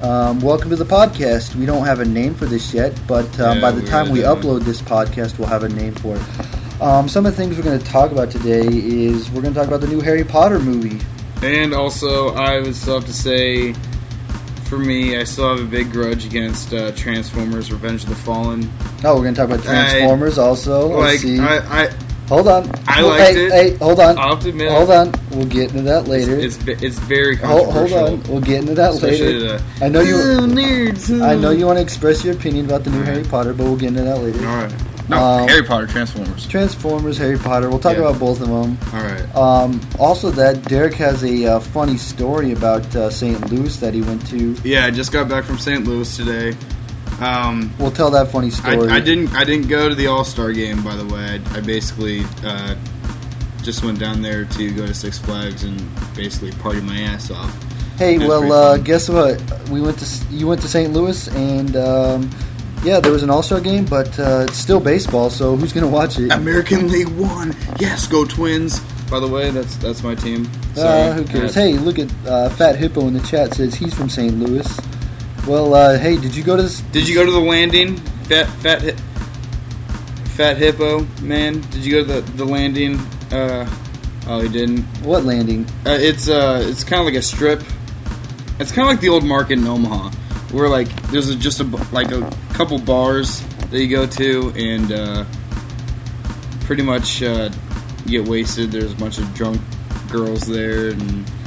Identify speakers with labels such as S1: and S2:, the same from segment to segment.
S1: Um, welcome to the podcast. We don't have a name for this yet, but um,
S2: Yeah,
S1: by the time we upload this podcast, we'll have a name for it. Um, some of the things we're going to talk about today is we're going to talk about the new Harry Potter movie.
S2: And also, I would still have to say, for me, I still have a big grudge against uh, Transformers: Revenge of the Fallen.
S1: Oh, we're going to talk about Transformers also.
S2: Like,
S1: see.
S2: I, I,
S1: hold on.
S2: I
S1: Well,
S2: liked
S1: hey,
S2: it.
S1: Hey, hold on.
S2: I'll have to admit,
S1: Hold on. We'll get into that later.
S2: It's, it's it's very
S1: hold, hold on. We'll get into that
S2: Especially
S1: later.
S2: the-
S1: I know you.
S2: Oh, nerds.
S1: I know you want to express your opinion about the new
S2: Alright.
S1: Harry Potter, but we'll get into that later.
S2: All right,
S3: No,
S1: Um,
S3: Harry Potter Transformers.
S1: Transformers, Harry Potter. We'll talk
S2: Yeah.
S1: about both of them.
S2: all right.
S1: Um, also, that Derek has a uh, funny story about uh, St. Louis that he went to.
S2: Yeah, I just got back from St. Louis today. Um,
S1: We'll tell that funny story.
S2: I didn't. I didn't go to the All Star game, by the way. I, I basically uh, just went down there to go to Six Flags and basically party my ass off.
S1: Hey, well, uh, guess what? We went to you went to St. Louis, and um, yeah, there was an All Star game, but uh, it's still baseball. So who's gonna watch it?
S2: American League One. Yes, go Twins. By the way, that's that's my team.
S1: Uh, who cares? Hey, look at uh, Fat Hippo in the chat says he's from St. Louis. Well, uh, hey, did you go to this?
S2: Did you go to the landing, fat fat hi- fat hippo man? Did you go to the the landing? Uh, oh, he didn't.
S1: What landing?
S2: Uh, it's uh, it's kind of like a strip. It's kind of like the old market in Omaha, where like there's a, just a like a couple bars that you go to, and uh, pretty much uh, you get wasted. There's a bunch of drunk girls there, and you know you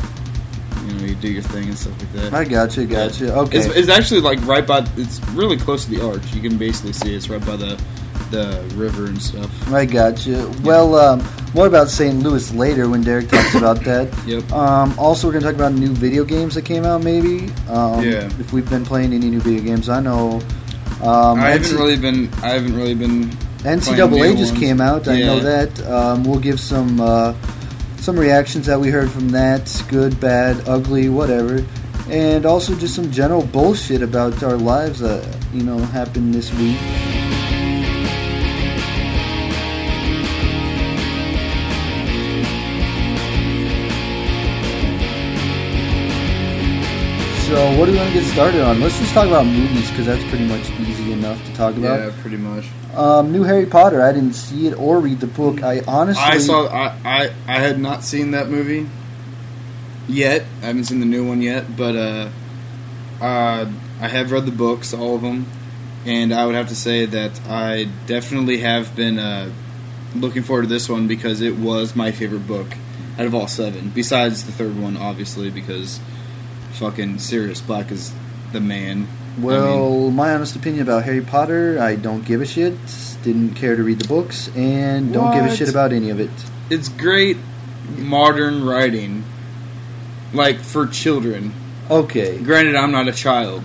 S2: do your thing and stuff like that.
S1: I gotcha, gotcha. Okay.
S2: It's, it's actually like right by. It's really close to the arch. You can basically see it's right by the the river and stuff.
S1: I got gotcha. Well, um, more about St. Louis later when Derek talks about that.
S2: Yep.
S1: Um, also, we're going to talk about new video games that came out, maybe. Um,
S2: Yeah.
S1: If we've been playing any new video games, I know. Um,
S2: I haven't
S1: NC-
S2: really been. I haven't really been.
S1: NCAA just
S2: ones.
S1: came out. I know that. Um, we'll give some uh, some reactions that we heard from that. Good, bad, ugly, whatever. And also just some general bullshit about our lives that you know happened this week. So, what do we want to get started on? Let's just talk about movies because that's pretty much easy enough to talk about.
S2: Yeah, pretty much.
S1: Um, new Harry Potter. I didn't see it or read the book. I honestly,
S2: I saw. I, I I had not seen that movie yet. I haven't seen the new one yet, but uh, uh, I have read the books, all of them, and I would have to say that I definitely have been uh, looking forward to this one because it was my favorite book out of all seven. Besides the third one, obviously, because fucking Sirius Black is the man.
S1: Well, my honest opinion about Harry Potter, I don't give a shit. Didn't care to read the books, and don't give a shit about any of it.
S2: it's great modern writing, like for children.
S1: Okay.
S2: Granted, I'm not a child,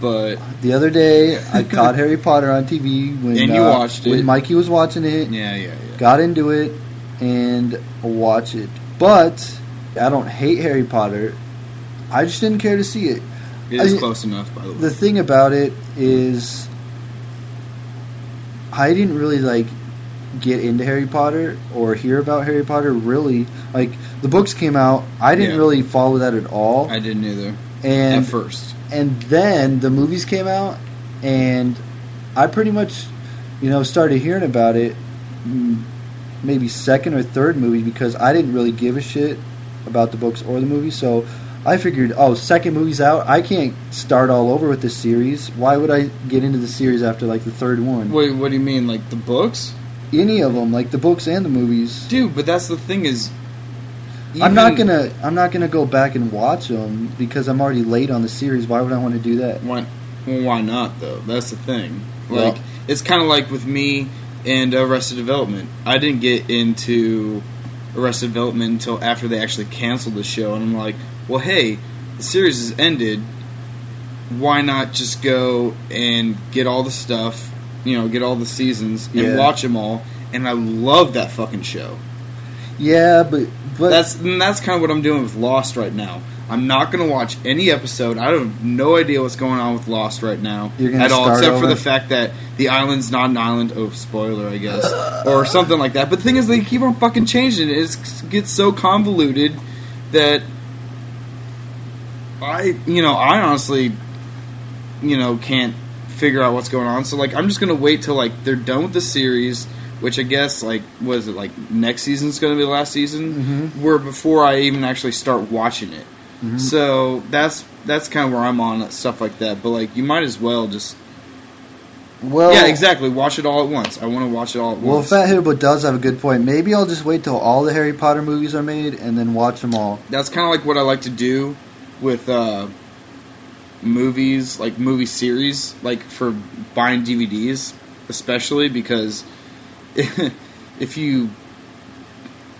S2: but
S1: The other day, I caught Harry Potter on TV when
S2: And you
S1: uh,
S2: watched
S1: when. Mikey was watching it.
S2: yeah, yeah, yeah.
S1: Got into it and watch it, but I don't hate Harry Potter. I just didn't care to see it.
S2: It is
S1: I-
S2: close enough, by the way.
S1: the thing about it is I didn't really like get into Harry Potter or hear about Harry Potter really like the books came out I didn't
S2: Yeah.
S1: really follow that at all
S2: I didn't either
S1: and
S2: at first.
S1: and then the movies came out and I pretty much you know started hearing about it mm, maybe second or third movie because I didn't really give a shit about the books or the movie so I figured oh second movie's out I can't start all over with this series why would I get into the series after like the third one
S2: Wait, what do you mean, like the books,
S1: any of them like the books and the movies
S2: dude? But that's the thing is,
S1: I'm not gonna I'm not gonna go back and watch them because I'm already late on the series why would I want to do that
S2: Why, well, why not though? That's the thing.
S1: Well-
S2: Like, it's kind of like with me and Arrested Development. I didn't get into Arrested Development until after they actually canceled the show, and I'm like, well, hey, the series has ended. Why not just go and get all the stuff, you know, get all the seasons and
S1: Yeah.
S2: watch them all? And I love that fucking show.
S1: yeah but but
S2: That's that's kind of what I'm doing with Lost right now. I'm not going to watch any episode. I have no idea what's going on with Lost right now
S1: You're gonna
S2: at all, except
S1: over?
S2: for the fact that the island's not an island. Oh, spoiler, I guess, or something like that. But the thing is, they keep on fucking changing it. It gets so convoluted that I, you know, I honestly, you know, can't figure out what's going on. So like, I'm just gonna wait till like they're done with the series, which I guess like was it like next season's gonna be the last season,
S1: Mhm.
S2: where before I even actually start watching it.
S1: Mhm.
S2: So that's that's kind of where I'm on stuff like that. But like, you might as well just
S1: Well,
S2: yeah, exactly. Watch it all at once. I want to watch it all at
S1: Well,
S2: once.
S1: Fat Hippo does have a good point. Maybe I'll just wait till all the Harry Potter movies are made and then watch them all.
S2: that's kind of like what I like to do with uh, movies, like movie series, like for buying DVDs, especially because if you,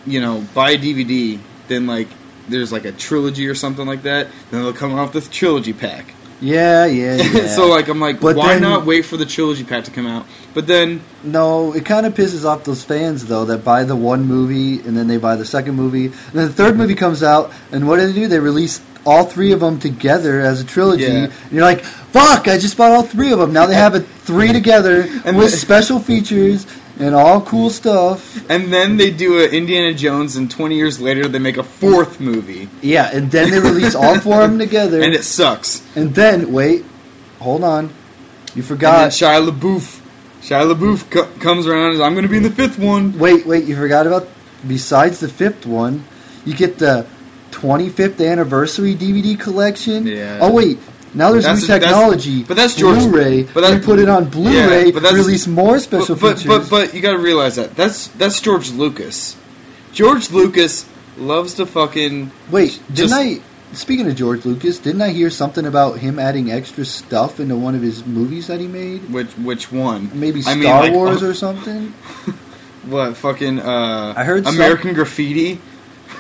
S2: you know, buy a DVD, then like there's like a trilogy or something like that, then they'll come off the trilogy pack.
S1: Yeah, yeah, yeah.
S2: so like I'm like,
S1: But
S2: why
S1: then-
S2: not wait for the trilogy pack to come out? But then
S1: no, it kind of pisses off those fans though that buy the one movie and then they buy the second movie, and then the third movie comes out, and what do they do? They release all three of them together as a trilogy.
S2: Yeah.
S1: And you're like, fuck! I just bought all three of them. Now they have it three together
S2: And
S1: with special features and all cool stuff.
S2: and then they do a Indiana Jones, and 20 years later they make a fourth movie,
S1: Yeah, and then they release all four of them together.
S2: and it sucks.
S1: And then wait, hold on, you
S2: And
S1: forgot.
S2: Shia LaBeouf, Shia LaBeouf co- comes around and says, I'm going to be in the fifth one.
S1: Wait, wait, you forgot about. Besides the fifth one, you get the 25th anniversary DVD collection.
S2: Yeah.
S1: Oh wait, now there's
S2: That's-
S1: new
S2: that's-
S1: technology.
S2: but that's George-
S1: Blu-ray.
S2: but that-
S1: we put it on Blu-ray.
S2: Yeah, but that's-
S1: release more special
S2: but, but,
S1: features.
S2: but but you got to realize that that's that's George Lucas. George Lucas loves to fucking
S1: wait, didn't I? Speaking of George Lucas, didn't I hear something about him adding extra stuff into one of his movies that he made?
S2: which which one?
S1: Maybe
S2: I
S1: Star
S2: mean, like,
S1: Wars or something.
S2: what fucking uh
S1: I heard some-
S2: American Graffiti.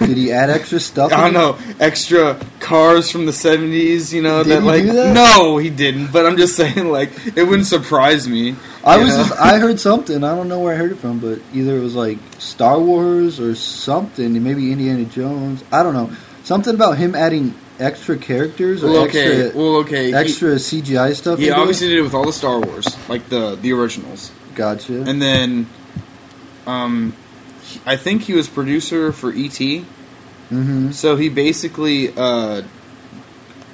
S1: Did he add extra stuff?
S2: I don't know extra cars from the seventies. You know
S1: Did
S2: that
S1: he
S2: like
S1: do that?
S2: no, he didn't. But I'm just saying like it wouldn't surprise me.
S1: I was just I heard something. I don't know where I heard it from, but either it was like Star Wars or something, maybe Indiana Jones. I don't know. Something about him adding extra characters or
S2: well, okay,
S1: extra
S2: well, okay. He-
S1: extra CGI stuff.
S2: He,
S1: into it?
S2: obviously did it with all the Star Wars, like the the originals,
S1: gotcha.
S2: and then, um, he- I think he was producer for ET.
S1: hmm
S2: So he basically uh,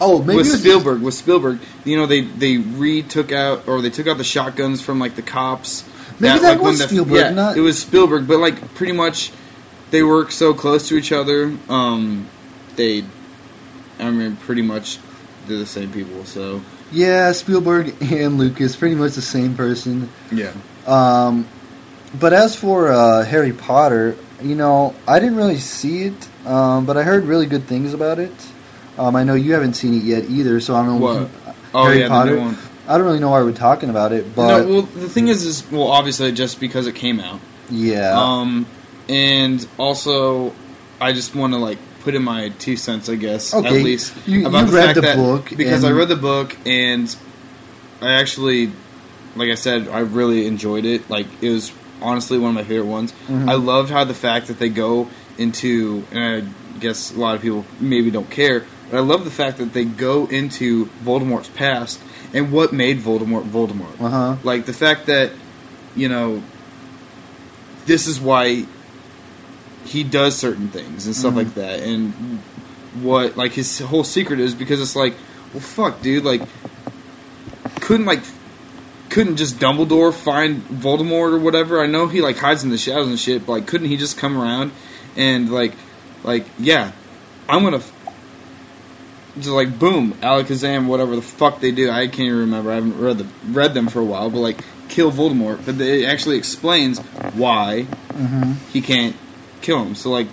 S1: Oh, maybe
S2: with Spielberg. With Spielberg, you know, they they retook out or they took out the shotguns from like the cops.
S1: Maybe that
S2: like,
S1: was
S2: the-
S1: Spielberg,
S2: Yeah,
S1: not-
S2: it was Spielberg, but like pretty much they work so close to each other. Um, they, I mean, pretty much they're the same people. So
S1: Yeah, Spielberg and Lucas, pretty much the same person.
S2: yeah,
S1: Um, but as for uh, Harry Potter, you know, I didn't really see it, um, but I heard really good things about it. Um, I know you haven't seen it yet either, so I don't know.
S2: What? Oh
S1: Harry
S2: yeah,
S1: Potter?
S2: the new one.
S1: I don't really know why we're talking about it, but
S2: no, well, the thing is, is well, obviously, just because it came out,
S1: yeah,
S2: um, and also, I just want to like put in my two cents, I guess,
S1: okay.
S2: at least
S1: you-
S2: about
S1: you
S2: the
S1: read
S2: fact
S1: the
S2: that
S1: book
S2: because I read the book and I actually, like I said, I really enjoyed it. Like it was honestly one of my favorite ones.
S1: Mhm.
S2: I loved how the fact that they go into, and I guess a lot of people maybe don't care, but I love the fact that they go into Voldemort's past and what made Voldemort Voldemort.
S1: uh huh,
S2: Like the fact that, you know, this is why he does certain things and stuff
S1: Mhm.
S2: like that. And what, like, his whole secret is because it's like, well, fuck, dude, like, couldn't, like, couldn't just Dumbledore find Voldemort or whatever? I know he, like, hides in the shadows and shit, but, like, couldn't he just come around and, like, like, yeah, I'm gonna. f- Just like boom, Alakazam, whatever the fuck they do, I can't even remember. I haven't read the read them for a while, but like kill Voldemort. But it actually explains why
S1: hmm
S2: he can't kill him. So like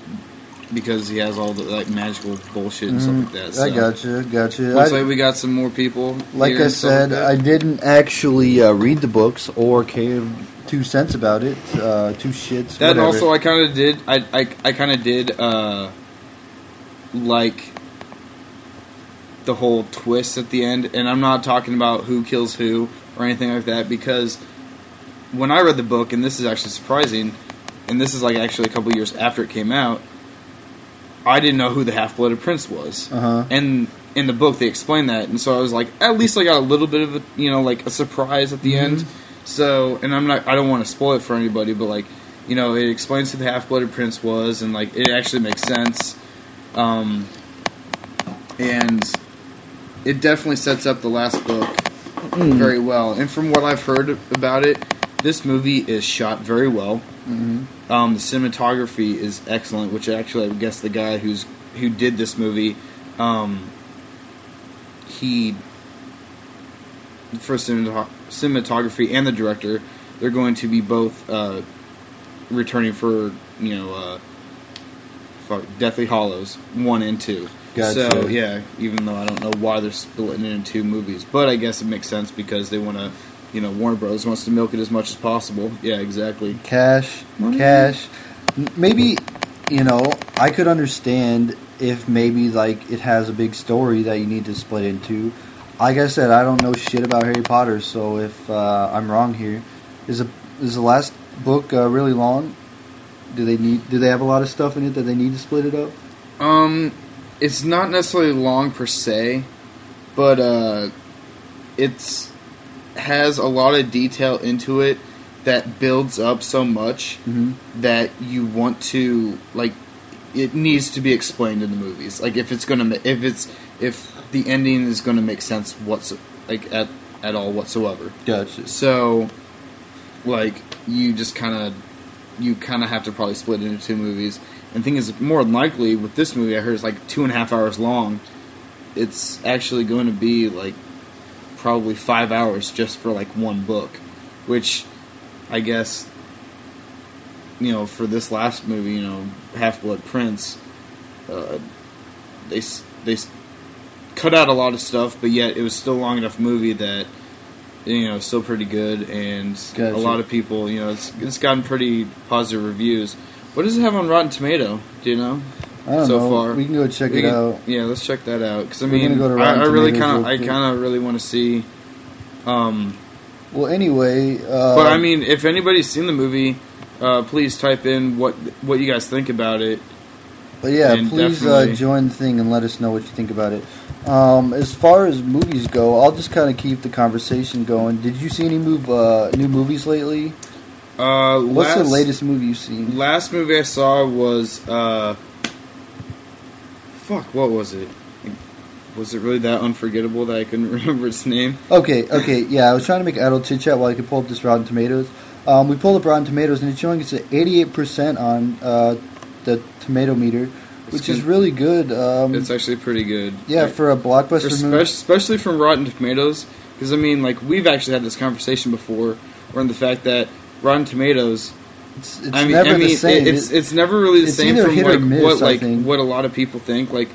S2: because he has all the like magical bullshit and stuff like that. So.
S1: I gotcha, gotcha.
S2: Looks
S1: I-
S2: like we got some more people.
S1: like I said,
S2: like
S1: I didn't actually uh, read the books or care two cents about it. Uh, two shits.
S2: that
S1: whatever.
S2: also I kind of did. I I, I kind of did uh like the whole twist at the end, and I'm not talking about who kills who or anything like that because when I read the book, and this is actually surprising, and this is like actually a couple years after it came out, I didn't know who the Half Blooded Prince was.
S1: Uh huh.
S2: and in the book they explain that and so i was like at least i got a little bit of a you know like a surprise at the
S1: Mhm.
S2: end so and i'm not i don't want to spoil it for anybody but like you know it explains who the half-blooded prince was and like it actually makes sense um and it definitely sets up the last book
S1: Mm.
S2: very well. And from what I've heard about it, this movie is shot very well.
S1: Mhm.
S2: Um, the cinematography is excellent, which actually I guess the guy who's who did this movie, um, he for cinemat- cinematography and the director, they're going to be both uh, returning for you know uh, fuck, Deathly Hallows one and two.
S1: Gotcha.
S2: So yeah, even though I don't know why they're splitting it into two movies, but I guess it makes sense because they want to, you know, Warner Brothers wants to milk it as much as possible. Yeah, exactly.
S1: Cash,
S2: Money.
S1: cash. Maybe, you know, I could understand if maybe like it has a big story that you need to split into. Like I said, I don't know shit about Harry Potter, so if uh, I'm wrong here, is a is the last book uh, really long? Do they need? Do they have a lot of stuff in it that they need to split it up?
S2: Um, it's not necessarily long per se, but uh, it's has a lot of detail into it that builds up so much
S1: Mm-hmm.
S2: that you want to like. It needs to be explained in the movies. Like if it's gonna, if it's if the ending is gonna make sense, what's like at at all whatsoever.
S1: Gotcha.
S2: So, like, you just kind of, you kind of have to probably split it into two movies. And thing is, more than likely with this movie, I heard it's like two and a half hours long. It's actually going to be like probably five hours just for like one book, which I guess, you know, for this last movie, you know, Half Blood Prince, uh, they they cut out a lot of stuff, but yet it was still a long enough movie that you know still pretty good, and
S1: Gotcha.
S2: a lot of people, you know, it's it's gotten pretty positive reviews. What does it have on Rotten Tomato? Do you know?
S1: I don't
S2: So
S1: know.
S2: far.
S1: we can go check
S2: We
S1: it
S2: can-
S1: out.
S2: Yeah, let's check that out because I
S1: We're
S2: mean,
S1: go to
S2: I, I really kind of, I kind of really want to see. Um,
S1: Well, anyway, uh,
S2: but I mean, if anybody's seen the movie, uh, please type in what what you guys think about it.
S1: But yeah,
S2: And
S1: please uh, join the thing and let us know what you think about it. Um, as far as movies go, I'll just kind of keep the conversation going. Did you see any move uh, new movies lately?
S2: Uh,
S1: What's
S2: last,
S1: the latest movie you've seen?
S2: Last movie I saw was uh, fuck. What was it? Was it really that unforgettable that I couldn't remember its name?
S1: Okay, okay, yeah, I was trying to make idle chit chat while I could pull up this Rotten Tomatoes. Um, we pulled up Rotten Tomatoes and it's showing it's at 88% on uh, the tomato meter, which
S2: It's
S1: is really good. Um,
S2: It's actually pretty good.
S1: yeah,
S2: Like,
S1: for a
S2: for
S1: blockbuster
S2: spe-
S1: movie.
S2: especially from Rotten Tomatoes, because I mean, like we've actually had this conversation before, around the fact that Rotten Tomatoes.
S1: It's, it's
S2: I mean,
S1: never
S2: I mean,
S1: the same.
S2: It, it's it's never really the
S1: it's
S2: same from like
S1: miss,
S2: what like what a lot of people think. Like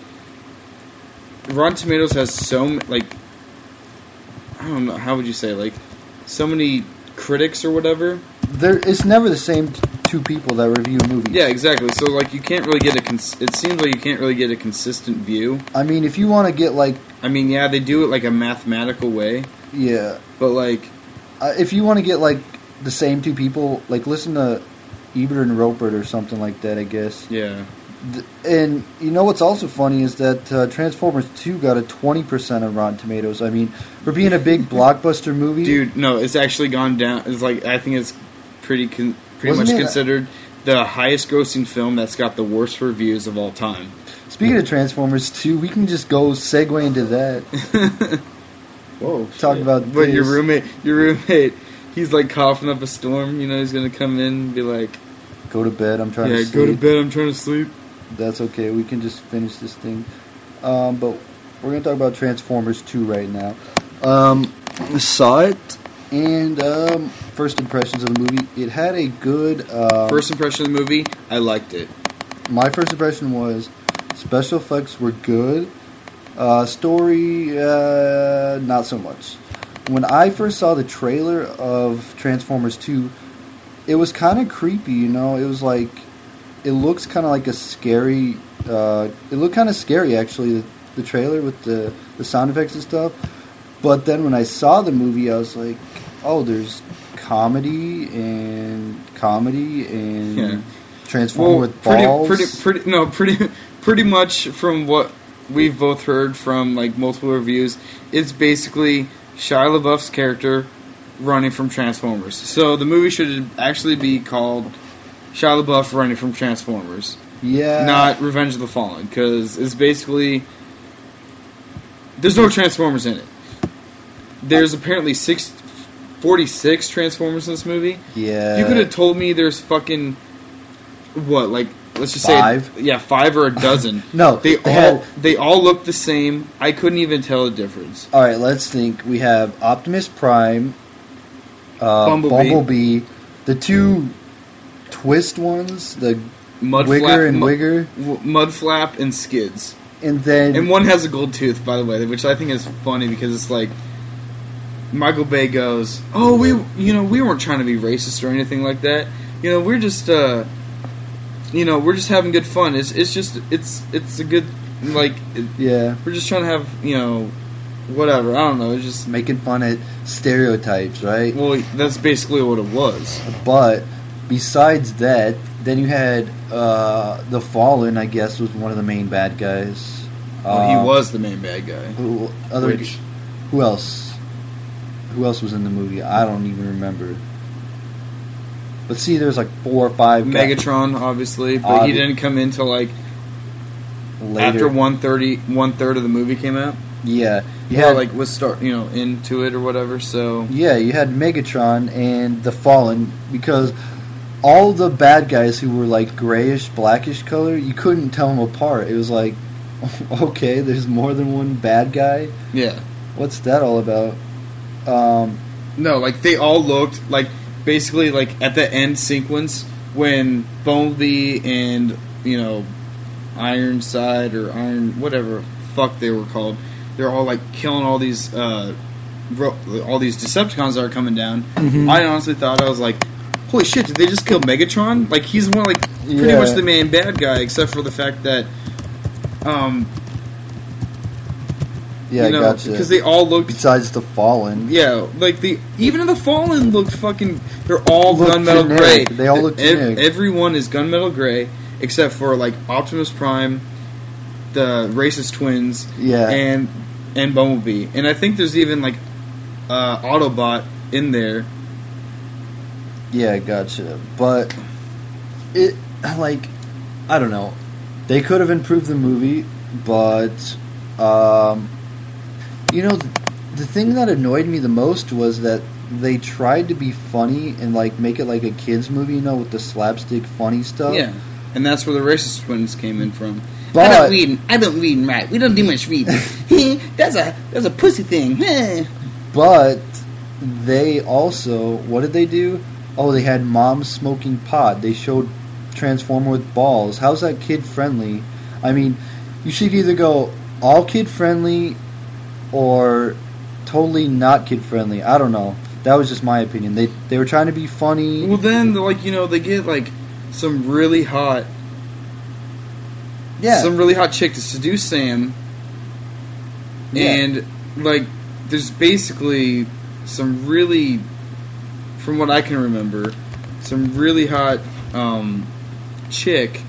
S2: Rotten Tomatoes has so m- like I don't know how would you say like so many critics or whatever.
S1: there, it's never the same t- two people that review movies.
S2: Yeah, exactly. So like you can't really get a. Cons- it seems like you can't really get a consistent view.
S1: I mean, if you want to get like,
S2: I mean, yeah, they do it like a mathematical way,
S1: yeah,
S2: but like
S1: uh, if you want to get like the same two people, like listen to Ebert and Roeper or something like that, I guess.
S2: yeah.
S1: And you know what's also funny is that uh, Transformers Two got a twenty percent on Rotten Tomatoes. I mean, for being a big blockbuster movie,
S2: Dude, no, it's actually gone down. It's like I think it's pretty con- pretty much considered the highest grossing film that's got the worst reviews of all time.
S1: Speaking of Transformers Two, we can just go segue into that.
S2: Whoa!
S1: Talk about
S2: But your roommate, your roommate, he's like coughing up a storm. You know, he's gonna come in and be like,
S1: Go to bed. I'm trying
S2: "Yeah,
S1: to sleep.
S2: go to bed. I'm trying to sleep."
S1: That's okay. We can just finish this thing. Um, but we're gonna talk about Transformers Two right now. Um, saw it, and um, first impressions of the movie. It had a good. Um,
S2: First impression of the movie, I liked it.
S1: my first impression was special effects were good. Uh, story, uh, not so much. When I first saw the trailer of Transformers 2, it was kind of creepy, you know? It was like, it looks kind of like a scary, uh, it looked kind of scary actually, the, the trailer with the, the sound effects and stuff. But then when I saw the movie, I was like, oh, there's comedy and comedy and
S2: Yeah.
S1: transform
S2: Well,
S1: with
S2: pretty,
S1: balls.
S2: pretty, pretty, no, pretty, pretty much from what we've both heard from like multiple reviews, it's basically Shia LaBeouf's character running from Transformers. So the movie should actually be called Shia LaBeouf running from Transformers,
S1: yeah.
S2: not Revenge of the Fallen, because it's basically there's no Transformers in it. there's apparently six, 46 Transformers in this movie.
S1: Yeah.
S2: You could have told me there's fucking what, like let's just
S1: Five?
S2: say yeah, five or a dozen.
S1: No,
S2: they,
S1: they
S2: all
S1: had-
S2: they all look the same. I couldn't even tell the difference.
S1: All right, let's think. We have Optimus Prime, uh,
S2: Bumblebee.
S1: Bumblebee, the two twist ones, the
S2: Mud
S1: Wigger
S2: flap,
S1: and Wigger,
S2: w- mud and skids.
S1: and then
S2: And one has a gold tooth, by the way, which I think is funny because it's like Michael Bay goes, "Oh, we, you know, we weren't trying to be racist or anything like that. You know, we're just, uh, you know, we're just having good fun. It's, it's just, it's, it's a good, like, it,
S1: yeah,
S2: we're just trying to have, you know, whatever. I don't know. It's just,
S1: making fun at stereotypes, right?
S2: well, that's basically what it was.
S1: But besides that, then you had uh, the Fallen. I guess was one of the main bad guys.
S2: Well,
S1: Um,
S2: he was the main bad guy.
S1: Who, other,
S2: Which,
S1: who else? Who else was in the movie? I don't even remember. But see, there's like four or five guys
S2: Megatron, obviously, but he didn't come in till like
S1: later.
S2: after one thirty, one third of the movie came out.
S1: yeah, you
S2: yeah,
S1: had
S2: like was start you know into it or whatever. So
S1: Yeah, you had Megatron and the Fallen because all the bad guys who were like grayish, blackish color, you couldn't tell them apart. It was like, okay, there's more than one bad guy.
S2: yeah,
S1: What's that all about? Um,
S2: no, like they all looked like basically like at the end sequence when Bumblebee and you know Ironside or Iron whatever fuck they were called, they're all like killing all these uh, ro- all these Decepticons that are coming down.
S1: Mhm.
S2: I honestly thought I was like. Holy shit! Did they just kill Megatron? Like he's one, like pretty
S1: Yeah.
S2: much the main bad guy, except for the fact that, um,
S1: yeah,
S2: you know,
S1: gotcha.
S2: because they all looked
S1: Besides the Fallen,
S2: Yeah, like the even the Fallen looked fucking. They're all gunmetal
S1: generic.
S2: gray.
S1: They all look
S2: Ev-. Everyone is gunmetal gray except for like Optimus Prime, the racist twins,
S1: yeah,
S2: and and Bumblebee. And I think there's even like uh, Autobot in there.
S1: yeah, gotcha. But it, like, I don't know. They could have improved the movie, but um, you know, the, thing that annoyed me the most was that they tried to be funny and like make it like a kids movie, you know, with the slapstick funny stuff.
S2: Yeah, and that's where the racist twins came in from. I
S1: But
S2: don't read. I don't read right. We don't do much reading. that's a that's a pussy thing.
S1: but they also what did they do? Oh, they had mom smoking pot. They showed Transformer with balls. How's that kid friendly? I mean, you should either go all kid friendly or totally not kid friendly. I don't know. That was just my opinion. They they were trying to be funny.
S2: Well, then like you know they get like some really hot
S1: yeah,
S2: some really hot chick to seduce Sam,
S1: Yeah.
S2: and like there's basically some really, from what I can remember, some really hot um, chick.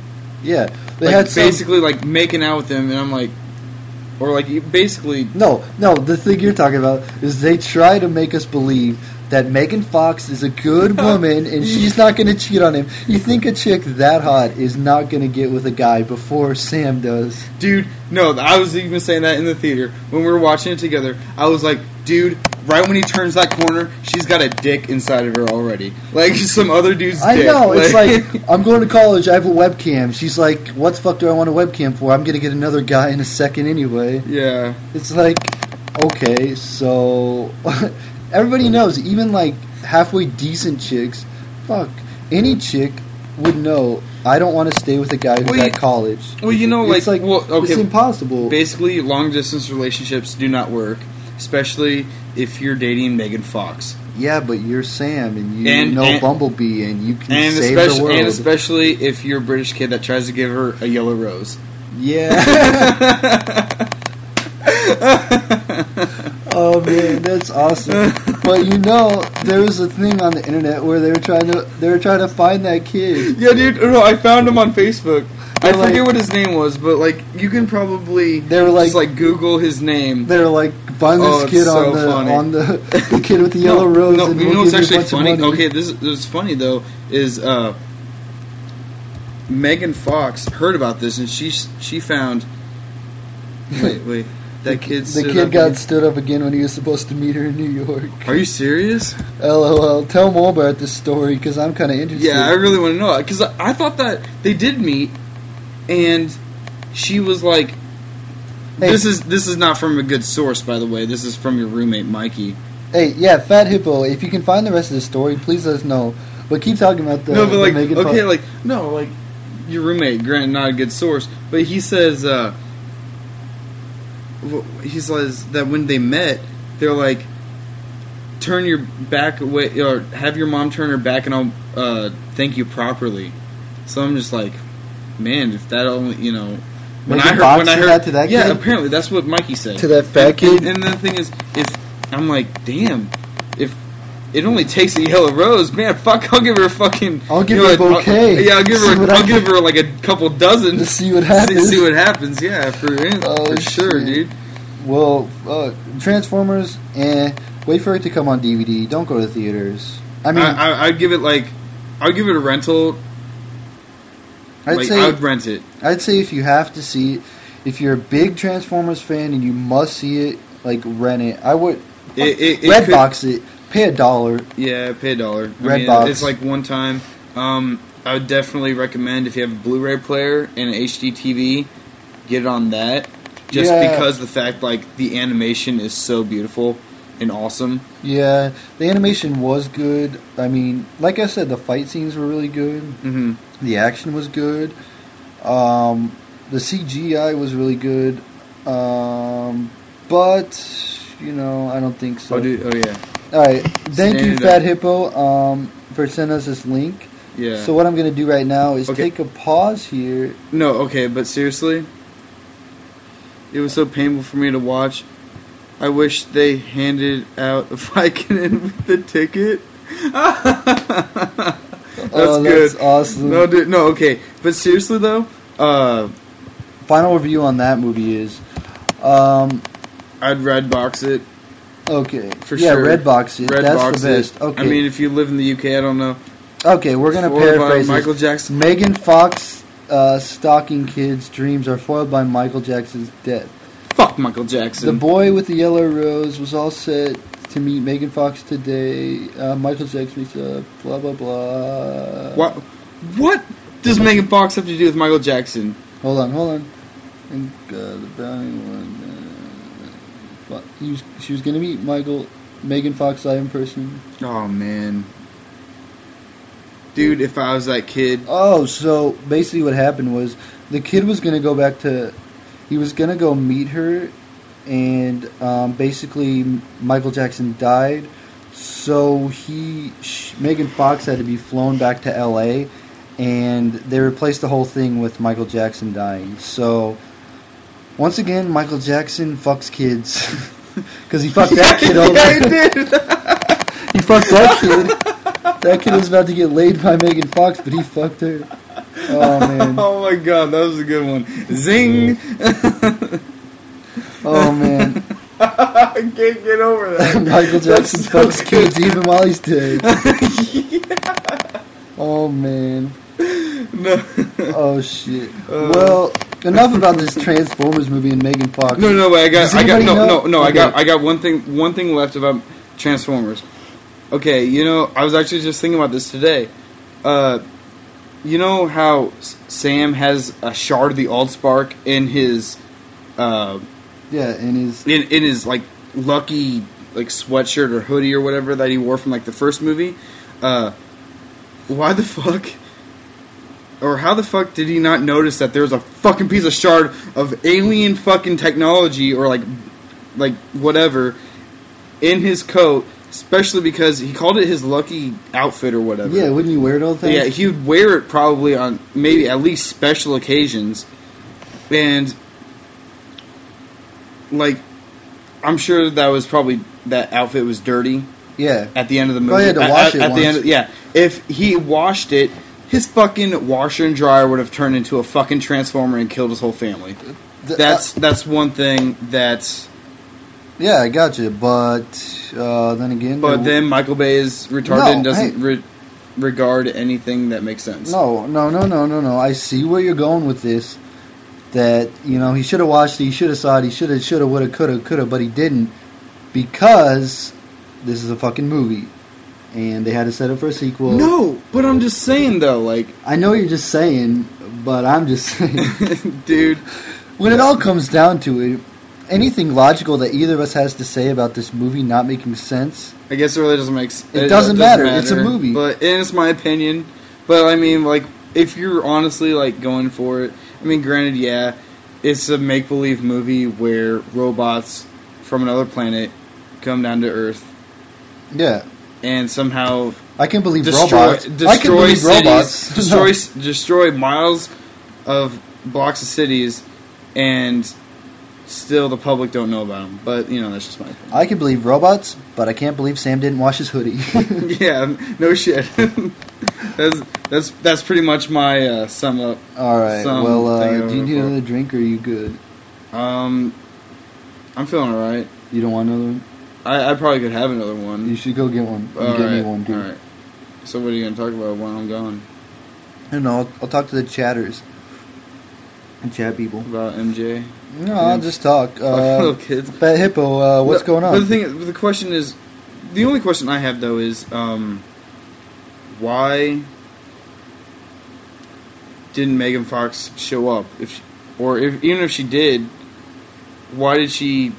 S1: yeah. They
S2: like,
S1: had some,
S2: basically like making out with him, and I'm like, or like you basically
S1: No, no, the thing you're talking about is they try to make us believe that Megan Fox is a good woman and she's not going to cheat on him. You think a chick that hot is not going to get with a guy before Sam does?
S2: Dude, no, I was even saying that in the theater when we were watching it together. I was like, dude, right when he turns that corner, she's got a dick inside of her already, like some other dude's
S1: I
S2: dick.
S1: know. It's like I'm going to college. I have a webcam. She's like, "What the fuck do I want a webcam for? I'm going to get another guy in a second anyway."
S2: yeah,
S1: It's like, okay, so everybody knows, even like halfway decent chicks, fuck, any chick would know. I don't want to stay with a guy who's
S2: Well,
S1: at college.
S2: well, you know, like,
S1: it's like
S2: well, okay,
S1: it's impossible.
S2: basically, long distance relationships do not work, especially if you're dating Megan Fox,
S1: yeah, but you're Sam, and you
S2: And-
S1: know
S2: and-
S1: Bumblebee, and you can
S2: and
S1: save the
S2: especially
S1: world.
S2: and especially if you're a British kid that tries to give her a yellow rose.
S1: yeah. oh man, that's awesome. But you know, there was a thing on the internet where they were trying to they were trying to find that kid.
S2: Yeah, dude. No, I found him on Facebook. I
S1: They're
S2: forget what his name was, but like you can probably
S1: They were like
S2: just like Google his name.
S1: They're like find this
S2: Oh,
S1: kid
S2: so
S1: on the
S2: funny.
S1: on the, the kid with the yellow rose.
S2: No,
S1: and
S2: you
S1: we'll
S2: know what's
S1: give you a
S2: actually funny? Okay, this is, funny though. Is uh, Megan Fox heard about this and she she found. Wait, wait. That kid.
S1: The kid got
S2: and-
S1: stood up again when he was supposed to meet her in New York.
S2: Are you serious?
S1: LOL. Tell more about this story because I'm kind of interested.
S2: Yeah, I really want to know because I, I thought that they did meet, and she was like,
S1: Hey.
S2: "This is this is not from a good source, by the way. This is from your roommate Mikey."
S1: Hey, yeah, Fat Hippo. If you can find the rest of the story, please let us know. But keep talking about the
S2: no, but
S1: the
S2: like,
S1: Megan
S2: okay, like no, like your roommate. Granted, not a good source, but he says uh, he says that when they met, they're like, turn your back away or have your mom turn her back, and I'll uh, thank you properly. So I'm just like, man, if that only you know. When I heard, when I heard
S1: that to that
S2: yeah,
S1: kid?
S2: apparently that's what Mikey said
S1: to that fat kid.
S2: and, and the thing is, if I'm like, damn, if it only takes a yellow rose, man, fuck, I'll give her a fucking.
S1: I'll give
S2: you know,
S1: her a
S2: I'll-
S1: bouquet.
S2: yeah, I'll give
S1: See
S2: her. I'll give her like a couple dozen.
S1: to see what
S2: See,
S1: happens.
S2: see what happens. Yeah, for
S1: Oh,
S2: for sure,
S1: shit.
S2: dude.
S1: Well, uh, Transformers. Eh. Wait for it to come on DVD. Don't go to theaters. I mean,
S2: I, I, I'd give it like, I'd give it a rental.
S1: I'd
S2: like
S1: say
S2: I would rent it.
S1: I'd say if you have to see it, if you're a big Transformers fan and you must see it, like rent it. I would
S2: It, it, it
S1: red
S2: could-
S1: box it. Pay a dollar.
S2: Yeah, pay a dollar. I
S1: Red
S2: mean,
S1: box.
S2: It's like one time. Um, I would definitely recommend if you have a Blu-ray player and an HD TV, get it on that. Just
S1: Yeah.
S2: because the fact like the animation is so beautiful and awesome.
S1: Yeah, the animation was good. I mean, like I said, the fight scenes were really good.
S2: hmm
S1: The action was good. Um, the CGI was really good. Um, but you know, I don't think so.
S2: Oh, dude. Oh, yeah.
S1: All right, thank you,
S2: Stand it
S1: Fat
S2: up.
S1: Hippo, um, for sending us this link.
S2: Yeah.
S1: So what I'm going to do right now is
S2: Okay.
S1: take a pause here.
S2: no, okay, but seriously, it was so painful for me to watch. I wish they handed out a Vicodin with the ticket. that's
S1: oh,
S2: good.
S1: that's awesome.
S2: No, dude, no, okay. But seriously though, uh,
S1: Final review on that movie is, um,
S2: I'd red box it
S1: okay,
S2: for
S1: yeah,
S2: sure.
S1: Redbox it.
S2: Red
S1: that's
S2: box
S1: the best.
S2: it.
S1: Okay,
S2: I mean, if you live in the UK, I don't know.
S1: okay, we're gonna
S2: Foiled
S1: paraphrase.
S2: Michael Jackson.
S1: Megan Fox uh, stalking kids' dreams are foiled by Michael Jackson's death.
S2: Fuck Michael Jackson.
S1: The boy with the yellow rose was all set to meet Megan Fox today. Uh, Michael Jackson meets up. Blah blah blah.
S2: what? What does Megan Fox have to do with Michael Jackson?
S1: Hold on, hold on. And uh, the bounty one. Uh, he was, she was gonna meet Michael, Megan Fox live in person.
S2: Oh man, dude, if I was that kid,
S1: Oh, so basically what happened was the kid was gonna go back to, he was gonna go meet her, and um, basically Michael Jackson died, so he sh- Megan Fox had to be flown back to L.A. and they replaced the whole thing with Michael Jackson dying. So once again, Michael Jackson fucks kids because he fucked that kid over.
S2: yeah, he did.
S1: He fucked that kid. That kid was about to get laid by Megan Fox, but he fucked her. Oh man.
S2: oh my god, that was a good one. Zing!
S1: Oh man.
S2: I can't get over that.
S1: Michael Jackson
S2: so
S1: fucks kids even while he's dead. Oh man.
S2: no.
S1: Oh shit.
S2: Uh.
S1: well, enough about this Transformers movie and Megan Fox.
S2: No, no, wait. I got, I got, no,
S1: know?
S2: no, no. I got, I got one thing, one thing left about Transformers. Okay, you know, I was actually just thinking about this today. Uh, you know how Sam has a shard of the AllSpark in his, uh,
S1: Yeah, and his
S2: in in his like lucky like sweatshirt or hoodie or whatever that he wore from like the first movie. Uh, why the fuck? Or how the fuck did he not notice that there was a fucking piece of shard of alien fucking technology or like like whatever in his coat, especially because he called it his lucky outfit or whatever.
S1: yeah, wouldn't you wear it all the time?
S2: Yeah, he would wear it probably on maybe at least special occasions, and like I'm sure that was probably that outfit was dirty
S1: yeah.
S2: at the end of the movie.
S1: Had to
S2: At-
S1: wash
S2: at,
S1: it
S2: at the end. Of, yeah, if he washed it, his fucking washer and dryer would have turned into a fucking transformer and killed his whole family.
S1: Th-
S2: That's that's one thing that's.
S1: yeah, I got you, but uh, then again,
S2: But then Michael Bay is retarded
S1: No,
S2: and doesn't
S1: hey.
S2: re- regard anything that makes sense.
S1: no, no, no, no, no, no. I see where you're going with this. That you know he should have watched it, he should have saw it, he should have, should have, would have, could have, could have, but he didn't because this is a fucking movie, and they had to set up for a sequel.
S2: No, but I'm just saying though, like,
S1: I know you're just saying, but I'm just saying.
S2: dude,
S1: when it all comes down to it, anything logical that either of us has to say about this movie not making sense,
S2: I guess it really doesn't make. s-
S1: It doesn't matter. It's a movie.
S2: but and it's my opinion. But I mean, like, if you're honestly like going for it, I mean, granted, yeah, it's a make believe movie where robots from another planet come down to Earth
S1: yeah,
S2: and somehow
S1: I can believe
S2: destroy
S1: robots.
S2: destroy
S1: I can believe
S2: cities,
S1: robots.
S2: destroy destroy miles of blocks of cities, and still the public don't know about them. But you know, that's just my opinion.
S1: I can believe robots, but I can't believe Sam didn't wash his hoodie.
S2: yeah, no shit. that's that's that's pretty much my uh, sum up.
S1: All right. Well, uh, do you need another drink, or are you good?
S2: Um, I'm feeling alright.
S1: You don't want another one?
S2: I, I probably could have another one.
S1: You should go get one.
S2: All
S1: get me
S2: right,
S1: one, dude.
S2: all right. So what are you gonna talk about while I'm gone?
S1: I don't know. I'll, I'll talk to the chatters and chat people.
S2: About MJ?
S1: No, I'll just talk.
S2: little
S1: Uh,
S2: kids.
S1: Fat Hippo, uh, what's
S2: But-
S1: going on?
S2: But the thing, is- the question is, the only question I have though is, um, why didn't Megan Fox show up? If, she, or if even if she did, why did she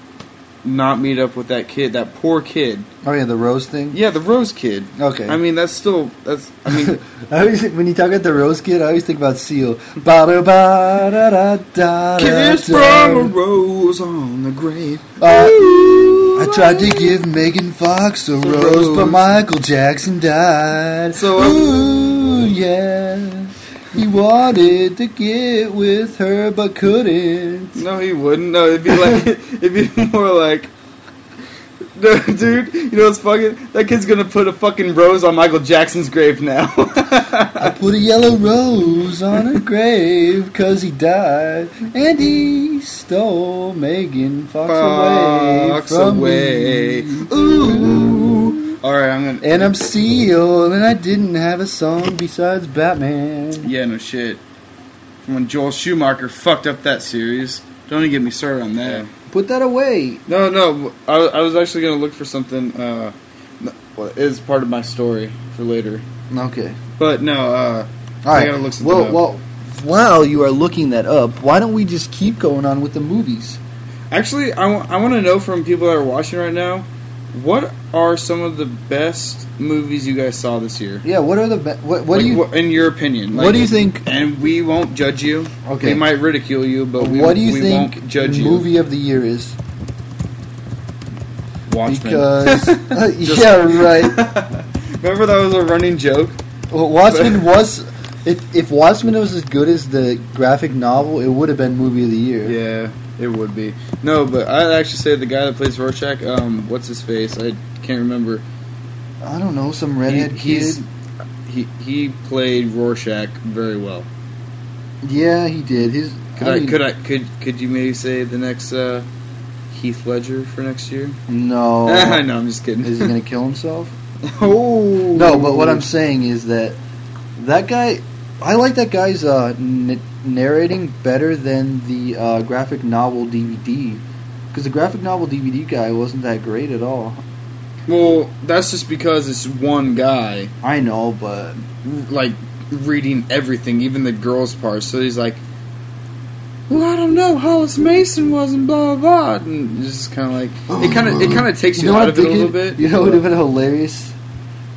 S2: not meet up with that kid, that poor kid?
S1: oh yeah, the rose thing.
S2: Yeah, the Rose kid.
S1: Okay.
S2: I mean, that's still that's. I mean,
S1: I always when you talk about the rose kid, I always think about Seal. Ba da ba da da da.
S2: kiss from a rose on the grave.
S1: Uh, I tried to give Megan Fox a rose, but
S2: rose.
S1: Michael Jackson died.
S2: So,
S1: Ooh, yeah. He wanted to get with her, but couldn't.
S2: No, he wouldn't. No, it'd be like it'd be more like. No, dude, you know what's fucking? That kid's gonna put a fucking rose on Michael Jackson's grave now.
S1: I put a yellow rose on her grave, cause he died, and he stole Megan Fox, away from
S2: away.
S1: me.
S2: Ooh. All right, I'm gonna.
S1: And I'm Seal, and I didn't have a song besides Batman.
S2: Yeah, no shit. From when Joel Schumacher fucked up that series. Don't even get me started on that.
S1: Put that away.
S2: No, no. I, I was actually gonna look for something. Uh, is part of my story for later.
S1: Okay.
S2: But no. Uh,
S1: All
S2: I
S1: right.
S2: gotta look something
S1: well,
S2: up.
S1: well, while you are looking that up, why don't we just keep going on with the movies?
S2: Actually, I want to know from people that are watching right now, what are some of the best movies you guys saw this year?
S1: Yeah. What are the best? what? What
S2: Like,
S1: do you?
S2: what- in your opinion?
S1: what do you think?
S2: And we won't judge you.
S1: Okay.
S2: We might ridicule you, but we,
S1: what do you think
S2: won't judge you.
S1: movie of the year is?
S2: Watchmen.
S1: Because uh,
S2: Just-
S1: yeah, right.
S2: Remember that was a running joke.
S1: Well, Watchmen was if if Watchmen was as good as the graphic novel, it would have been movie of the year.
S2: Yeah, it would be. No, but I'd actually say the guy that plays Rorschach, um, what's his face? I can't remember.
S1: I don't know, some redhead
S2: He-
S1: kid.
S2: He he played Rorschach very well.
S1: Yeah, he did. His
S2: Could I, could I could could you maybe say the next uh, Heath Ledger for next year?
S1: No.
S2: no, I'm just kidding.
S1: Is he gonna kill himself?
S2: oh
S1: No, but what I'm saying is that that guy. I like that guy's uh, n- narrating better than the uh, graphic novel DVD. Because the graphic novel DVD guy wasn't that great at all.
S2: well, that's just because it's one guy
S1: I know, but
S2: like reading everything, even the girls' part. So he's like, "Well, I don't know. Hollis Mason wasn't blah blah." blah. And it's just kind of like it kind of it kind of takes you,
S1: you know
S2: out of it a little bit.
S1: You know what would have been hilarious?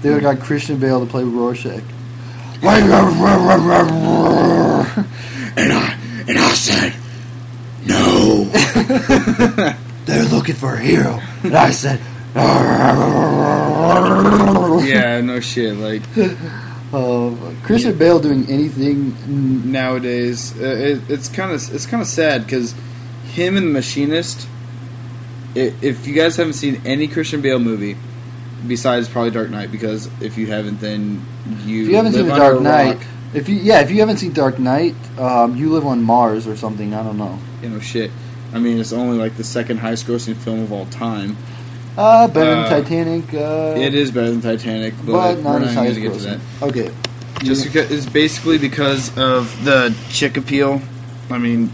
S1: They would have got Christian Bale to play Rorschach.
S2: And I and I said, "No."
S1: They're looking for a hero. And I said,
S2: yeah, no shit. Like
S1: uh, Christian Bale doing anything.
S2: nowadays, uh, it, it's kind of it's kind of sad because him and the Machinist. i if you guys haven't seen any Christian Bale movie, besides probably Dark Knight, because if you haven't, then you
S1: If you haven't
S2: live
S1: seen The Dark
S2: a
S1: Knight,
S2: rock.
S1: if you yeah, if you haven't seen Dark Knight, um, you live on Mars or something. I don't know.
S2: you know shit. I mean, it's only like the second highest grossing film of all time.
S1: Uh, better
S2: Uh,
S1: than Titanic. Uh,
S2: it is better than Titanic, but,
S1: but
S2: we're
S1: not
S2: not
S1: as high
S2: going
S1: as
S2: to get to that.
S1: Okay.
S2: Just because it's basically because of the chick appeal. I mean,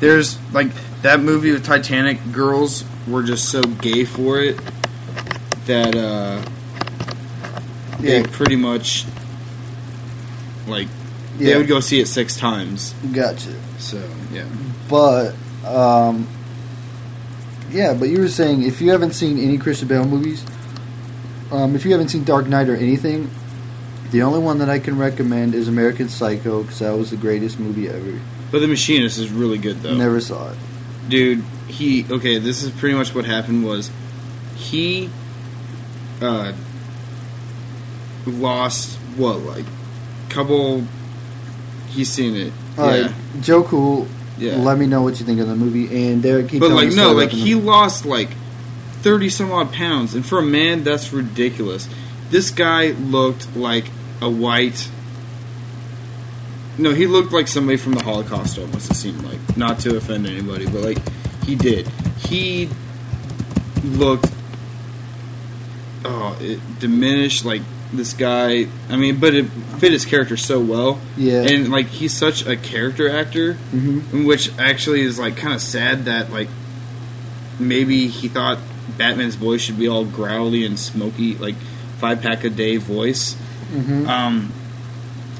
S2: there's like that movie with Titanic. Girls were just so gay for it that uh, they
S1: Yeah.
S2: pretty much like they
S1: Yeah.
S2: would go see it six times.
S1: Gotcha.
S2: So yeah,
S1: But um, yeah, but you were saying if you haven't seen any Christian Bale movies, um, if you haven't seen Dark Knight or anything, the only one that I can recommend is American Psycho because that was the greatest movie ever.
S2: but The Machinist is really good though.
S1: Never saw it.
S2: dude he okay this is pretty much what happened was he uh lost what like couple he's seen it
S1: All right,
S2: yeah
S1: Joe Cool.
S2: yeah
S1: Let me know what you think of the movie. And Derek, keep
S2: but like no like he lost like 30 some odd pounds and for a man that's ridiculous this guy looked like a white no he looked like somebody from the holocaust almost it seemed like not to offend anybody but like he did he looked oh it diminished like this guy i mean but it fit his character so well
S1: Yeah.
S2: and like he's such a character actor
S1: hmm
S2: which actually is like kind of sad that like maybe he thought Batman's voice should be all growly and smoky, like five pack a day voice.
S1: hmm
S2: Um,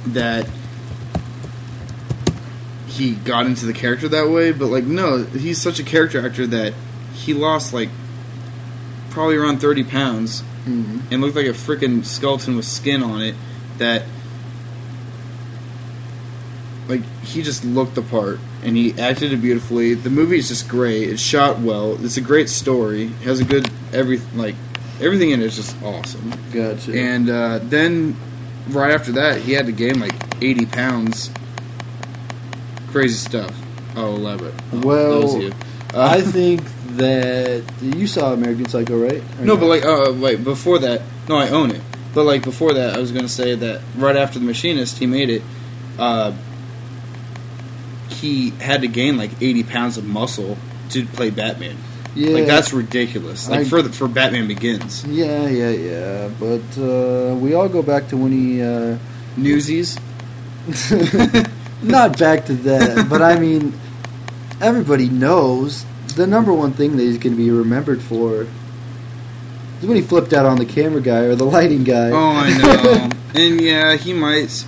S2: that he got into the character that way, but like no, he's such a character actor that he lost like probably around thirty pounds
S1: hmm
S2: and looked like a freaking skeleton with skin on it that like he just looked the part and he acted it beautifully. The movie is just great. It's shot well. It's a great story. It has a good every like everything in it is just awesome.
S1: Gotcha.
S2: and uh, then right after that he had to gain like 80 pounds. Crazy stuff. Oh love it
S1: Well,
S2: you.
S1: I
S2: Uh,
S1: think that you saw American Psycho, right? Or
S2: No, but like, uh, wait, before that, no, I own it. But like before that, I was gonna say that right after the Machinist, he made it. Uh, he had to gain like eighty pounds of muscle to play Batman.
S1: yeah,
S2: Like that's ridiculous. Like
S1: I-
S2: for the, for Batman Begins.
S1: Yeah, yeah, yeah. But uh, we all go back to when he. Uh,
S2: Newsies.
S1: not back to that, but I mean, everybody knows the number one thing that he's going to be remembered for is when he flipped out on the camera guy or the lighting guy.
S2: Oh, I know. and yeah, he might.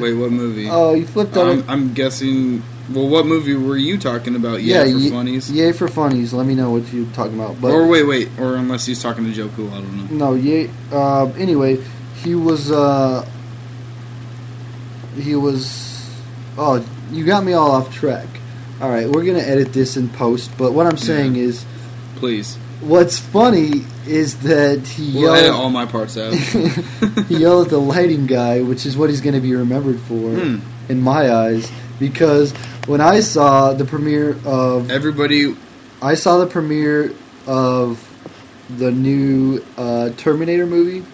S2: Wait, what movie?
S1: oh, he flipped out.
S2: I'm,
S1: on,
S2: I'm guessing. Well, what movie were you talking about? Yeah, for
S1: ye-
S2: funnies.
S1: Yay for funnies. Let me know what you're talking about. But
S2: or wait, wait, or unless he's talking to Joku, I don't know.
S1: No, yeah. Uh, anyway, he was. Uh, he was. Oh, you got me all off track. All right, we're gonna edit this in post. But what I'm saying is,
S2: Please,
S1: what's funny is that he
S2: we'll edit
S1: yelled.
S2: all my parts out.
S1: he yelled at the lighting guy, which is what he's going to be remembered for,
S2: Hmm.
S1: in my eyes. Because when I saw the premiere of,
S2: Everybody,
S1: I saw the premiere of the new uh, Terminator movie.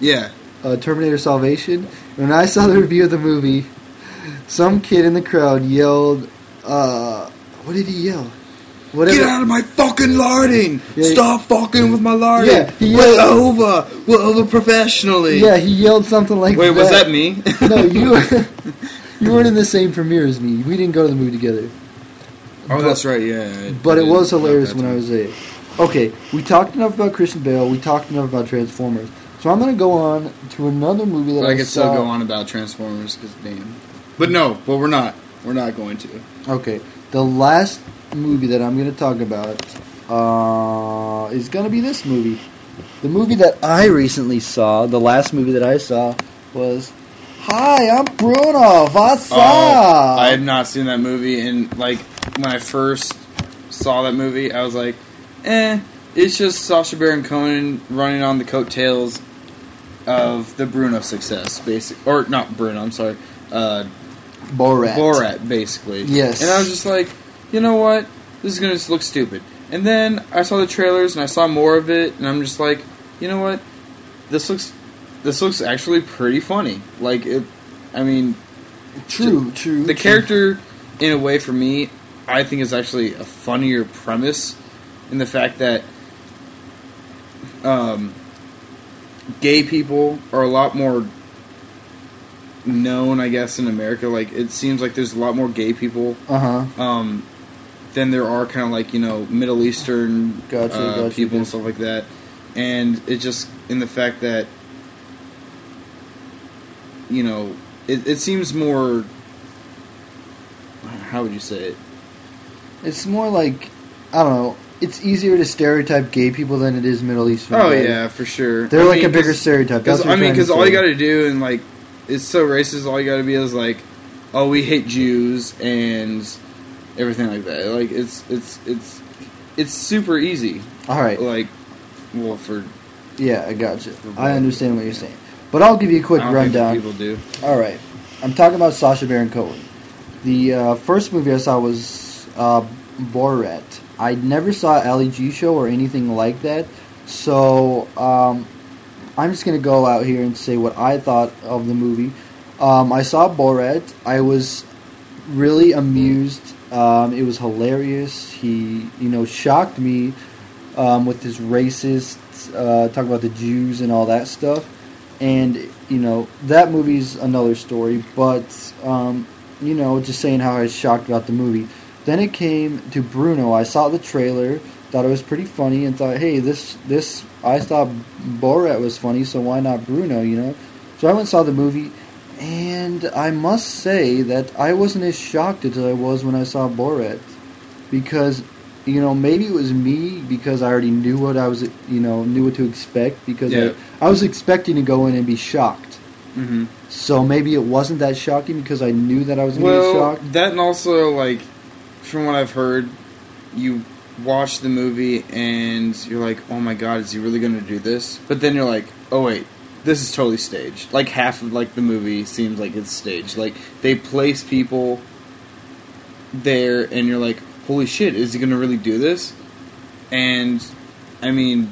S2: yeah,
S1: uh, Terminator Salvation. When I saw the review of the movie, some kid in the crowd yelled, uh, "What did he yell? Whatever."
S2: get out of my fucking larding!
S1: Yeah,
S2: Stop fucking with my larding!
S1: Yeah, he
S2: we're
S1: yelled-
S2: over, we're over professionally.
S1: Yeah, he yelled something like
S2: Wait,
S1: that.
S2: was that me?
S1: no, you. you weren't in the same premiere as me. We didn't go to the movie together.
S2: oh, that's right. Yeah,
S1: But it
S2: did
S1: was hilarious
S2: that
S1: when I was there. Okay, we talked enough about Christian Bale. We talked enough about Transformers. So I'm going to go on to another movie that
S2: But I
S1: I
S2: could
S1: saw.
S2: still go on about Transformers because damn. But no, but we're not. We're not going to.
S1: Okay, the last movie that I'm going to talk about uh, is going to be this movie. The movie that I recently saw, the last movie that I saw, was Hi, I'm Bruno. What's
S2: Oh,
S1: up?
S2: I had not seen that movie, and like when I first saw that movie, I was like, "Eh, it's just Sacha Baron Cohen running on the coattails of the Bruno success, basic or not Bruno. I'm sorry, uh,
S1: Borat.
S2: Borat, basically.
S1: Yes.
S2: And I was just like, you know what? This is gonna look stupid. And then I saw the trailers and I saw more of it, and I'm just like, you know what? This looks, this looks actually pretty funny. Like it, I mean,
S1: True, true.
S2: the
S1: true.
S2: character, in a way, for me, I think is actually a funnier premise in the fact that um, gay people are a lot more known, I guess, in America. Like it seems like there's a lot more gay people
S1: Uh huh.
S2: um, than there are kind of like you know Middle Eastern
S1: Gotcha,
S2: uh,
S1: gotcha,
S2: people and stuff like that, and it just in the fact that you know it, it seems more. How would you say it?
S1: It's more like I don't know. It's easier to stereotype gay people than it is Middle Eastern.
S2: Oh yeah, for sure.
S1: They're
S2: I
S1: like
S2: mean,
S1: a bigger stereotype. That's
S2: I mean, because all you got to do and like it's so racist. All you got to be is like, oh, we hate Jews and everything like that. Like it's it's it's it's super easy.
S1: All right.
S2: Like, well, for
S1: Yeah, I got you. I understand what you're saying. But I'll give you a quick
S2: I don't think
S1: rundown.
S2: people do.
S1: All right. I'm talking about Sacha Baron Cohen. The uh, first movie I saw was uh, Borat. I never saw Ali G show or anything like that. So um, I'm just going to go out here and say what I thought of the movie. Um, I saw Borat. I was really amused. Um, it was hilarious. He, you know, shocked me um, with his racist uh, talk about the Jews and all that stuff. And you know that movie's another story. But um, you know, just saying how I was shocked about the movie. Then it came to Bruno. I saw the trailer, thought it was pretty funny, and thought, hey, this this I thought Borat was funny, so why not Bruno? You know. So I went and saw the movie, and I must say that I wasn't as shocked as I was when I saw Borat, because you know maybe it was me because I already knew what I was you know knew what to expect because
S2: Yeah.
S1: I, I was expecting to go in and be shocked.
S2: hmm
S1: So maybe it wasn't that shocking because I knew that I was going to be
S2: Well,
S1: shocked.
S2: that and also like, from what I've heard, you watch the movie and you're like, oh my god, is he really going to do this? But then you're like, oh wait. This is totally staged. Like half of like the movie seems like it's staged. Like they place people there, and you're like, "Holy shit! Is he gonna really do this?" And I mean,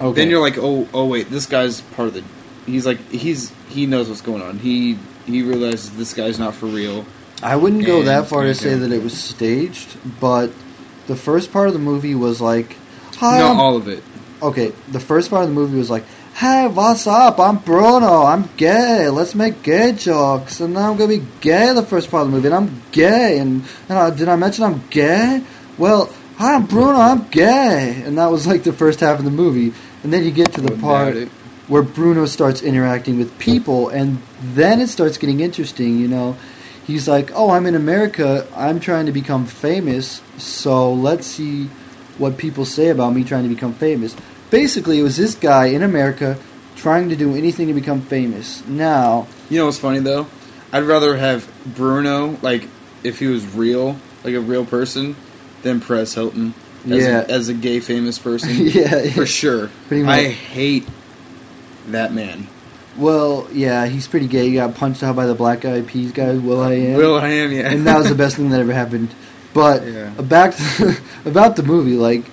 S1: Okay.
S2: then you're like, "Oh, oh wait, this guy's part of the." He's like, he's he knows what's going on. He he realizes this guy's not for real.
S1: I wouldn't go
S2: and
S1: that far to say that it was staged, but the first part of the movie was like, "Hi,
S2: Not
S1: I'm-"
S2: all of it.
S1: okay." The first part of the movie was like, "Hey, what's up? I'm Bruno. I'm gay. Let's make gay jokes." And now I'm gonna be gay the first part of the movie, and I'm gay. And, and I, did I mention I'm gay? Well, hi, I'm Bruno. I'm gay. And that was like the first half of the movie, and then you get to the
S2: Wouldn't
S1: part where Bruno starts interacting with people, and then it starts getting interesting. You know, he's like, "Oh, I'm in America. I'm trying to become famous. So let's see what people say about me trying to become famous." Basically, it was this guy in America trying to do anything to become famous. Now,
S2: You know what's funny though? I'd rather have Bruno, like if he was real, like a real person, than Perez Hilton. As,
S1: Yeah.
S2: a, as a gay famous person,
S1: yeah,
S2: for sure. I hate that man.
S1: Well, yeah, he's pretty gay. He got punched out by the Black Eyed Peas guy. will.i.am.
S2: Will I am, yeah.
S1: and that was the best thing that ever happened. But
S2: Yeah.
S1: back about the movie, like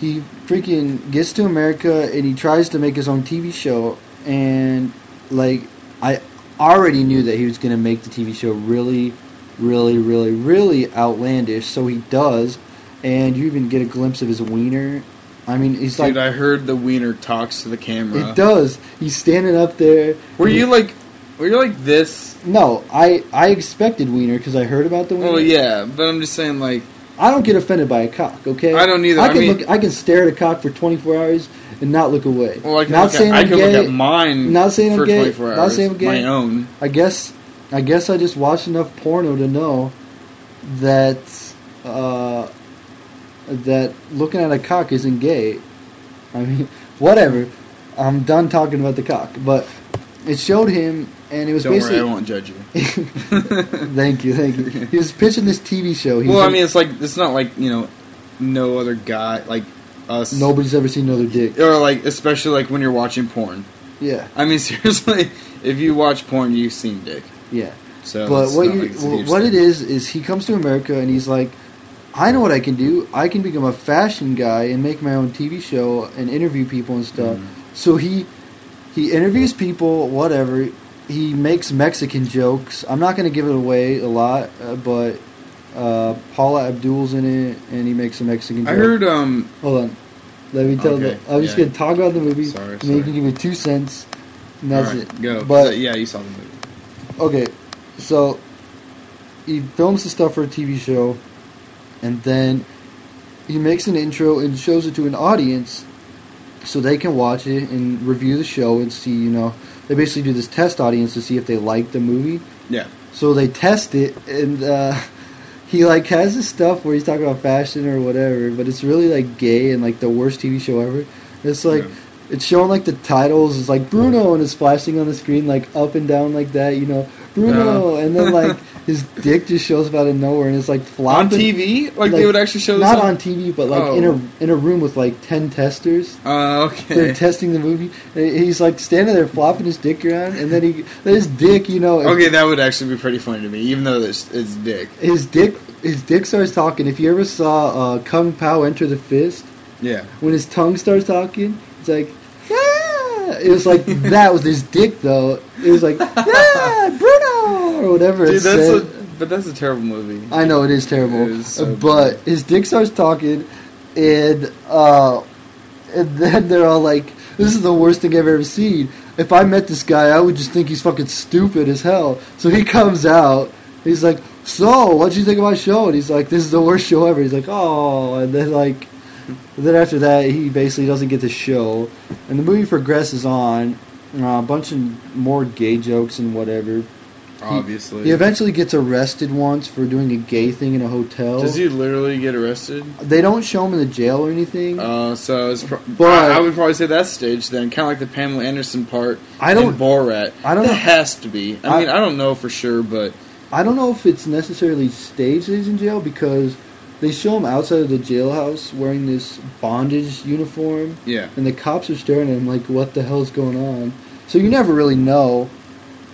S1: he freaking gets to America and he tries to make his own TV show, and like I already knew that he was going to make the TV show really, really, really, really outlandish. So he does, and you even get a glimpse of his wiener. I mean, he's
S2: Dude,
S1: like.
S2: I heard the wiener talks to the camera.
S1: it does. He's standing up there.
S2: Were you like, were you like this?
S1: No, I I expected wiener because I heard about the wiener.
S2: Oh yeah, but I'm just saying like,
S1: I don't get offended by a cock. Okay,
S2: I don't either.
S1: I
S2: I mean-
S1: look. I can stare at a cock for 24 hours and not look away.
S2: well, I can,
S1: not
S2: look,
S1: saying
S2: at, I
S1: I'm
S2: can
S1: gay.
S2: look at mine
S1: Not saying I'm
S2: for
S1: gay.
S2: 24 hours.
S1: Not saying I'm gay.
S2: My own.
S1: I guess. I guess I just watched enough porno to know that uh, that looking at a cock isn't gay. I mean, whatever. I'm done talking about the cock, but it showed him, and it was
S2: Don't worry. I won't judge you.
S1: thank you, thank you. He was pitching this TV show. He
S2: well,
S1: was
S2: I mean, it's like it's not like you know, no other guy like us.
S1: nobody's ever seen another dick.
S2: Or like, especially like when you're watching porn.
S1: Yeah,
S2: I mean, seriously, if you watch porn, you've seen dick.
S1: yeah.
S2: So,
S1: But what you,
S2: like it's
S1: what it
S2: thing.
S1: is is he comes to America and he's like, I know what I can do. I can become a fashion guy and make my own TV show and interview people and stuff.
S2: Mhm.
S1: So he he interviews people, whatever. He makes Mexican jokes. I'm not going to give it away a lot, uh, but uh, Paula Abdul's in it, and he makes a Mexican.
S2: I heard um
S1: Hold on. Let me tell
S2: Okay,
S1: you. I'm just going to talk about the movie.
S2: Sorry,
S1: and then you
S2: sorry.
S1: can give me two cents. And that's
S2: right,
S1: it.
S2: Go.
S1: But
S2: yeah, you saw the movie.
S1: okay, so he films the stuff for a TV show, and then he makes an intro and shows it to an audience, so they can watch it and review the show and see. You know, they basically do this test audience to see if they like the movie.
S2: Yeah.
S1: So they test it, and uh, he like has this stuff where he's talking about fashion or whatever, but it's really like gay and like the worst TV show ever. It's like
S2: Yeah.
S1: it's showing like the titles is like Bruno and it's flashing on the screen like up and down like that, you know, Bruno, and then like his dick just shows up out of nowhere and it's like flopping. On.
S2: TV, like,
S1: like,
S2: they would actually show this
S1: Not on TV, but like in
S2: Oh.
S1: a in a room with like ten testers.
S2: Uh, okay.
S1: They're testing the movie. He's like standing there flopping his dick around, and then he his dick, you know,
S2: Okay, that would actually be pretty funny to me, even though it's, it's dick.
S1: his dick his dick starts talking. If you ever saw uh, Kung Pow enter the fist,
S2: Yeah.
S1: when his tongue starts talking, it's like yeah. It was like that was his dick though. It was like yeah, Bruno or whatever.
S2: Dude, that's
S1: said.
S2: a, but that's a terrible movie.
S1: I know it is terrible,
S2: It is so
S1: but his dick starts talking, and uh, and then they're all like, "This is the worst thing I've ever seen." If I met this guy, I would just think he's fucking stupid as hell. So he comes out, he's like, "So, what'd you think of my show?" And he's like, "This is the worst show ever." He's like, "Oh," and then like, then after that, he basically doesn't get the show, and the movie progresses on. Uh, a bunch of more gay jokes and whatever.
S2: Obviously.
S1: He eventually gets arrested once for doing a gay thing in a hotel.
S2: Does he literally get arrested?
S1: They don't show him in the jail or anything.
S2: Uh, so it's pro-
S1: But-
S2: I, I would probably say that's staged then, kind of like the Pamela Anderson part.
S1: I don't-
S2: in Borat.
S1: I don't
S2: That
S1: know-
S2: has to be. I,
S1: I-
S2: mean, I don't know for sure, but
S1: I don't know if it's necessarily staged that he's in jail because they show him outside of the jailhouse wearing this bondage uniform,
S2: yeah.
S1: and the cops are staring at him like, "What the hell's going on?" So you never really know.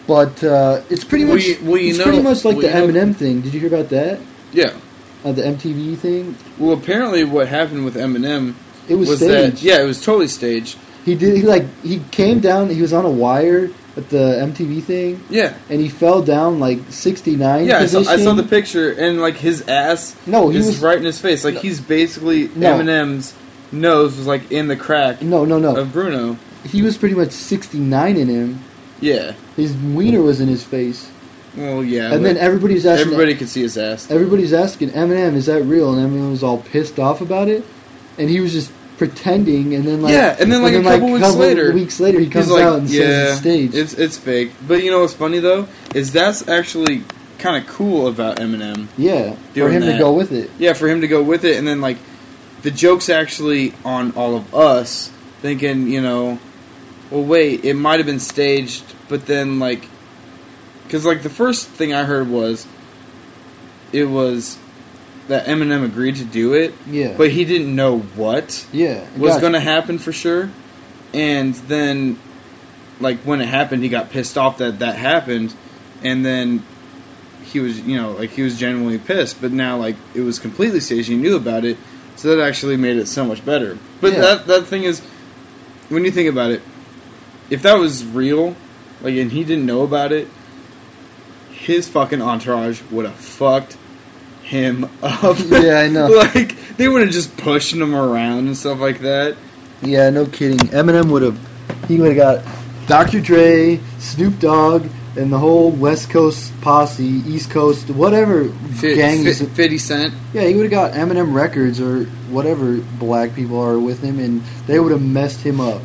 S1: But uh, it's pretty much
S2: well, you
S1: it's
S2: know-
S1: pretty much like the
S2: know-
S1: Eminem thing. Did you hear about that?
S2: Yeah.
S1: Uh, the MTV thing.
S2: Well, apparently, what happened with Eminem
S1: It was,
S2: was
S1: staged.
S2: that yeah, it was totally staged.
S1: He did. He like he came down. He was on a wire at the MTV thing,
S2: Yeah.
S1: and he fell down like sixty nine.
S2: Yeah, I saw. I saw the picture, and like his ass
S1: No, he
S2: is
S1: was
S2: right in his face. Like
S1: No.
S2: he's basically
S1: No.
S2: Eminem's nose was like in the crack
S1: No, no, no.
S2: of Bruno.
S1: he was pretty much 69 in him.
S2: Yeah.
S1: His wiener was in his face.
S2: Well, yeah.
S1: and then everybody's asking
S2: everybody could see his ass.
S1: everybody's asking Eminem, is that real? And Eminem was all pissed off about it. And he was just pretending and then like
S2: Yeah, and then, like, a couple weeks later,
S1: weeks later he comes
S2: like,
S1: out and
S2: yeah,
S1: says it's staged.
S2: it's it's fake. But you know what's funny though is that's actually kind of cool about Eminem.
S1: yeah, for him to go with it.
S2: Yeah, for him to go with it, and then like the joke's actually on all of us thinking, you know, well, wait, it might have been staged, but then like, because like the first thing I heard was it was that Eminem agreed to do it,
S1: Yeah.
S2: but he didn't know what
S1: yeah.
S2: was
S1: gotcha.
S2: going to happen for sure, and then like when it happened, he got pissed off that that happened, and then he was you know like he was genuinely pissed. But now like it was completely staged. He knew about it, so that actually made it so much better. But
S1: Yeah.
S2: that that thing is, when you think about it, if that was real, like and he didn't know about it, his fucking entourage would have fucked him up.
S1: Yeah, I know.
S2: like they would have just pushed him around and stuff like that.
S1: Yeah, no kidding. Eminem would have he would have got Dr. Dre, Snoop Dogg, and the whole West Coast posse, East Coast, whatever gang is
S2: Fifty Cent.
S1: Yeah, he would have got Eminem Records or whatever black people are with him, and they would have messed him up.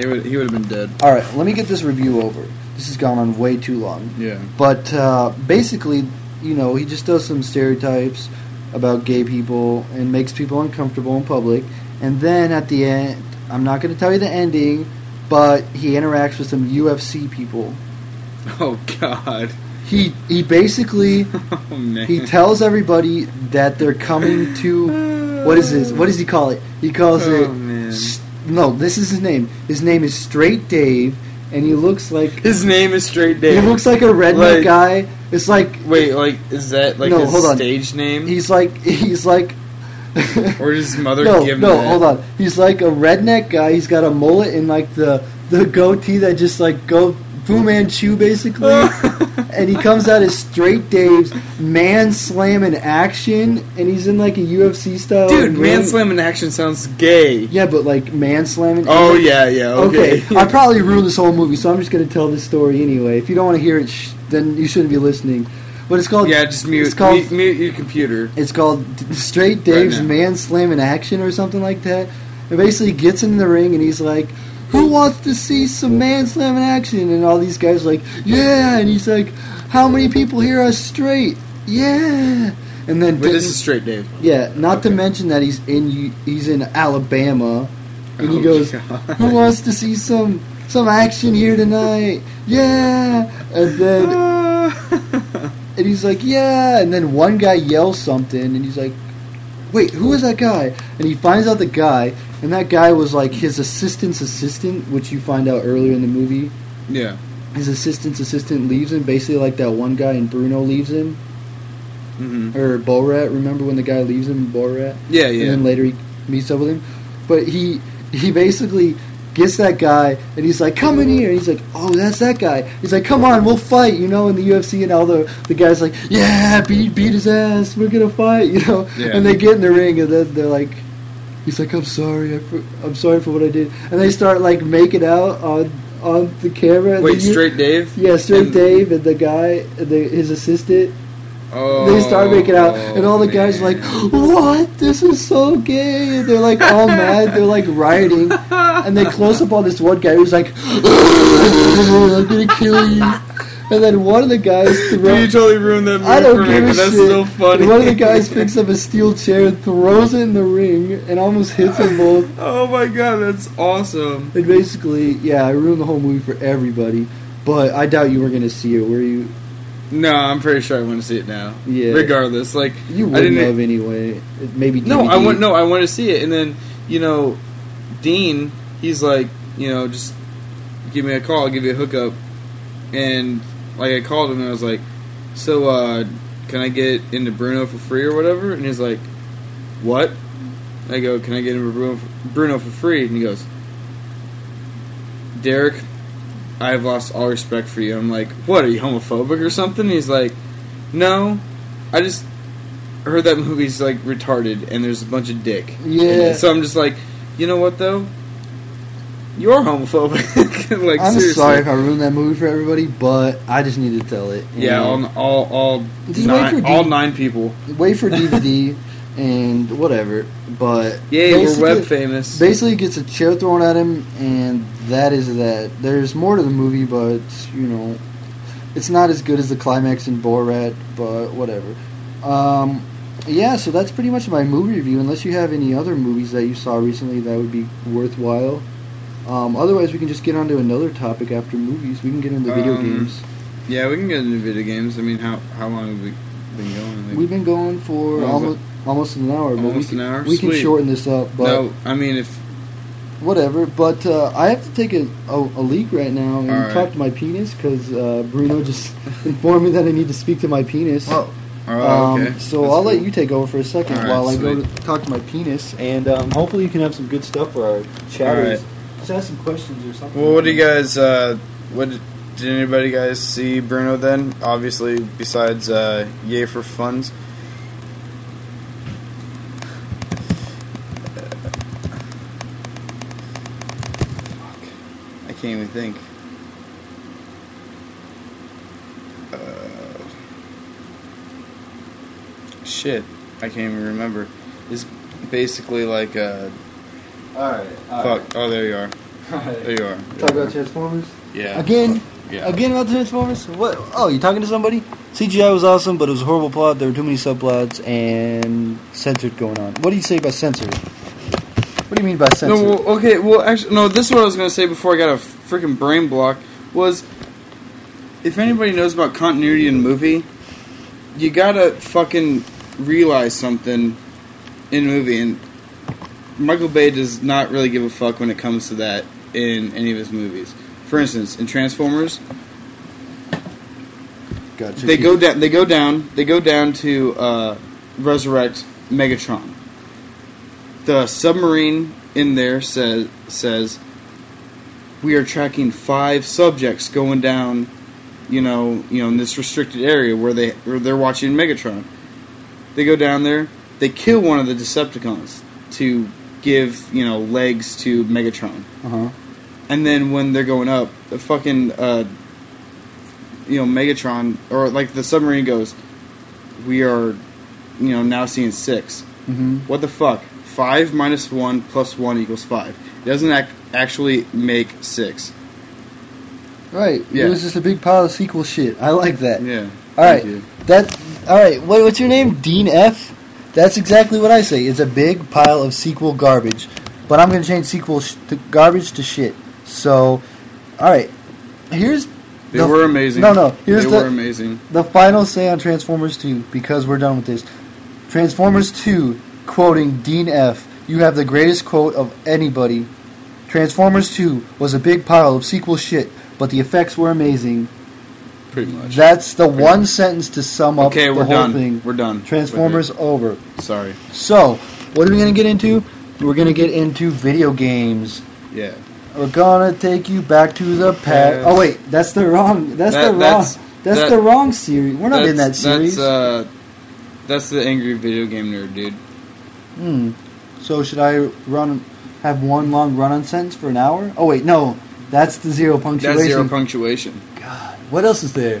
S2: They would, he would have been dead.
S1: All right, let me get this review over. This has gone on way too long.
S2: Yeah.
S1: But uh, basically, you know, he just does some stereotypes about gay people and makes people uncomfortable in public. And then at the end, I'm not going to tell you the ending, but he interacts with some UFC people.
S2: Oh God.
S1: He he basically
S2: Oh man.
S1: he tells everybody that they're coming to what is this? What does he call it? He calls
S2: Oh,
S1: it
S2: man.
S1: No. This is his name. His name is Straight Dave, and he looks like
S2: His name is Straight Dave.
S1: he looks like a redneck
S2: Like-
S1: guy. It's like
S2: Wait, like is that like
S1: No,
S2: his
S1: hold on.
S2: stage name?
S1: he's like he's like.
S2: or does his mother
S1: no,
S2: give him
S1: no,
S2: that?
S1: hold on. He's like a redneck guy. He's got a mullet and like the the goatee that just like go Fu Manchu basically, and he comes out as Straight Dave's man slam in action, and he's in like a UFC style.
S2: Dude,
S1: ring.
S2: man slamming action sounds gay.
S1: Yeah, but like man slamming.
S2: Oh yeah, yeah. Okay.
S1: Okay, I probably ruined this whole movie, so I'm just gonna tell this story anyway. If you don't want to hear it, sh- then you shouldn't be listening. But it's called
S2: yeah, just mute,
S1: It's called
S2: mute, mute your computer.
S1: it's called Straight Dave's
S2: now.
S1: Man Slamming Action or something like that. And basically gets in the ring and he's like, "Who wants to see some man slamming action?" And all these guys are like, "Yeah!" And he's like, "How many people here are straight?" Yeah. And then
S2: Wait, this is straight, Dave.
S1: yeah, not to mention that he's in he's in Alabama, and he
S2: Oh,
S1: goes,
S2: God.
S1: "Who wants to see some some action here tonight?" Yeah, and then and he's like, "Yeah," and then one guy yells something, and he's like, "Wait, who is that guy?" And he finds out the guy, and that guy was like his assistant's assistant, which you find out earlier in the movie.
S2: yeah.
S1: His assistant's assistant leaves him, basically like that one guy in Bruno leaves him,
S2: hmm
S1: or Borat. Remember when the guy leaves him in Borat?
S2: Yeah, yeah.
S1: and then later he meets up with him. But he he basically gets that guy, and he's like, "Come in here." And he's like, "Oh, that's that guy." He's like, "Come on, we'll fight." You know, in the UFC, and all the the guys like, "Yeah, beat beat his ass. We're gonna fight." You know,
S2: Yeah.
S1: and they get in the ring, and then they're like. He's like, I'm sorry, for, I'm sorry for what I did, and they start like making out on on the camera.
S2: Wait, straight Dave?
S1: yeah, straight
S2: And-
S1: Dave and the guy, and the, his assistant.
S2: Oh,
S1: They start making out, and all the guys are like, "What? This is so gay!" And they're like all mad. They're like rioting, and they close up on this one guy who's like, "I'm gonna kill you." And then one of the guys
S2: You
S1: throws.
S2: totally ruined that movie
S1: I don't give a
S2: but that's so funny.
S1: And one of the guys picks up a steel chair, throws it in the ring, and almost hits them both.
S2: oh my god, that's awesome.
S1: And basically, yeah, I ruined the whole movie for everybody. But I doubt you were gonna see it. Were you?
S2: No, I'm pretty sure I want to see it now.
S1: Yeah.
S2: Regardless, like
S1: You
S2: I
S1: wouldn't
S2: didn't.
S1: have anyway. Maybe
S2: No, I want no, I want to see it, and then you know, Dean, he's like, you know, just give me a call, I'll give you a hookup, and like I called him and I was like, so uh, can I get into Bruno for free or whatever? And he's like, what? I go, can I get into Bruno for, Bruno for free? And he goes, Derek, I have lost all respect for you. I'm like, what? Are you homophobic or something? He's like, no, I just heard that movie's like retarded and there's a bunch of dick.
S1: Yeah.
S2: So I'm just like, you know what though? You're homophobic. like
S1: I'm
S2: seriously.
S1: sorry if I ruined that movie for everybody, but I just need to tell it.
S2: Yeah,
S1: And
S2: all all all, nine, all nine people.
S1: wait for DVD and whatever. But
S2: Yay, we're web famous.
S1: Basically, gets a chair thrown at him, and that is that. There's more to the movie, but you know, it's not as good as the climax in Borat, but whatever. Um, yeah, so that's pretty much my movie review. Unless you have any other movies that you saw recently that would be worthwhile. Um, otherwise, we can just get on to another topic after movies. We can get into video
S2: Um,
S1: games.
S2: Yeah, we can get into video games. I mean, how how long have we been going? Like,
S1: We've been going for
S2: almost. was
S1: almost almost an hour, but we
S2: Almost
S1: can,
S2: an hour?
S1: we can shorten this up. But
S2: no, I mean if
S1: whatever. But uh, I have to take a, a, a leak right now and
S2: Alright.
S1: talk to my penis because uh, Bruno just informed me that I need to speak to my penis.
S2: oh,
S1: Um,
S2: okay.
S1: so
S2: That's
S1: I'll let you take over for a second
S2: Alright,
S1: while I go to talk to my penis, and um, hopefully you can have some good stuff for our chatters.
S2: Alright.
S1: Just ask some questions or something.
S2: Well, what do you guys? Uh, what did, did anybody guys see Bruno then? Obviously, besides uh, Yay for Funds. I can't even think. Uh, shit, I can't even remember. It's basically like uh,
S1: All right.
S2: fuck. Oh, there you are. There you are.
S1: Talk about Transformers
S2: Yeah.
S1: again.
S2: Yeah.
S1: Again about Transformers? What? Oh, you talking to somebody? CGI was awesome, but it was a horrible plot. There were too many subplots and censored going on. What do you say about censored? What do you mean by censored?
S2: No, well, okay, well, actually, no. This is what I was gonna say before I got a freaking brain block. Was if anybody knows about continuity in a movie, you gotta fucking realize something in a movie, and Michael Bay does not really give a fuck when it comes to that in any of his movies. For instance, in Transformers,
S1: Gotcha.
S2: they go down. They go down. They go down to uh, resurrect Megatron. The submarine in there says says, we are tracking five subjects going down, you know, you know, in this restricted area where they where they're watching Megatron. They go down there, they kill one of the Decepticons to give you know legs to Megatron,
S1: Uh huh.
S2: and then when they're going up, the fucking uh, you know Megatron or like the submarine goes, we are, you know, now seeing six.
S1: Mm-hmm.
S2: What the fuck? Five minus one plus one equals five. It doesn't ac- actually make six.
S1: Right.
S2: Yeah.
S1: It was just a big pile of sequel shit. I like that.
S2: Yeah.
S1: All right.
S2: Thank you.
S1: That. All right. What, what's your name? Dean F. That's exactly what I say. It's a big pile of sequel garbage. But I'm gonna change sequel sh- to garbage to shit. So, all right. Here's
S2: They
S1: the-
S2: were amazing.
S1: No, no. Here's
S2: they
S1: the
S2: were amazing.
S1: the final say on Transformers 2 because we're done with this. Transformers 2, quoting Dean F. You have the greatest quote of anybody. Transformers 2 was a big pile of sequel shit, but the effects were amazing.
S2: Pretty much.
S1: That's the one sentence to sum up
S2: okay,
S1: the
S2: we're
S1: whole
S2: done.
S1: thing.
S2: We're done.
S1: Transformers over.
S2: Sorry.
S1: So, what are we going to get into? We're going to get into video games.
S2: Yeah.
S1: We're gonna take you back to the past.
S2: Past.
S1: Oh wait, that's the wrong. That's
S2: That-
S1: the wrong.
S2: that's-
S1: That's,
S2: that-
S1: the wrong series. We're not in that series.
S2: That's uh, that's the angry video game nerd, dude.
S1: Hmm. So should I run? Have one long run-on sentence for an hour? Oh wait, no. That's the zero punctuation.
S2: That's zero punctuation.
S1: God, what else is there?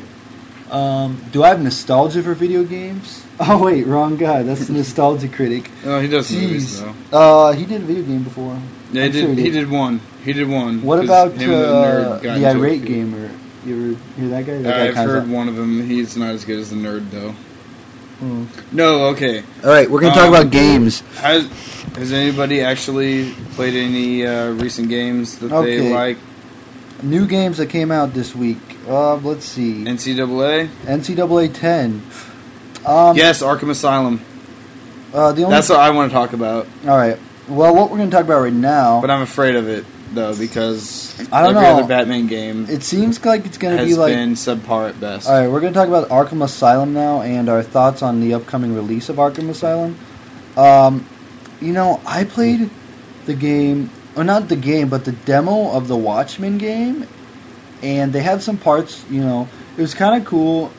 S1: Um, do I have nostalgia for video games? Oh wait, wrong guy. That's the nostalgia critic.
S2: Oh, he does movies
S1: Jeez.
S2: though.
S1: Uh, he did a video game before.
S2: Yeah, he
S1: I'm sure
S2: did.
S1: he
S2: He
S1: did.
S2: did one. He did one.
S1: What about
S2: the
S1: uh,
S2: nerd
S1: the irate gamer? You ever hear that guy? That guy
S2: I've heard
S1: sucks.
S2: one of them. He's not as good as the nerd though.
S1: Hmm.
S2: No, okay.
S1: All right, we're gonna talk
S2: Um,
S1: about games.
S2: Has has anybody actually played any uh, recent games that
S1: Okay.
S2: they like?
S1: New games that came out this week. Uh, let's see.
S2: NCAA.
S1: NCAA 10. Um,
S2: yes, Arkham Asylum.
S1: Uh, the only.
S2: That's what I want to talk about.
S1: all right. Well, what we're going to talk about right now.
S2: But I'm afraid of it though because
S1: I don't
S2: every
S1: know.
S2: other Batman game
S1: it seems like it's going to
S2: has
S1: be like.
S2: been subpar at best.
S1: All right, we're going to talk about Arkham Asylum now and our thoughts on the upcoming release of Arkham Asylum. Um, you know, I played the game, or not the game, but the demo of the Watchmen game, and they had some parts. You know, it was kind of cool.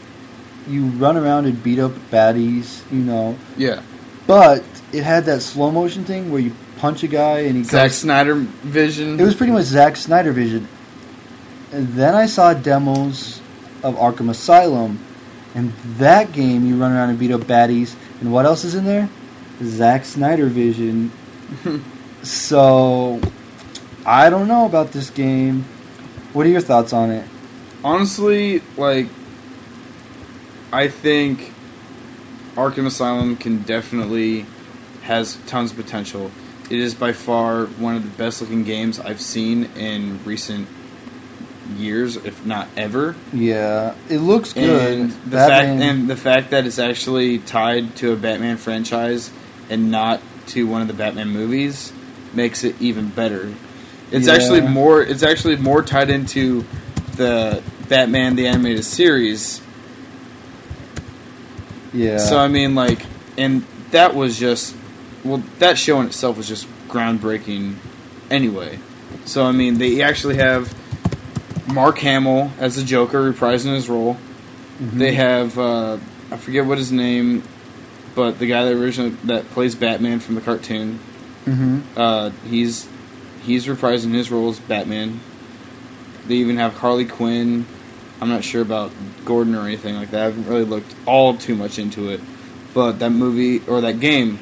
S1: You run around and beat up baddies, you know,
S2: Yeah,
S1: but it had that slow motion thing where you punch a guy and he
S2: Zack
S1: goes.
S2: Snyder vision.
S1: It was pretty much Zack Snyder vision. And then I saw demos of Arkham Asylum, and that game you run around and beat up baddies. And what else is in there? Zack Snyder vision. so I don't know about this game. What are your thoughts on it?
S2: honestly like. I think Arkham Asylum can definitely has tons of potential. It is by far one of the best looking games I've seen in recent years, if not ever.
S1: Yeah, it looks good.
S2: And the
S1: Batman-
S2: fact and the fact that it's actually tied to a Batman franchise and not to one of the Batman movies makes it even better. It's
S1: Yeah.
S2: actually more it's actually more tied into the Batman the animated series.
S1: yeah.
S2: So I mean like and that was just well that show in itself was just groundbreaking anyway. So I mean they actually have Mark Hamill as the Joker reprising his role.
S1: Mhm.
S2: They have uh, I forget what his name, but the guy that originally that plays Batman from the cartoon.
S1: Mhm.
S2: Uh, he's he's reprising his role as Batman. They even have Harley Quinn. I'm not sure about Gordon or anything like that. I haven't really looked all too much into it, but that movie or that game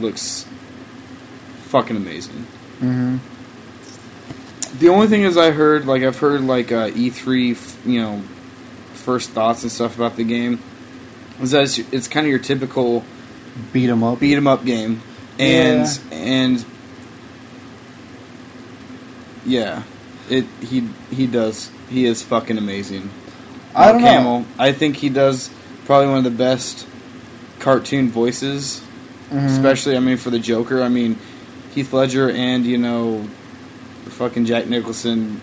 S2: looks fucking amazing.
S1: Mhm.
S2: The only thing is, I heard like I've heard like uh, E3, f- you know, first thoughts and stuff about the game. Is that it's, it's kind of your typical
S1: Beat 'em up.
S2: beat 'em up game, and
S1: Yeah.
S2: and yeah, it he he does he is fucking amazing.
S1: I don't know.
S2: Hamill, I think he does probably one of the best cartoon voices,
S1: Mhm.
S2: especially I mean for the Joker. I mean Heath Ledger and you know fucking Jack Nicholson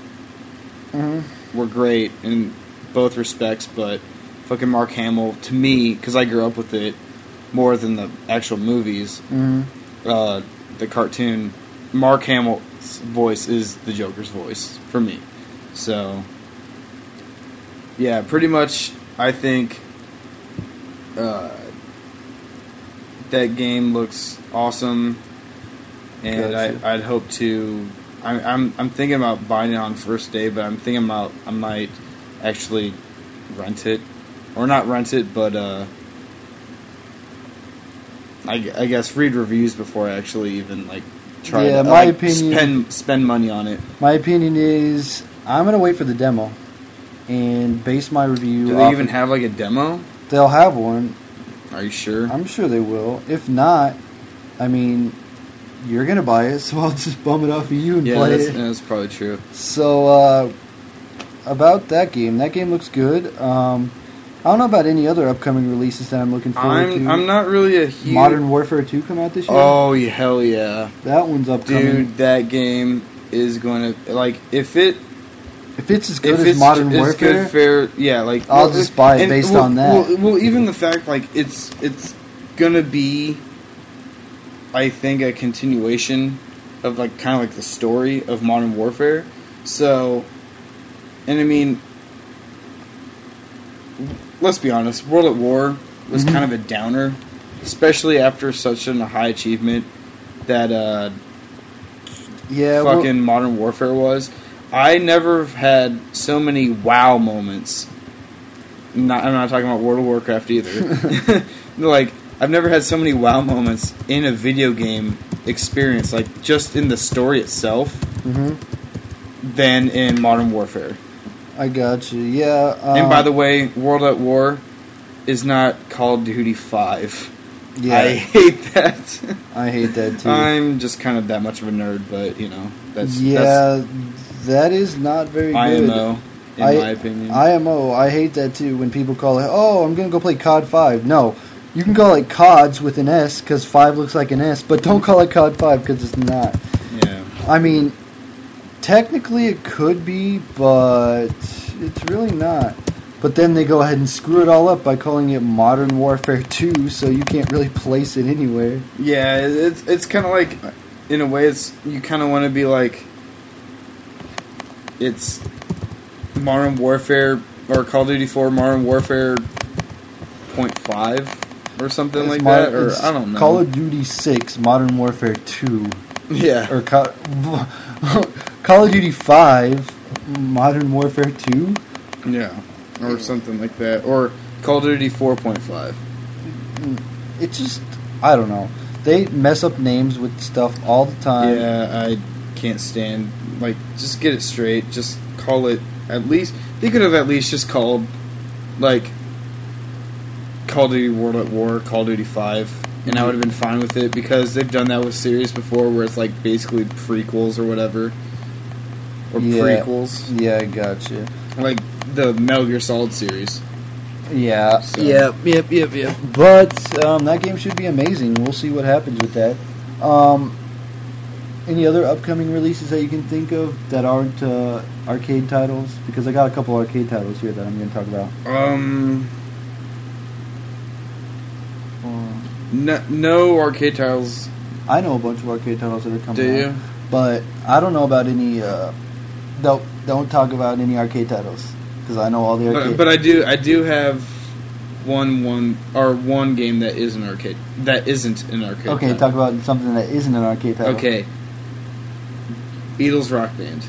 S1: Mhm.
S2: were great in both respects, but fucking Mark Hamill to me because I grew up with it more than the actual movies
S1: Mhm.
S2: uh, the cartoon, Mark Hamill's voice is the Joker's voice for me. So, yeah, pretty much. I think uh, that game looks awesome, and
S1: Gotcha.
S2: I, I'd hope to. I, I'm I'm thinking about buying it on first day, but I'm thinking about I might actually rent it, or not rent it, but uh, I, I guess read reviews before I actually even like try
S1: Yeah,
S2: to
S1: my
S2: like,
S1: opinion-
S2: spend spend money on it.
S1: My opinion is I'm gonna wait for the demo and base my review.
S2: Do they even
S1: of-
S2: have like a demo?
S1: They'll have one.
S2: Are you sure?
S1: I'm sure they will. If not, I mean, you're gonna buy it, so I'll just bum it off of you and
S2: yeah,
S1: play
S2: that's,
S1: it.
S2: that's probably true.
S1: So uh, about that game, that game looks good. Um, I don't know about any other upcoming releases that I'm looking forward
S2: I'm
S1: to.
S2: I'm not really a huge
S1: Modern Warfare 2 come out this year.
S2: Oh yeah, hell yeah,
S1: that one's upcoming.
S2: dude! That game is going to like if it
S1: if it's as good
S2: if
S1: as Modern
S2: it's
S1: Warfare,
S2: good fair, yeah, like
S1: I'll just buy it based
S2: well-
S1: on that.
S2: Well, well, even the fact like it's it's gonna be, I think, a continuation of like kind of like the story of Modern Warfare. So, and I mean, let's be honest, World at War was
S1: Mhm.
S2: kind of a downer, especially after such an, a high achievement that uh,
S1: yeah, well-
S2: fucking Modern Warfare was. I never had so many wow moments. Not, I'm not talking about World of Warcraft either. like I've never had so many wow moments in a video game experience, like just in the story itself,
S1: Mhm.
S2: than in Modern Warfare.
S1: I got you. Yeah. Um,
S2: and by the way, World at War is not Call of Duty Five.
S1: yeah,
S2: I hate that.
S1: I hate that too.
S2: I'm just kind of that much of a nerd, but you know that's
S1: yeah, that is not very good.
S2: IMO in
S1: I-
S2: my opinion.
S1: IMO, I hate that too when people call it, oh, I'm going to go play COD 5. No, you can call it CODs with an S because 5 looks like an S, but don't call it COD 5 because it's not.
S2: yeah.
S1: I mean, technically it could be, but it's really not. But then they go ahead and screw it all up by calling it Modern Warfare 2, so you can't really place it anywhere.
S2: Yeah, it's it's kind of like, in a way, it's you kind of want to be like, it's Modern Warfare or Call of Duty Four Modern Warfare point five or something
S1: It's
S2: like
S1: Mod-
S2: that, or I don't know.
S1: Call of Duty 6, Modern Warfare 2.
S2: yeah,
S1: or Call, Call of Duty 5, Modern Warfare 2.
S2: yeah, or something like that, or Call of Duty Four point five.
S1: It just, I don't know. They mess up names with stuff all the time.
S2: Yeah, I can't stand like just get it straight. Just call it at least. They could have at least just called like Call of Duty World at War, Call of Duty Five, and I would have been fine with it because they've done that with series before, where it's like basically prequels or whatever, or
S1: Yeah.
S2: prequels,
S1: Yeah, I gotcha.
S2: like the Metal Gear Solid series.
S1: Yeah.
S2: So-
S1: Yep, yep, yep, yep. But um, that game should be amazing. We'll see what happens with that. Um, any other upcoming releases that you can think of that aren't uh, arcade titles? Because I got a couple arcade titles here that I'm going to talk about.
S2: Um, no, no arcade titles.
S1: I know a bunch of arcade titles that are coming
S2: Do
S1: out.
S2: you?
S1: but I don't know about any. Uh, don't don't talk about any arcade titles because I know all the arcade.
S2: But, but I do I do have one one or one game that is an arcade that isn't an arcade.
S1: okay,
S2: title.
S1: talk about something that isn't an arcade title.
S2: Okay. Beatles Rock Band.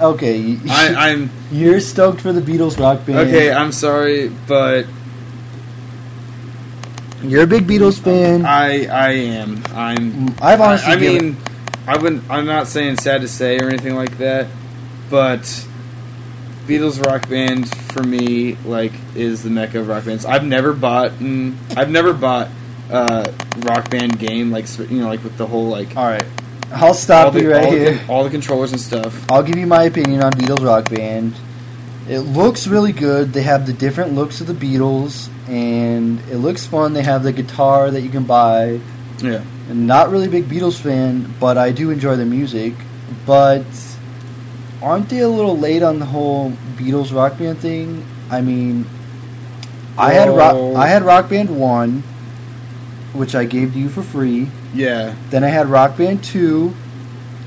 S1: Okay,
S2: I, am
S1: you're stoked for the Beatles rock band.
S2: okay. I'm sorry, but
S1: you're a big Beatles fan.
S2: I I am. I'm.
S1: I've honestly
S2: I, I mean, I wouldn't. I'm not saying sad to say or anything like that, but Beatles Rock Band for me like is the mecca of rock bands. I've never bought. mm, I've never bought uh, rock band game like you know like with the whole like
S1: all right, I'll stop
S2: the,
S1: you right
S2: all,
S1: here.
S2: the, all the controllers and stuff.
S1: I'll give you my opinion on Beatles Rock Band. It looks really good. They have the different looks of the Beatles, and it looks fun. They have the guitar that you can buy.
S2: Yeah.
S1: I'm not really a big Beatles fan, but I do enjoy their music. But aren't they a little late on the whole Beatles Rock Band thing? I mean, I had rock, I had Rock Band one, which I gave to you for free.
S2: Yeah.
S1: Then I had Rock Band two.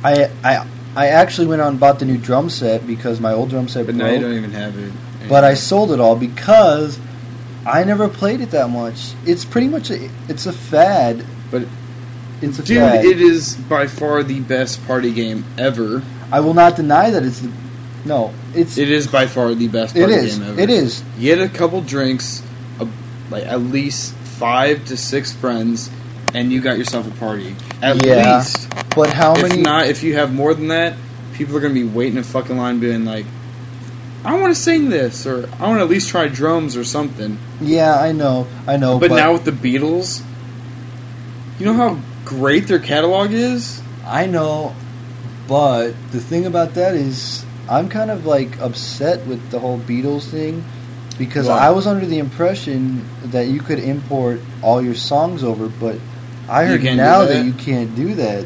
S1: I I I actually went out and bought the new drum set because my old drum set
S2: But
S1: broke.
S2: now you don't even have it.
S1: but I sold it all because I never played it that much. It's pretty much a, it's a fad.
S2: But-
S1: it's a
S2: Dude,
S1: fad.
S2: it is by far the best party game ever.
S1: I will not deny that it's the, no. It's
S2: It is by far the best
S1: it
S2: party
S1: is
S2: game ever.
S1: it is
S2: You get a couple drinks, a, like at least five to six friends, and you got yourself a party. At
S1: Yeah.
S2: least.
S1: But how
S2: if
S1: many?
S2: not, if you have more than that, people are gonna be waiting in fucking line, being like, "I want to sing this," or "I want to at least try drums or something."
S1: yeah, I know, I know.
S2: but, now with the Beatles, you know how great their catalog is.
S1: I know, but the thing about that is, I'm kind of like upset with the whole Beatles thing because? I was under the impression that you could import all your songs over, but I heard now
S2: that?
S1: that you can't do that.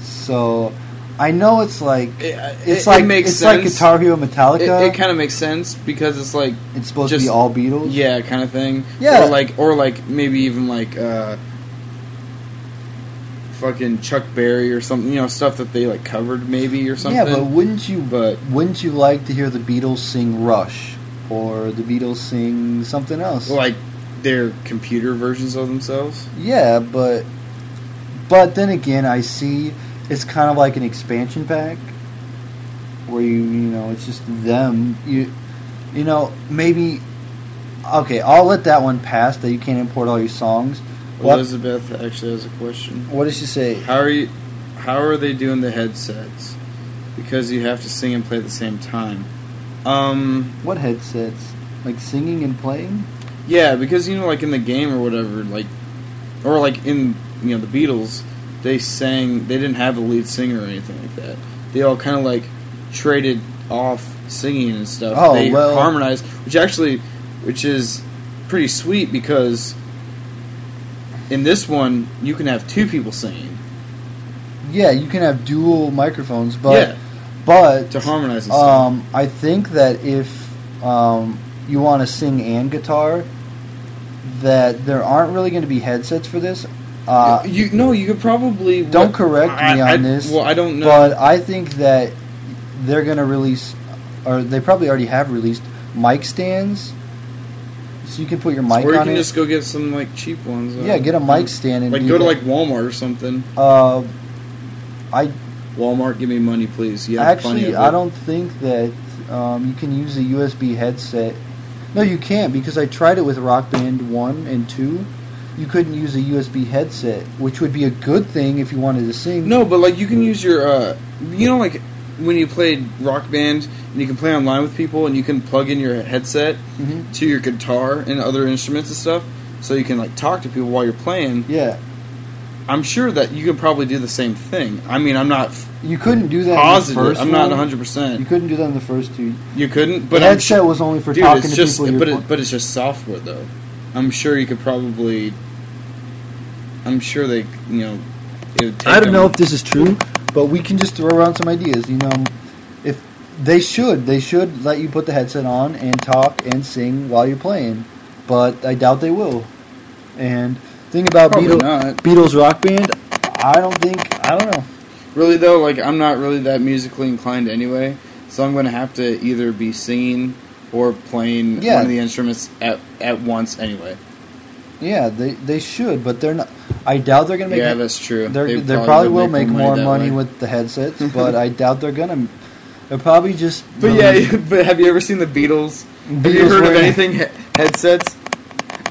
S1: So I know it's like
S2: It,
S1: it's like
S2: it makes
S1: it's
S2: sense.
S1: like Guitar Hero Metallica.
S2: It, it kind of makes sense because it's like
S1: it's supposed to be all Beatles.
S2: yeah, kind of thing.
S1: Yeah.
S2: or like or like maybe even like uh, fucking Chuck Berry or something. You know, stuff that they like covered maybe or something.
S1: Yeah, but wouldn't you
S2: but
S1: wouldn't you like to hear the Beatles sing Rush or the Beatles sing something else?
S2: like their computer versions of themselves.
S1: Yeah, but but then again, I see it's kind of like an expansion pack where you you know it's just them. You you know maybe okay, I'll let that one pass that you can't import all your songs.
S2: Elizabeth actually has a question.
S1: what did she say?
S2: How are you? How are they doing the headsets? Because you have to sing and play at the same time. Um,
S1: What headsets? Like singing and playing?
S2: Yeah, because you know, like in the game or whatever, like, or like in you know the Beatles, they sang. They didn't have a lead singer or anything like that. They all kind of like traded off singing and stuff.
S1: Oh,
S2: they
S1: well-
S2: harmonized, which actually, which is pretty sweet because in this one you can have two people singing.
S1: Yeah, you can have dual microphones, but
S2: yeah,
S1: but
S2: to harmonize.
S1: Um, I think that if um, you want to sing and guitar, that there aren't really going to be headsets for this. Uh,
S2: you no, you could probably
S1: Don't
S2: what-
S1: correct me on
S2: I-
S1: this,
S2: Well, I don't know.
S1: but I think that they're going to release, or they probably already have released mic stands, so you can put your mic
S2: or you
S1: on
S2: can
S1: it.
S2: just go get some like cheap ones. uh,
S1: yeah, get a mic stand and
S2: Like go to like Walmart or something.
S1: Uh, I
S2: Walmart, give me money, please. You have plenty
S1: Actually,
S2: of
S1: I don't think that um, you can use a USB headset. No, you can't because I tried it with Rock Band 1 and 2. You couldn't use a USB headset, which would be a good thing if you wanted to sing.
S2: No, but like you can use your, uh, you know, like when you played Rock Band and you can play online with people and you can plug in your headset
S1: Mhm.
S2: to your guitar and other instruments and stuff, so you can like talk to people while you're playing.
S1: Yeah.
S2: I'm sure that you could probably do the same thing. I mean, I'm not
S1: You couldn't do that in the first
S2: I'm not
S1: one.
S2: 100.
S1: You
S2: percent
S1: couldn't do that in the first two.
S2: You couldn't,
S1: But
S2: but
S1: the
S2: I'm
S1: headset
S2: sure.
S1: was only for
S2: Dude,
S1: talking
S2: it's
S1: to
S2: just,
S1: people. you're
S2: but it, but it's just software though. I'm sure you could probably. I'm sure they, you know, it would take
S1: I don't know
S2: them-
S1: if this is true, but we can just throw around some ideas. You know, if they should, they should let you put the headset on and talk and sing while you're playing. But I doubt they will. And thing about
S2: Probably
S1: Beatles,
S2: not.
S1: Beatles Rock Band, I don't think. I don't know.
S2: Really though, like I'm not really that musically inclined anyway, so I'm going to have to either be singing or playing
S1: Yeah.
S2: one of the instruments at at once anyway.
S1: Yeah, they they should, but they're not. I doubt they're gonna make.
S2: yeah, that's true.
S1: they're,
S2: They
S1: they probably, will make more
S2: that
S1: money
S2: way.
S1: with the headsets, but I doubt they're gonna. They're probably just.
S2: But yeah, but have you ever seen the Beatles? Have you
S1: Beatles
S2: heard of
S1: wearing-
S2: anything he- headsets?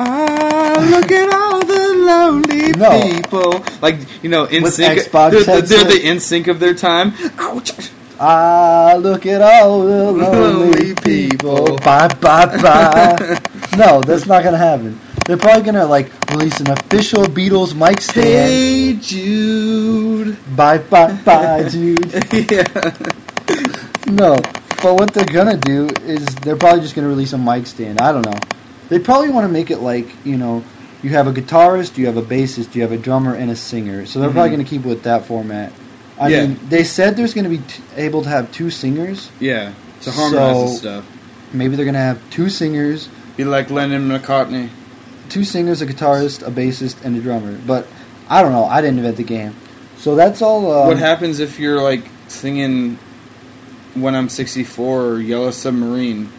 S2: Ah, look at all the lonely
S1: No.
S2: people. Like you know, in
S1: With
S2: sync.
S1: Xbox
S2: They're, they're the NSYNC of their time. Ouch.
S1: Ah, look at all the lonely
S2: Lonely
S1: people.
S2: people.
S1: Bye, bye, bye. no, that's not gonna happen. They're probably gonna like release an official Beatles mic stand.
S2: Hey Jude.
S1: Bye, bye, bye, dude.
S2: yeah.
S1: No, but what they're gonna do is they're probably just gonna release a mic stand. I don't know. They probably want to make it like you know, you have a guitarist, you have a bassist, you have a drummer, and a singer. So they're probably
S2: Mhm.
S1: gonna keep with that format. I
S2: Yeah.
S1: mean, they said there's gonna be t- able to have two singers.
S2: Yeah. To harmonize the
S1: So-
S2: stuff.
S1: Maybe they're gonna have two singers,
S2: Be like Lennon and McCartney.
S1: two singers, a guitarist, a bassist, and a drummer. But I don't know. I didn't invent the game, so that's all. Um,
S2: what happens if you're like singing "When I'm 64" or "Yellow Submarine,"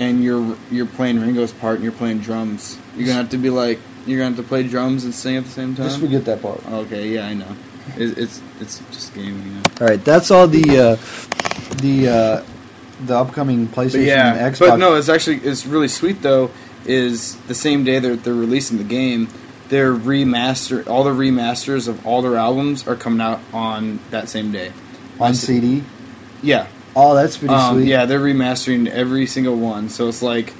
S2: and you're you're playing Ringo's part and you're playing drums. You're gonna have to be like you're gonna have to play drums and sing at the same time.
S1: Just forget that part.
S2: Okay, yeah, I know. It, it's it's just gaming. You know?
S1: All right, that's all the uh, the uh, the upcoming PlayStation
S2: But yeah,
S1: and Xbox.
S2: but no, it's actually it's really sweet though. Is the same day they're they're releasing the game, their remaster, all the remasters of all their albums are coming out on that same day.
S1: on CD.
S2: Yeah,
S1: Oh, that's pretty
S2: um,
S1: sweet.
S2: yeah, they're remastering every single one. So it's like,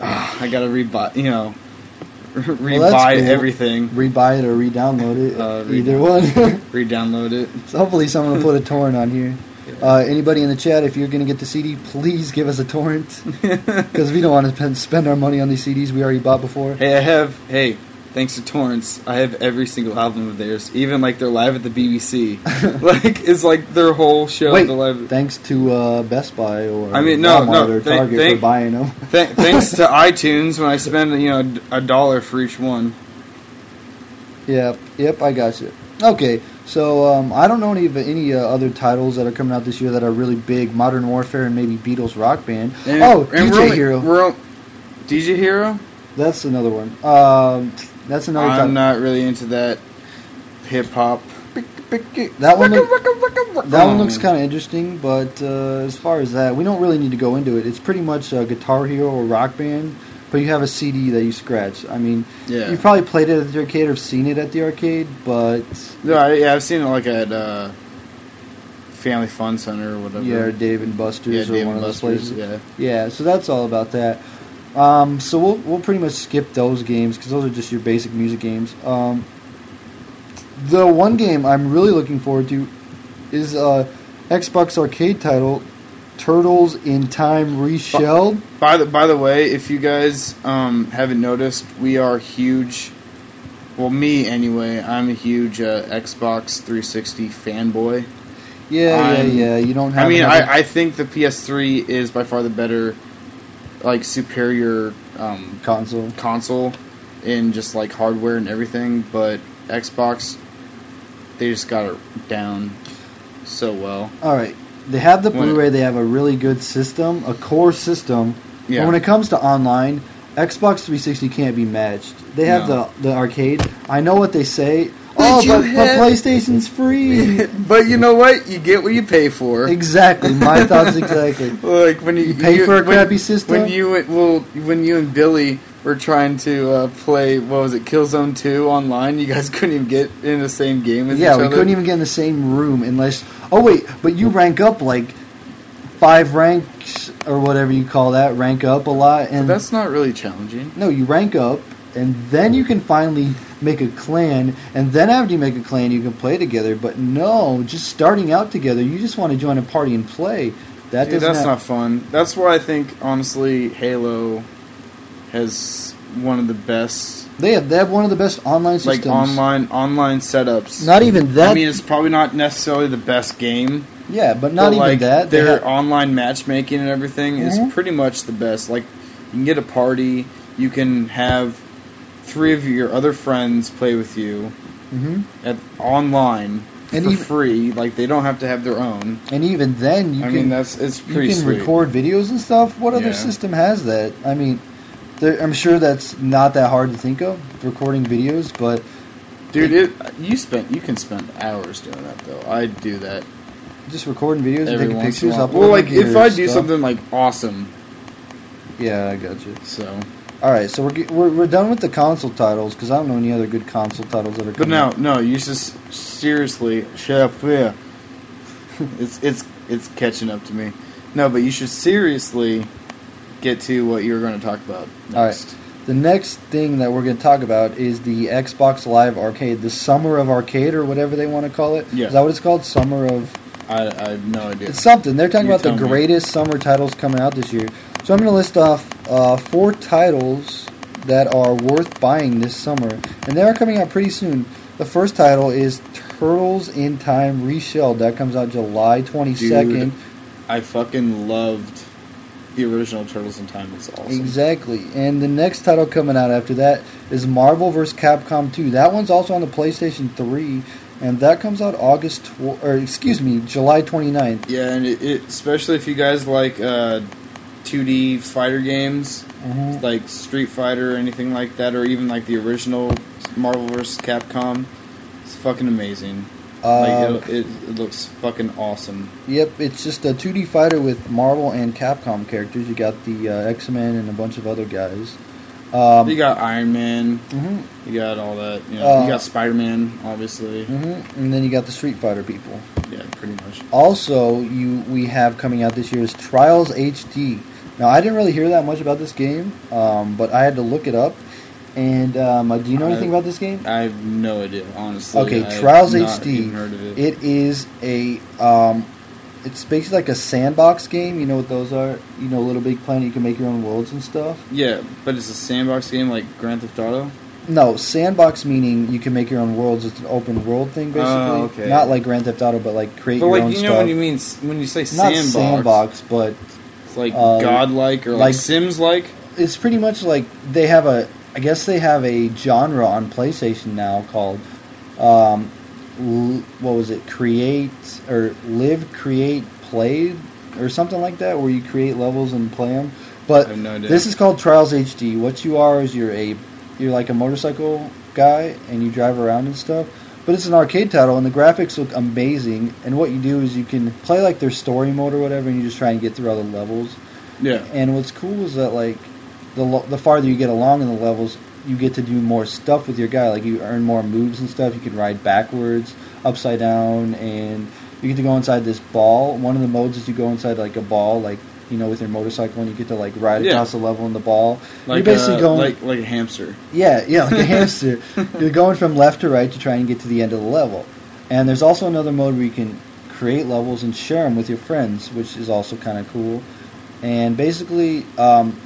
S2: ah, I gotta rebuy, you know, rebuy
S1: cool.
S2: everything,
S1: Rebuy it or re-download it.
S2: Uh,
S1: Either
S2: re-
S1: one.
S2: re-download it.
S1: So hopefully someone will put a torrent on here. Uh, anybody in the chat, if you're going to get the CD, please give us a torrent because we don't want to spend, spend our money on these CDs we already bought before.
S2: Hey, I have. Hey, thanks to torrents, I have every single album of theirs, even like they're live at the BBC. like it's like their whole show.
S1: Wait,
S2: the live.
S1: thanks to uh, Best Buy or
S2: I mean, no,
S1: Walmart
S2: no,
S1: or
S2: thank-
S1: Target
S2: thank-
S1: for buying them.
S2: Th- thanks to iTunes, when I spend you know a dollar for each one.
S1: Yep, yep, I got you. Okay, so um, I don't know any of any uh, other titles that are coming out this year that are really big. Modern Warfare and maybe Beatles Rock Band.
S2: And,
S1: oh,
S2: and
S1: DJ Hero.
S2: On- DJ Hero.
S1: That's another one. Um, that's another
S2: I'm
S1: title.
S2: not really into that hip hop.
S1: That one, look, that one looks kind of interesting, but uh, as far as that, we don't really need to go into it. It's pretty much a Guitar Hero or Rock Band, but you have a CD that you scratch. I mean,
S2: Yeah.
S1: you've probably played it at the arcade or seen it at the arcade, but
S2: No, I, yeah, I've seen it like at uh, Family Fun Center or whatever.
S1: yeah, or Dave and Buster's
S2: yeah,
S1: or
S2: Dave
S1: one of those
S2: Buster's,
S1: places.
S2: Yeah.
S1: Yeah, so that's all about that. Um, so we'll we'll pretty much skip those games because those are just your basic music games. Um, the one game I'm really looking forward to is uh, Xbox arcade title Turtles in Time Reshelled.
S2: By the by the way, if you guys um, haven't noticed, we are huge. Well, me anyway. I'm a huge uh, Xbox 360 fanboy.
S1: Yeah,
S2: I'm-
S1: yeah, yeah. You don't have.
S2: I mean,
S1: another-
S2: I, I think the PS3 is by far the better, like superior um,
S1: console.
S2: console in just like hardware and everything. But Xbox, they just got it down so well.
S1: All right, they have the Blu-ray. They have a really good system, a core system.
S2: Yeah.
S1: But when it comes to online, Xbox 360 can't be matched. They have
S2: No.
S1: the the arcade. I know what they say. Oh,
S2: you
S1: but, but PlayStation's free.
S2: but you know what? You get what you pay for.
S1: exactly. My thoughts exactly.
S2: Like when you,
S1: You pay for a
S2: when-
S1: crappy system?
S2: When you well, when you and Billy were trying to uh, play what was it, Killzone Two online, you guys couldn't even get in the same game as
S1: Yeah,
S2: each
S1: we couldn't even get in the same room unless. Oh wait, but you rank up like five ranks or whatever you call that. Rank up a lot,
S2: But
S1: and
S2: that's not really challenging.
S1: No, you rank up, and then you can finally make a clan, and then after you make a clan, you can play together. But no, just starting out together, you just want to join a party and play. That
S2: Dude, that's
S1: hap-
S2: not fun. That's why I think honestly, Halo has one of the best
S1: They have they have one of the best online systems.
S2: like online online setups.
S1: Not even that.
S2: I mean, it's probably not necessarily the best game,
S1: yeah, but not
S2: but,
S1: even
S2: like,
S1: that.
S2: Their
S1: have-
S2: online matchmaking and everything
S1: Mhm.
S2: is pretty much the best. Like, you can get a party, you can have three of your other friends play with you
S1: Mhm.
S2: at online
S1: And
S2: for
S1: even-
S2: free. Like, they don't have to have their own.
S1: and even then, you
S2: I
S1: can
S2: mean, that's it's pretty.
S1: you can
S2: sweet.
S1: record videos and stuff. What other
S2: Yeah.
S1: system has that? I mean, I'm sure that's not that hard to think of recording videos, but
S2: Dude, it, you spent you can spend hours doing that though. I do that
S1: just recording videos and taking pictures.
S2: in a while.
S1: uploading
S2: Well, like if I do
S1: stuff.
S2: something like awesome,
S1: yeah, I got you.
S2: so.
S1: All right, so we're, we're we're done with the console titles because I don't know any other good console titles that are.
S2: But
S1: coming
S2: no,
S1: out.
S2: no, you just seriously shut up there. it's it's it's catching up to me. No, but you should seriously get to what you were going to talk about
S1: All right. The next thing that we're going to talk about is the Xbox Live Arcade, the Summer of Arcade or whatever they want to call it.
S2: Yeah.
S1: Is that what it's called? Summer of.
S2: I, I have no idea.
S1: It's something. They're talking
S2: You
S1: about the
S2: tell me.
S1: greatest summer titles coming out this year. So I'm going to list off uh, four titles that are worth buying this summer, and they are coming out pretty soon. The first title is Turtles in Time Reshelled. That comes out July 22nd.
S2: Dude, I fucking loved the original Turtles in Time. It's awesome.
S1: Exactly. And the next title coming out after that is Marvel vs. Capcom 2. That one's also on the PlayStation 3. and that comes out August tw- or excuse me, July 29th.
S2: Yeah, and it, it especially if you guys like uh, 2D fighter games
S1: Mhm.
S2: like Street Fighter or anything like that, or even like the original Marvel vs. Capcom. It's fucking amazing. like
S1: Um,
S2: it, it, it looks fucking awesome.
S1: Yep, it's just a 2D fighter with Marvel and Capcom characters. You got the uh, X Men and a bunch of other guys. Um,
S2: you got Iron Man.
S1: mhm,
S2: You got all that. You, know,
S1: Uh,
S2: you got Spider Man, obviously.
S1: mhm, and then you got the Street Fighter people.
S2: Yeah, pretty much.
S1: Also, you we have coming out this year is Trials HD. Now, I didn't really hear that much about this game, um, but I had to look it up. And um, uh, do you know anything about this game?
S2: I have no idea, honestly.
S1: Okay,
S2: I
S1: Trials HD.
S2: heard of it.
S1: It is a um, it's basically like a sandbox game. You know what those are? You know, Little Big Planet. You can make your own worlds and stuff.
S2: Yeah, but it's a sandbox game like Grand Theft Auto.
S1: No, sandbox meaning you can make your own worlds. It's an open world thing, basically.
S2: Oh, okay.
S1: Not like Grand Theft Auto, but like create
S2: But
S1: your
S2: like
S1: own
S2: you
S1: stuff.
S2: know when you mean when you say
S1: Not
S2: sandbox,
S1: sandbox, but
S2: it's like
S1: uh,
S2: godlike or like,
S1: like-
S2: Sims like.
S1: it's pretty much like they have a. I guess they have a genre on PlayStation now called, um, l- what was it? Create or live, create, play, or something like that, where you create levels and play them. But
S2: no.
S1: This is called Trials HD. What you are is you're a you're like a motorcycle guy and you drive around and stuff. But it's an arcade title and the graphics look amazing. And what you do is you can play like their story mode or whatever, and you just try and get through all the levels.
S2: yeah.
S1: And what's cool is that like the lo- the farther you get along in the levels, you get to do more stuff with your guy. Like you earn more moves and stuff. You can ride backwards, upside down, and you get to go inside this ball. One of the modes is you go inside like a ball, like you know, with your motorcycle, and you get to like ride
S2: Yeah.
S1: across the level in the ball.
S2: Like
S1: You're basically
S2: uh,
S1: going
S2: like like a hamster.
S1: yeah, yeah, like a hamster. You're going from left to right to try and get to the end of the level. And there's also another mode where you can create levels and share them with your friends, which is also kind of cool. And basically, um,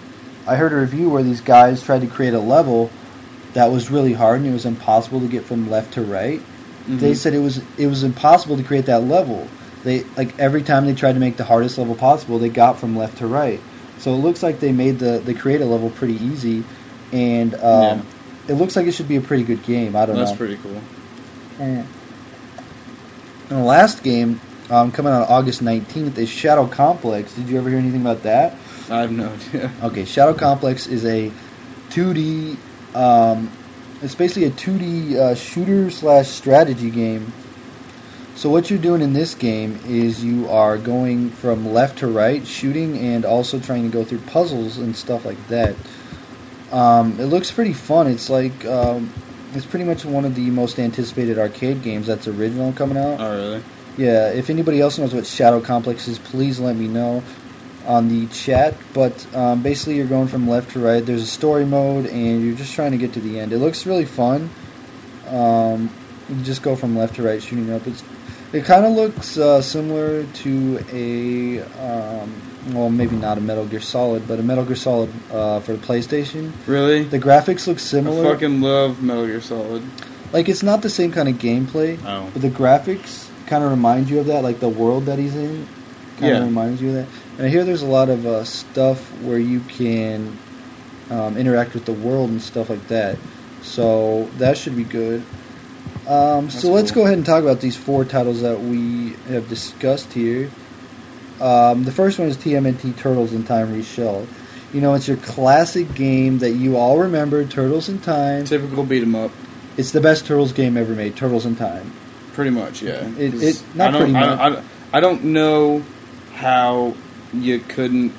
S1: I heard a review where these guys tried to create a level that was really hard and it was impossible to get from left to right. They
S2: Mhm.
S1: said it was it was impossible to create that level. They like every time they tried to make the hardest level possible, they got from left to right. So it looks like they made the the create a level pretty easy, and um,
S2: Yeah.
S1: it looks like it should be a pretty good game. I don't
S2: That's
S1: know.
S2: That's pretty cool.
S1: And the last game um, coming out August nineteenth is Shadow Complex. Did you ever hear anything about that?
S2: I have no idea.
S1: Okay, Shadow Complex is a 2D. Um, it's basically a 2D uh, shooter slash strategy game. So what you're doing in this game is you are going from left to right, shooting, and also trying to go through puzzles and stuff like that. Um, it looks pretty fun. It's like um, it's pretty much one of the most anticipated arcade games that's original coming out.
S2: Oh really?
S1: Yeah, if anybody else knows what Shadow Complex is, please let me know on the chat. But um, basically, you're going from left to right. There's a story mode, and you're just trying to get to the end. It looks really fun. Um, just go from left to right, shooting up. It's it kind of looks uh, similar to a um, well, maybe not a Metal Gear Solid, but a Metal Gear Solid uh, for the PlayStation.
S2: Really?
S1: The graphics look similar.
S2: I fucking love Metal Gear Solid.
S1: like it's not the same kind of gameplay.
S2: Oh.
S1: But the graphics kind of remind you of that, like the world that he's in kind of
S2: Yeah.
S1: reminds you of that. And I hear there's a lot of uh, stuff where you can um, interact with the world and stuff like that. So that should be good. Um, so let's
S2: cool.
S1: go ahead and talk about these four titles that we have discussed here. Um, the first one is TMNT Turtles in Time Reshelled. You know, it's your classic game that you all remember, Turtles in Time.
S2: Typical beat 'em up.
S1: It's the best Turtles game ever made, Turtles in Time.
S2: Pretty much, yeah.
S1: It- it- not
S2: I don't,
S1: pretty
S2: I,
S1: much.
S2: I, don't- I don't know how you couldn't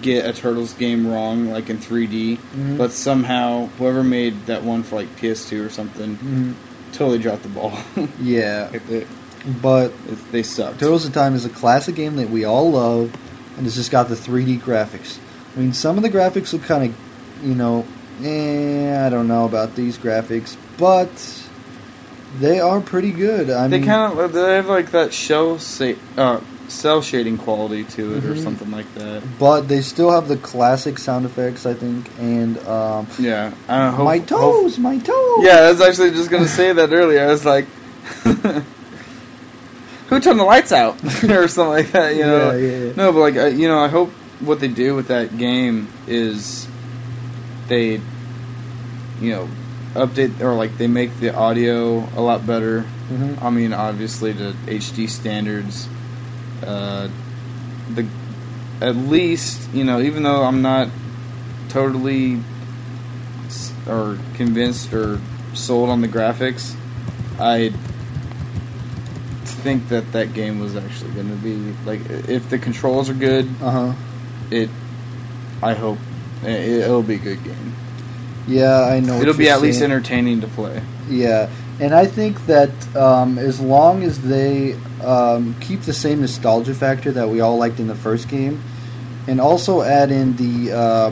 S2: get a Turtles game wrong, like in 3D,
S1: Mhm.
S2: but somehow whoever made that one for like PS2 or something
S1: Mhm.
S2: totally dropped the ball.
S1: Yeah,
S2: Like, they,
S1: but
S2: it- they sucked.
S1: Turtles in Time is a classic game that we all love, and it's just got the 3D graphics. I mean, some of the graphics look kind of, you know, eh, I don't know about these graphics, but they are pretty good. I mean they
S2: kind of they have like that shell sa- uh, cell shading quality to it or
S1: Mhm.
S2: something like that.
S1: but they still have the classic sound effects, I think, and um,
S2: Yeah, I don't know.
S1: my
S2: hope- hope-
S1: toes, my toes.
S2: Yeah, I was actually just gonna say that earlier. I was like, "Who turned the lights out?" or something like that. You know?
S1: Yeah, yeah, yeah.
S2: No, but like uh, you know, I hope what they do with that game is they, you know, update or like they make the audio a lot better.
S1: Mhm.
S2: I mean, obviously to HD standards. Uh, the at least you know, even though I'm not totally s- or convinced or sold on the graphics, I think that that game was actually going to be like if the controls are good,
S1: Uh huh.
S2: it. I hope it, it'll be a good game.
S1: Yeah, I know.
S2: It'll be at least entertaining to play.
S1: Yeah, and I think that um, as long as they um, keep the same nostalgia factor that we all liked in the first game, and also add in the uh,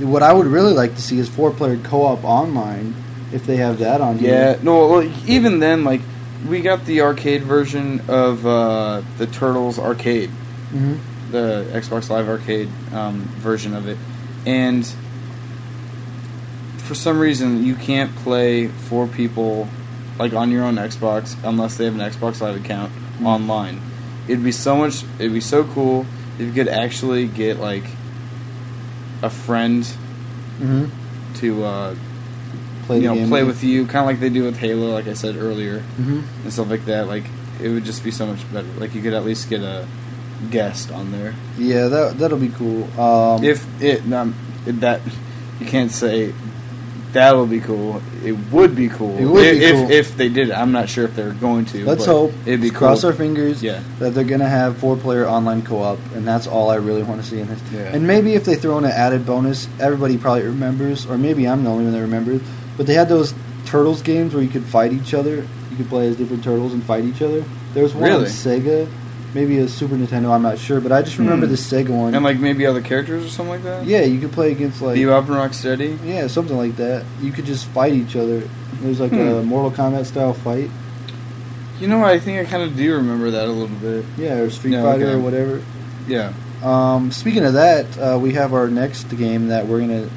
S1: what I would really like to see is four-player co-op online if they have that on.
S2: Yeah, no, well, even then, like we got the arcade version of uh, the Turtles arcade,
S1: Mhm.
S2: the Xbox Live Arcade um, version of it, and for some reason you can't play four people like on your own Xbox unless they have an Xbox Live account Online. It'd be so much. It'd be so cool if you could actually get like a friend
S1: Mhm.
S2: to uh,
S1: Play
S2: you know play with you, kind of like they do with Halo, like I said earlier,
S1: Mhm.
S2: and stuff like that. Like it would just be so much better. Like you could at least get a guest on there.
S1: Yeah, that that'll be cool. Um,
S2: if it that you can't say that'll be cool. It would be cool.
S1: It would
S2: if,
S1: be cool.
S2: if they did it. I'm not sure if they're going to.
S1: let's
S2: but
S1: hope.
S2: it'd be cool.
S1: Cross our fingers.
S2: Yeah.
S1: that they're gonna have four player online co op, and that's all I really want to see in this.
S2: Yeah.
S1: And maybe if they throw in an added bonus, everybody probably remembers, or maybe I'm the only one that remembers. But they had those turtles games where you could fight each other. You could play as different turtles and fight each other. There was one on Sega, maybe a Super Nintendo. I'm not sure, but I just remember
S2: Hmm.
S1: the Sega one.
S2: and like maybe other characters or something like that.
S1: yeah, you could play against like
S2: Bebop and Rocksteady.
S1: yeah, something like that. You could just fight each other. It was like
S2: Hmm.
S1: a Mortal Kombat style fight.
S2: You know, I think I kind of do remember that a little bit.
S1: Yeah, or Street
S2: Yeah,
S1: Fighter
S2: okay.
S1: or whatever.
S2: Yeah.
S1: Um, speaking of that, uh, we have our next game that we're going to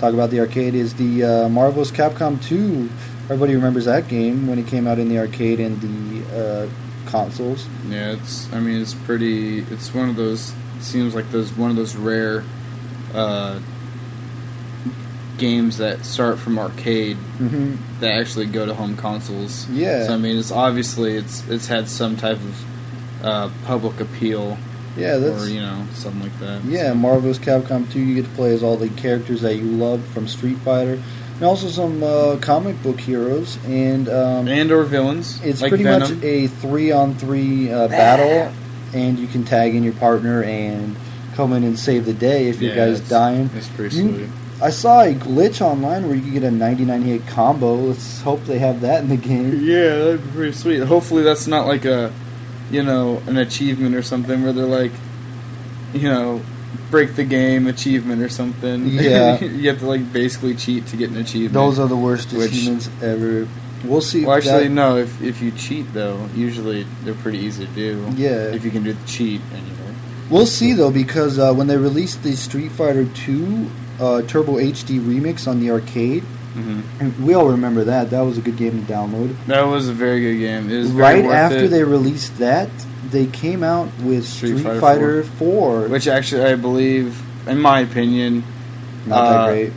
S1: talk about the arcade is the uh, Marvel vs. Capcom 2. Everybody remembers that game when it came out in the arcade and the uh, consoles.
S2: Yeah, it's. I mean, it's pretty. It's one of those. Seems like those one of those rare uh, games that start from arcade
S1: hmm
S2: that actually go to home consoles.
S1: Yeah.
S2: So I mean, it's obviously it's it's had some type of uh, public appeal
S1: Yeah, that's
S2: or you know something like that.
S1: yeah. Marvel vs. Capcom 2. You get to play as all the characters that you love from Street Fighter, and also some uh, comic book heroes. And um,
S2: And or villains.
S1: It's
S2: like
S1: pretty
S2: Venom.
S1: much a three on three uh, battle, and you can tag in your partner and come in and save the day if your
S2: Yeah,
S1: guy's
S2: it's-
S1: dying.
S2: It's pretty
S1: You-
S2: sweet.
S1: I saw a glitch online where you could get a 99 hit combo. Let's hope they have that in the game.
S2: Yeah, that'd be pretty sweet. Hopefully, that's not like a, you know, an achievement or something where they're like, you know, break the game achievement or something.
S1: Yeah.
S2: you have to like basically cheat to get an achievement.
S1: Those are the worst
S2: Which-
S1: achievements ever. We'll see.
S2: well, actually,
S1: that-
S2: no. If if you cheat though, usually they're pretty easy to do.
S1: Yeah.
S2: If you can do the cheat anyway.
S1: We'll see though because uh, when they released the Street Fighter 2 uh, Turbo HD remix on the arcade,
S2: hmm
S1: we all remember that. That was a good game to download.
S2: That was a very good game. It was
S1: right after
S2: it,
S1: they released that, they came out with Street,
S2: Street Fighter
S1: Fighter, 4.
S2: which actually I believe, in my opinion,
S1: not
S2: uh,
S1: that great.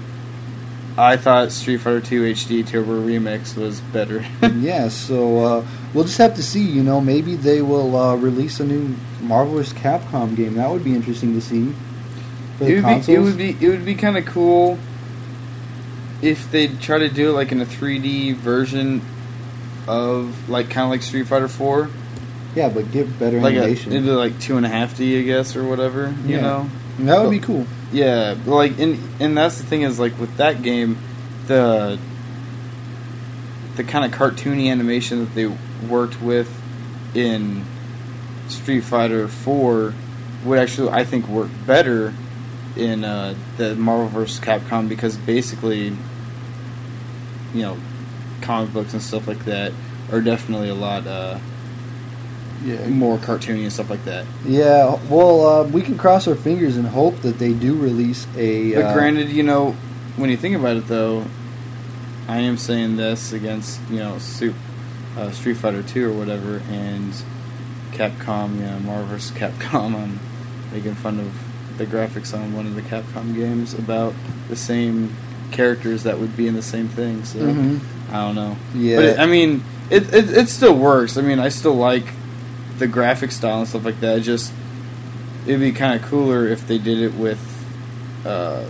S2: I thought Street Fighter 2 HD Turbo Remix was better.
S1: yeah, so uh, we'll just have to see. You know, maybe they will uh, release a new Marvel vs. Capcom game. That would be interesting to see.
S2: It would be it would be it would be kind of cool if they try to do it like in a 3D version of like kind of like Street Fighter 4,
S1: yeah, but get better
S2: like a,
S1: animation.
S2: into like two and a half D, I guess, or whatever. You
S1: Yeah.
S2: know,
S1: that would be cool.
S2: yeah. but, Like and and that's the thing is like with that game, the the kind of cartoony animation that they worked with in Street Fighter 4 would actually, I think, work better in uh, the Marvel vs. Capcom because basically, you know, comic books and stuff like that are definitely a lot uh,
S1: Yeah,
S2: more cartoony and stuff like that.
S1: yeah. Well, uh, we can cross our fingers and hope that they do release a.
S2: But
S1: uh,
S2: granted, you know, when you think about it, though, I am saying this against you know uh, Street Fighter Two or whatever, and Capcom, you know, Marvel vs. Capcom. I'm making fun of the graphics on one of the Capcom games about the same characters that would be in the same thing. So
S1: Mhm.
S2: I don't know.
S1: Yeah.
S2: But it, I mean, it, it it still works. I mean, I still like the graphic style and stuff like that. Just it'd be kind of cooler if they did it with uh,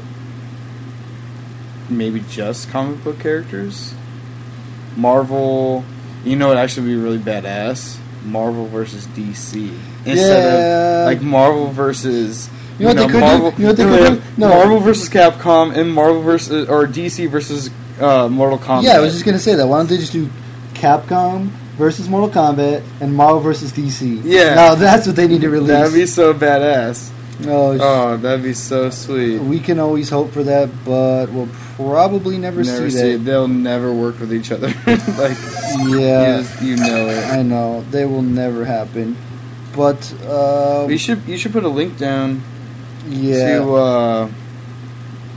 S2: maybe just comic book characters. Marvel, you know, it actually be really badass. Marvel versus DC instead
S1: Yeah.
S2: of like Marvel versus.
S1: You know what they could do?
S2: Marvel,
S1: You know what they
S2: no,
S1: could do? No.
S2: Marvel versus Capcom and Marvel versus or DC versus uh, Mortal Kombat.
S1: Yeah, I was just gonna say that. Why don't they just do Capcom versus Mortal Kombat and Marvel versus DC?
S2: Yeah.
S1: Now that's what they need to release.
S2: That'd be so badass.
S1: oh,
S2: Oh, that'd be so sweet.
S1: we can always hope for that, but we'll probably never,
S2: never
S1: see
S2: see
S1: that.
S2: it. They'll never work with each other. like
S1: Yeah,
S2: you, just- you know it.
S1: I know they will never happen. But uh,
S2: You should you should put a link down
S1: yeah,
S2: to uh,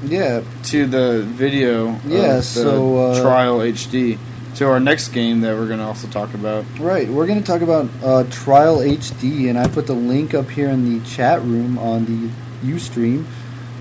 S1: yeah,
S2: to the video.
S1: Yeah, so, uh,
S2: trial HD to our next game that we're gonna also talk about.
S1: right. We're going to talk about uh, Trial HD, and I put the link up here in the chat room on the UStream.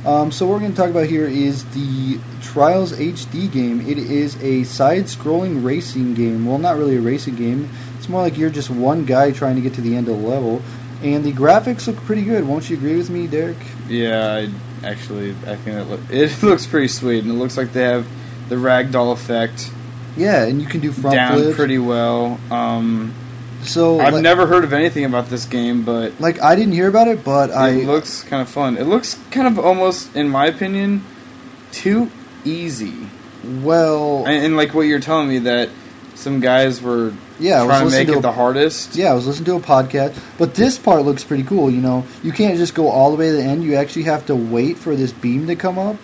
S1: Um, so what we're going to talk about here is the Trials HD game. It is a side-scrolling racing game. Well, not really a racing game. It's more like you're just one guy trying to get to the end of the level. And the graphics look pretty good. Won't you agree with me, Derek?
S2: Yeah, I actually I think it, look, it looks pretty sweet, and it looks like they have the ragdoll effect
S1: Yeah, and you can do front
S2: down
S1: flips.
S2: pretty well. Um,
S1: so
S2: I've
S1: like,
S2: never heard of anything about this game, but
S1: like I didn't hear about it, but I
S2: it looks kind of fun. It looks kind of almost, in my opinion, too easy.
S1: well,
S2: And, and like what you're telling me that some guys were
S1: yeah, I was
S2: trying to make
S1: to
S2: it
S1: a
S2: the hardest.
S1: Yeah, I was listening to a podcast, but this part looks pretty cool. You know, you can't just go all the way to the end. You actually have to wait for this beam to come up.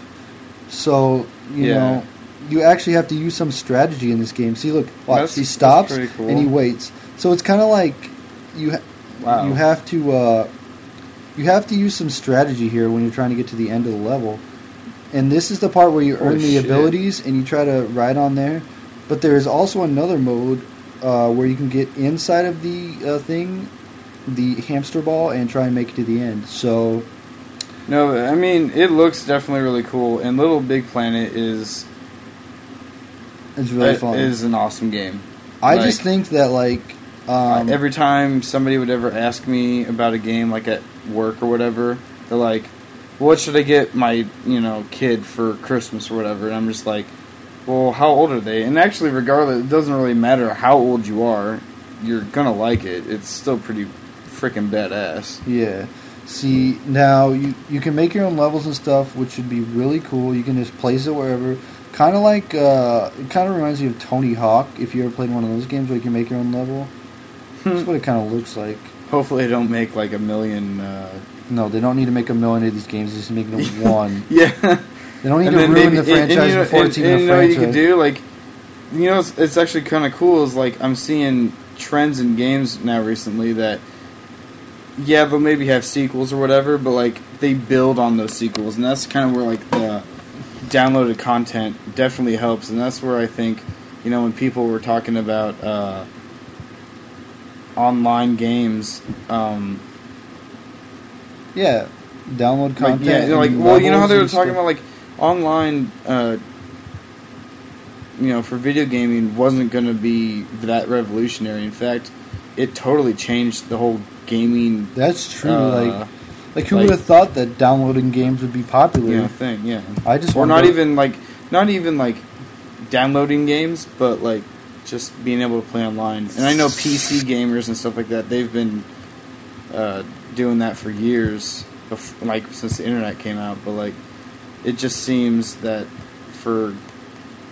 S1: So you
S2: Yeah.
S1: know, you actually have to use some strategy in this game. See, look, watch.
S2: That's-
S1: he stops
S2: cool.
S1: and he waits. So it's kind of like you ha-
S2: Wow.
S1: you have to uh, you have to use some strategy here when you're trying to get to the end of the level. And this is the part where you earn the
S2: shit.
S1: abilities and you try to ride on there. But there is also another mode uh, where you can get inside of the uh, thing, the hamster ball, and try and make it to the end. So
S2: No, I mean it looks definitely really cool. And Little Big Planet is
S1: it's really
S2: uh,
S1: fun.
S2: is an awesome game.
S1: I
S2: like-
S1: just think that like um,
S2: Every time somebody would ever ask me about a game, like at work or whatever, they're like, "What should I get my you know kid for Christmas or whatever?" And I'm just like, "Well, how old are they?" And actually, regardless, it doesn't really matter how old you are. You're gonna like it. It's still pretty freaking badass.
S1: Yeah. See, now you you can make your own levels and stuff, which would be really cool. You can just place it wherever. Kind of like uh, it kind of reminds me of Tony Hawk. If you ever played one of those games where you can make your own level, that's what it kind of looks like.
S2: Hopefully, they don't make like a million. Uh,
S1: No, they don't need to make a million of these games. They just make them one.
S2: yeah.
S1: They don't need
S2: And
S1: to ruin
S2: maybe-
S1: the
S2: and- and
S1: franchise
S2: you know-
S1: before
S2: and-
S1: it's even
S2: and
S1: a
S2: you know what you
S1: franchise.
S2: could do like you know it's, it's actually kind of cool is like i'm seeing trends in games now recently that yeah they'll maybe have sequels or whatever but like they build on those sequels and that's kind of where like the downloaded content definitely helps and that's where i think you know when people were talking about uh, online games um,
S1: Yeah, download
S2: like
S1: content.
S2: yeah, like well, you know how they were talking about like online, uh, you know, for video gaming wasn't going to be that revolutionary. In fact, it totally changed the whole gaming.
S1: That's true.
S2: uh,
S1: like, like who
S2: like-
S1: would have thought that downloading games would be popular?
S2: you know, thing. Yeah,
S1: I just
S2: or
S1: wanna
S2: not even like not even like downloading games, but like just being able to play online. And I know PC gamers and stuff like that. They've been uh, doing that for years, bef- like since the internet came out. But like, it just seems that for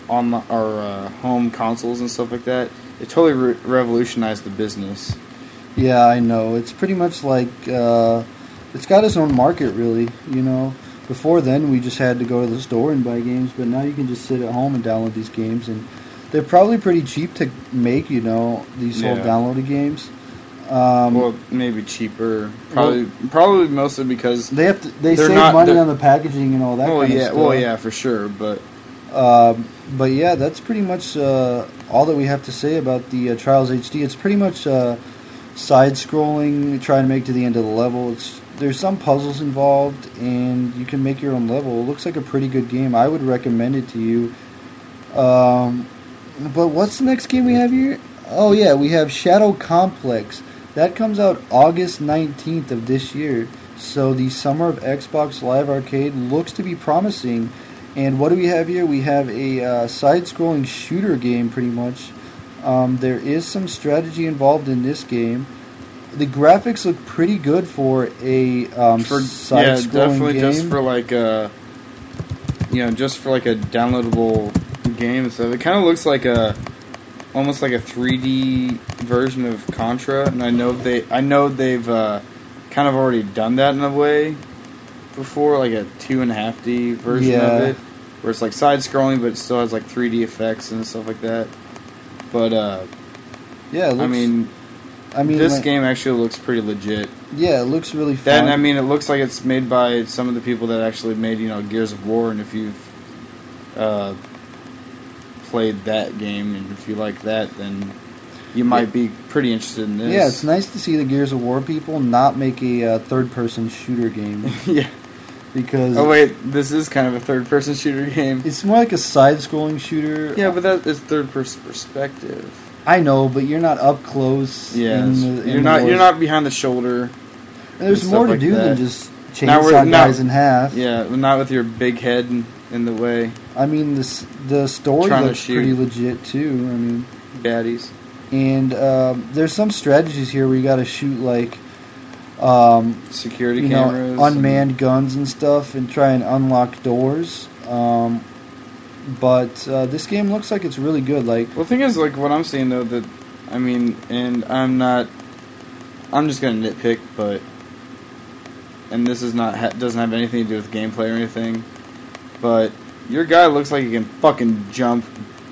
S2: on our uh, home consoles and stuff like that, it totally re- revolutionized the business.
S1: Yeah, I know. It's pretty much like uh, it's got its own market, really. You know, before then we just had to go to the store and buy games, but now you can just sit at home and download these games, and they're probably pretty cheap to make. You know, these whole
S2: Yeah.
S1: downloaded games. Um,
S2: well, maybe cheaper, probably, probably mostly because.
S1: they have to, they save
S2: not-
S1: money on the packaging and all that.
S2: well,
S1: kind
S2: yeah,
S1: of stuff.
S2: well, yeah, for sure, but
S1: Um, but yeah, that's pretty much uh, all that we have to say about the uh, Trials HD. It's pretty much uh, side-scrolling, trying to make to the end of the level. It's there's some puzzles involved, and you can make your own level. It looks like a pretty good game. I would recommend it to you. Um, but what's the next game we have here? Oh yeah, we have Shadow Complex. That comes out August 19th of this year. So the summer of Xbox Live Arcade looks to be promising. And what do we have here? We have a uh, side-scrolling shooter game, pretty much. Um, there is some strategy involved in this game. The graphics look pretty good for a um,
S2: for yeah, definitely
S1: game.
S2: just for like a you know just for like a downloadable game and stuff. It kind of looks like a almost like a 3D version of Contra, and I know they I know they've uh, kind of already done that in a way before, like a two and a half D version
S1: Yeah.
S2: of it, where it's like side scrolling, but it still has like 3D effects and stuff like that. But uh,
S1: yeah, it looks,
S2: I mean,
S1: I mean,
S2: this
S1: like-
S2: game actually looks pretty legit.
S1: yeah, it looks really fun.
S2: I mean, it looks like it's made by some of the people that actually made you know Gears of War, and if you've uh, played that game and if you like that, then you might be pretty interested in this.
S1: yeah, it's nice to see the Gears of War people not make a uh, third-person shooter game
S2: yeah.
S1: because
S2: Oh wait, this is kind of a third-person shooter game.
S1: it's more like a side-scrolling shooter.
S2: Yeah, but that is third-person perspective.
S1: I know, but you're not up close.
S2: Yeah,
S1: in the, in
S2: you're not you're not behind the shoulder.
S1: And there's
S2: and
S1: more to
S2: like
S1: do
S2: that.
S1: than just chainsaw guys in half.
S2: Yeah, not with your big head in, in the way.
S1: I mean, this the story
S2: Trying
S1: looks pretty legit too. I mean,
S2: Baddies.
S1: and um, there's some strategies here where you got to shoot like, um,
S2: Security cameras.
S1: know, unmanned guns and stuff, and try and unlock doors. Um, but uh, this game looks like it's really good. Like,
S2: Well, the thing is, like, what I'm seeing though, that I mean, and I'm not, I'm just gonna nitpick, but, and this is not ha- doesn't have anything to do with gameplay or anything, but your guy looks like he can fucking jump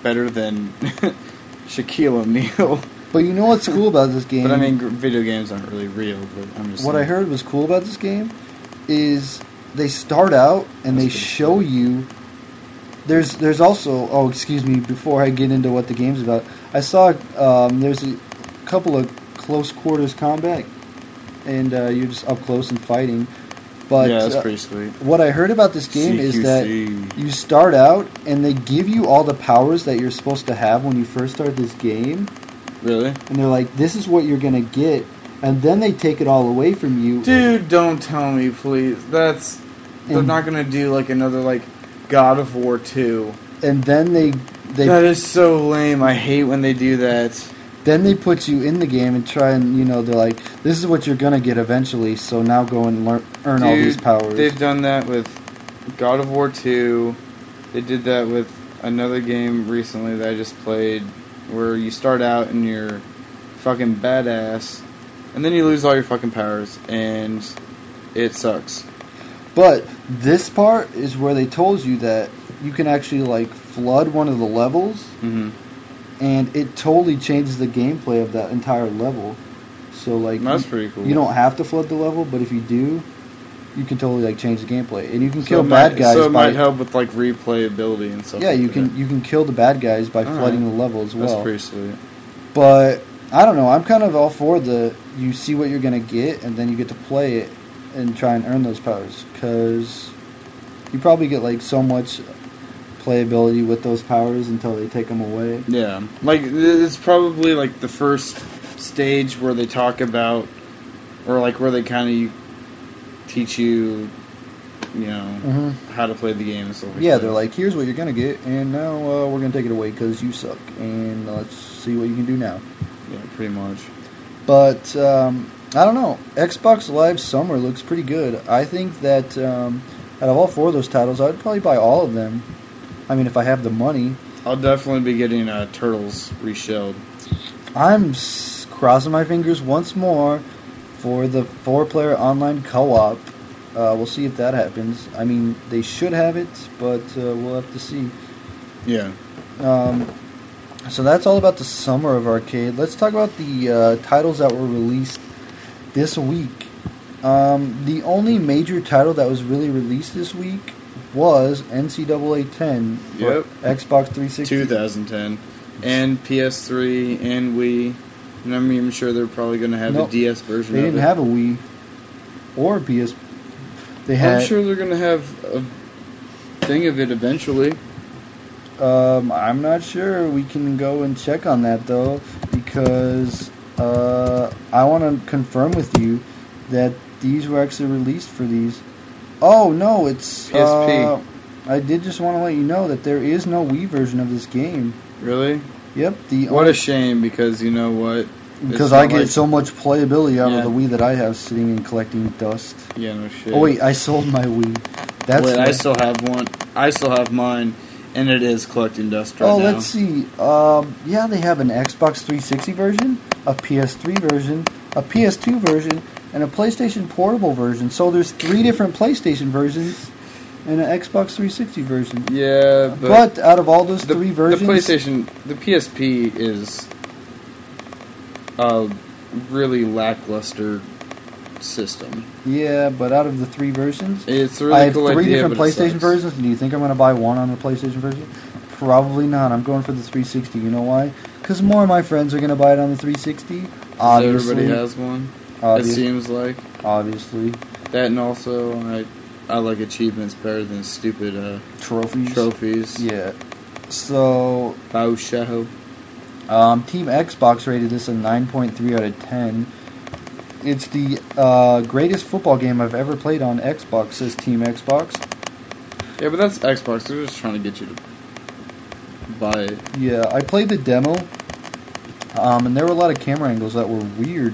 S2: better than Shaquille O'Neal.
S1: but you know what's cool about this game?
S2: but I mean, video games aren't really real. But I'm just
S1: what I heard was cool about this game is they start out and they
S2: That's pretty
S1: show you. There's there's also oh excuse me before I get into what the game's about. I saw um, there's a couple of close quarters combat, and uh, you're just up close and fighting. But
S2: yeah, that's
S1: uh,
S2: pretty sweet.
S1: what I heard about this game is that you start out and they give you all the powers that you're supposed to have when you first start this game,
S2: really,
S1: and they're like, "This is what you're gonna get," and then they take it all away from you.
S2: dude, don't tell me, please. That's they're not gonna do like another like God of War two.
S1: and then they they
S2: that is so lame. I hate when they do that.
S1: then they put you in the game and try and you know they're like this is what you're gonna get eventually so now go and learn earn all these powers
S2: They've done that with God of War 2. They did that with another game recently that I just played where you start out and you're fucking badass and then you lose all your fucking powers and it sucks.
S1: But this part is where they told you that you can actually like flood one of the levels
S2: Mm-hmm.
S1: and it totally changes the gameplay of that entire level so like
S2: That's
S1: you,
S2: pretty cool.
S1: you don't have to flood the level but if you do you can totally like change the gameplay and you can
S2: so
S1: kill bad
S2: might,
S1: guys
S2: So it
S1: by
S2: might help with like replayability and stuff.
S1: yeah
S2: like
S1: you
S2: that.
S1: can you can kill the bad guys by
S2: All
S1: flooding
S2: right.
S1: the level as well.
S2: That's pretty sweet.
S1: But I don't know. I'm kind of all for the you see what you're gonna get, and then you get to play it and try and earn those powers because you probably get like so much playability with those powers until they take them away.
S2: Yeah, like it's probably like the first stage where they talk about, or like where they kind of teach you, you know,
S1: Mm-hmm.
S2: how to play the game and stuff. Like
S1: Yeah,
S2: that.
S1: they're like, here's what you're gonna get, and now uh, we're gonna take it away because you suck, and let's see what you can do now.
S2: yeah, pretty much.
S1: But um, I don't know. Xbox Live Summer looks pretty good. I think that um, out of all four of those titles, I'd probably buy all of them. I mean, if I have the money.
S2: I'll definitely be getting uh, Turtles reshelled.
S1: I'm s- crossing my fingers once more for the four-player online co-op. Uh, we'll see if that happens. I mean, they should have it, but uh, we'll have to see.
S2: Yeah,
S1: Um, so that's all about the summer of arcade. Let's talk about the uh, titles that were released this week. Um, the only major title that was really released this week was NCAA 10 for
S2: Yep.
S1: Xbox 360.
S2: 2010, and PS3 and Wii. And I'm even sure they're probably going to have
S1: Nope.
S2: a DS version.
S1: They didn't
S2: it.
S1: have a Wii. or a PS. They had.
S2: I'm sure they're gonna have a thing of it eventually.
S1: Um, I'm not sure. We can go and check on that though, because uh, I want to confirm with you that these were actually released for these. Oh no, it's
S2: PSP.
S1: Uh, I did just want to let you know that there is no Wii version of this game.
S2: Really?
S1: Yep, the
S2: What
S1: only-
S2: a shame because you know what?
S1: because I get
S2: like-
S1: so much playability out
S2: Yeah.
S1: of the Wii that I have sitting and collecting dust.
S2: Yeah, no shit.
S1: Oh wait, I sold my Wii. That's
S2: Wait, I still have one. I still have mine, and it is collecting dust right
S1: oh,
S2: now.
S1: Oh, let's see. Um, yeah, they have an Xbox 360 version, a PS3 version, a PS2 version, and a PlayStation Portable version. So there's three different PlayStation versions and an Xbox 360 version.
S2: Yeah, but,
S1: But, out of all those
S2: the,
S1: three
S2: the
S1: versions,
S2: PlayStation, the PSP is a really lackluster system.
S1: yeah, but out of the three versions,
S2: It's really
S1: I have
S2: cool
S1: three
S2: idea,
S1: different PlayStation versions. Do you think I'm going to buy one on the PlayStation version? Probably not. I'm going for the 360. You know why? Because more of my friends are going to buy it on the 360. Obviously,
S2: Everybody has one. It seems like
S1: obviously,
S2: that, and also I, I like achievements better than stupid uh,
S1: trophies.
S2: trophies.
S1: Yeah. So,
S2: Bow Shadow.
S1: um, Team Xbox rated this a 9.3 out of 10. It's the uh, greatest football game I've ever played on Xbox, says Team Xbox.
S2: Yeah, but that's Xbox. They're just trying to get you to buy it.
S1: Yeah, I played the demo, um, and there were a lot of camera angles that were weird.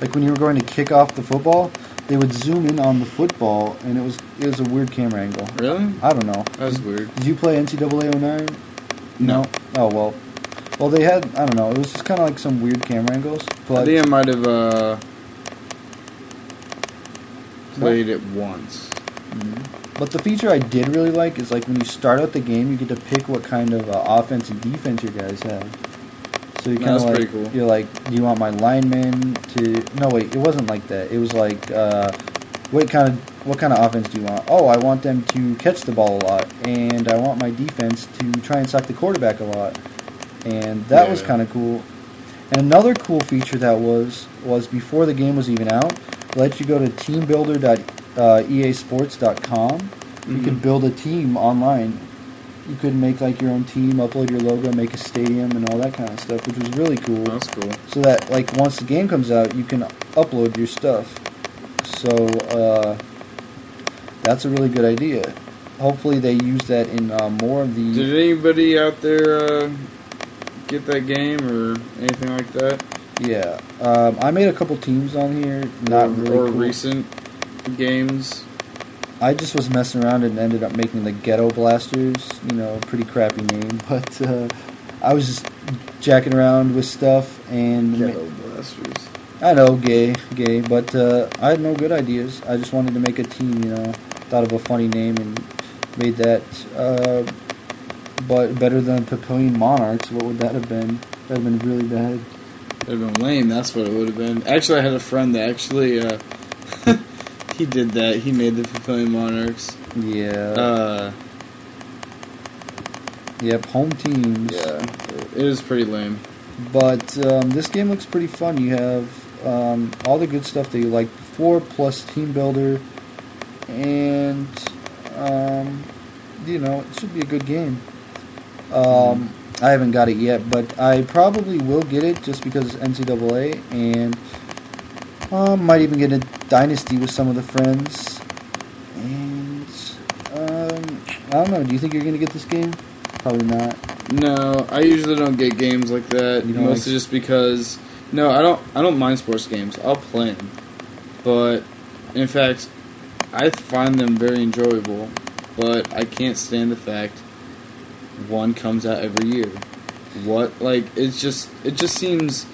S1: Like when you were going to kick off the football, they would zoom in on the football, and it was it was a weird camera angle.
S2: Really?
S1: I don't know.
S2: That's weird.
S1: Did you play NCAA 09?
S2: No.
S1: Oh well. Well, they had I don't know. It was just kind of like some weird camera angles.
S2: I
S1: But
S2: think I might have uh, played it once.
S1: But the feature I did really like is like when you start out the game, you get to pick what kind of uh, offense and defense your guys have. So you kind of like
S2: cool.
S1: you're like, do you want my lineman to? No, wait, it wasn't like that. It was like, uh, what kind of what kind of offense do you want? Oh, I want them to catch the ball a lot, and I want my defense to try and sack the quarterback a lot, and that was
S2: Yeah.
S1: kind of cool. And another cool feature that was was before the game was even out, let you go to You could
S2: Mhm.
S1: You can build a team online. You could make like your own team, upload your logo, make a stadium, and all that kind of stuff, which was really cool.
S2: That's cool.
S1: So that like once the game comes out, you can upload your stuff. So uh, that's a really good idea. Hopefully they use that in uh, more of the.
S2: Did anybody out there uh, get that game or anything like that?
S1: Yeah, um, I made a couple teams on here. Not
S2: or,
S1: really
S2: or
S1: cool.
S2: recent games.
S1: I just was messing around and ended up making the Ghetto Blasters. You know, pretty crappy name, but uh, I was just jacking around with stuff and ma-
S2: Ghetto Blasters.
S1: I know, gay, gay, but uh, I had no good ideas. I just wanted to make a team, you know. Thought of a funny name and made that. Uh, but better than Papillion Monarchs, what would that have been? That would have been really bad.
S2: That'd have been lame. That's what it would have been. Actually, I had a friend that actually uh, he did that. He made the Fulfilling Monarchs.
S1: Yeah.
S2: Uh,
S1: yep, home teams.
S2: yeah, it is pretty lame.
S1: But um, this game looks pretty fun. You have um, all the good stuff that you liked before, plus team builder, and um, you know it should be a good game. Um, I haven't got it yet, but I probably will get it just because it's NCAA, and um, might even get a dynasty with some of the friends. And um, I don't know. Do you think you're gonna get this game? Probably not.
S2: No, I usually don't get games like that.
S1: You don't
S2: Mostly
S1: like-
S2: just because. No, I don't. I don't mind sports games. I'll play them, but in fact, I find them very enjoyable. But I can't stand the fact one comes out every year. What like it's just it just seems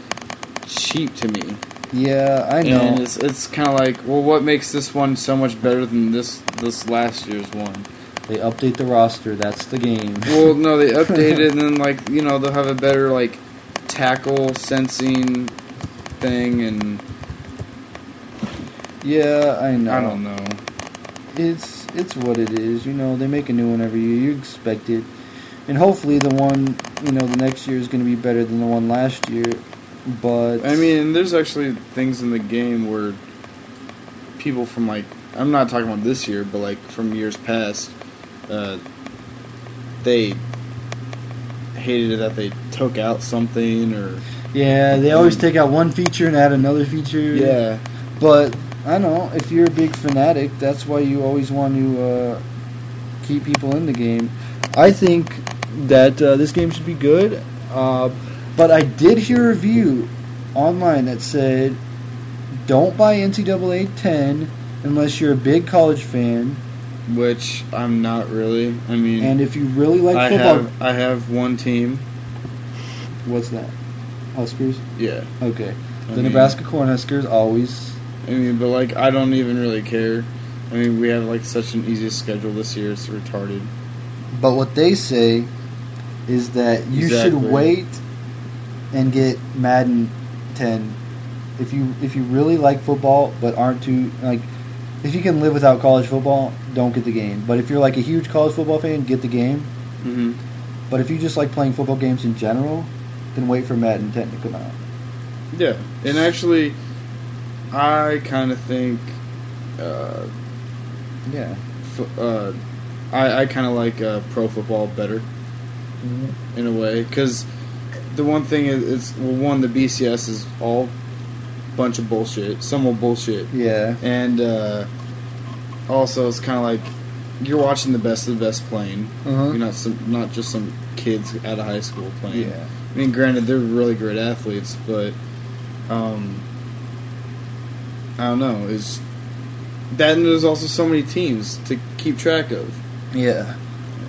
S2: cheap to me.
S1: Yeah, I know.
S2: And it's it's kind of like, well, what makes this one so much better than this this last year's one?
S1: They update the roster. That's the game.
S2: Well, no, they update it, and then like you know they'll have a better like tackle sensing thing, and
S1: yeah, I know.
S2: I don't know.
S1: It's it's what it is. You know, they make a new one every year. You expect it, and hopefully the one you know the next year is going to be better than the one last year. But
S2: I mean, there's actually things in the game where people from like I'm not talking about this year, but like from years past, uh, they hated it that they took out something or
S1: Yeah, they always take out one feature and add another feature.
S2: yeah.
S1: But I know if you're a big fanatic, that's why you always want to uh, keep people in the game. I think that uh, this game should be good, uh, but I did hear a review online that said don't buy NCAA 10 unless you're a big college fan,
S2: Which I'm not really. I mean,
S1: and if you really like
S2: I
S1: football.
S2: have I have one team.
S1: What's that? Huskers.
S2: Yeah.
S1: Okay.
S2: I
S1: The
S2: mean-
S1: Nebraska Cornhuskers always.
S2: I mean, but like I don't even really care. I mean, we have like such an easy schedule this year. It's retarded.
S1: But what they say is that you
S2: Exactly.
S1: should wait and get Madden 10 if you if you really like football but aren't too like if you can live without college football, don't get the game. But if you're like a huge college football fan, get the game.
S2: Mm-hmm.
S1: But if you just like playing football games in general, then wait for Madden 10 to come out.
S2: Yeah, and actually, I kind of think, uh,
S1: Yeah.
S2: f- uh, I I kind of like uh, pro football better in a way because the one thing is, it's well, one the BCS is all bunch of bullshit, some will bullshit,
S1: Yeah.
S2: and uh, also it's kind of like you're watching the best of the best playing.
S1: Uh-huh.
S2: You're not some, not just some kids out of high school playing.
S1: Yeah.
S2: I mean, granted, they're really great athletes, but um, I don't know. Is that and there's also so many teams to keep track of.
S1: Yeah.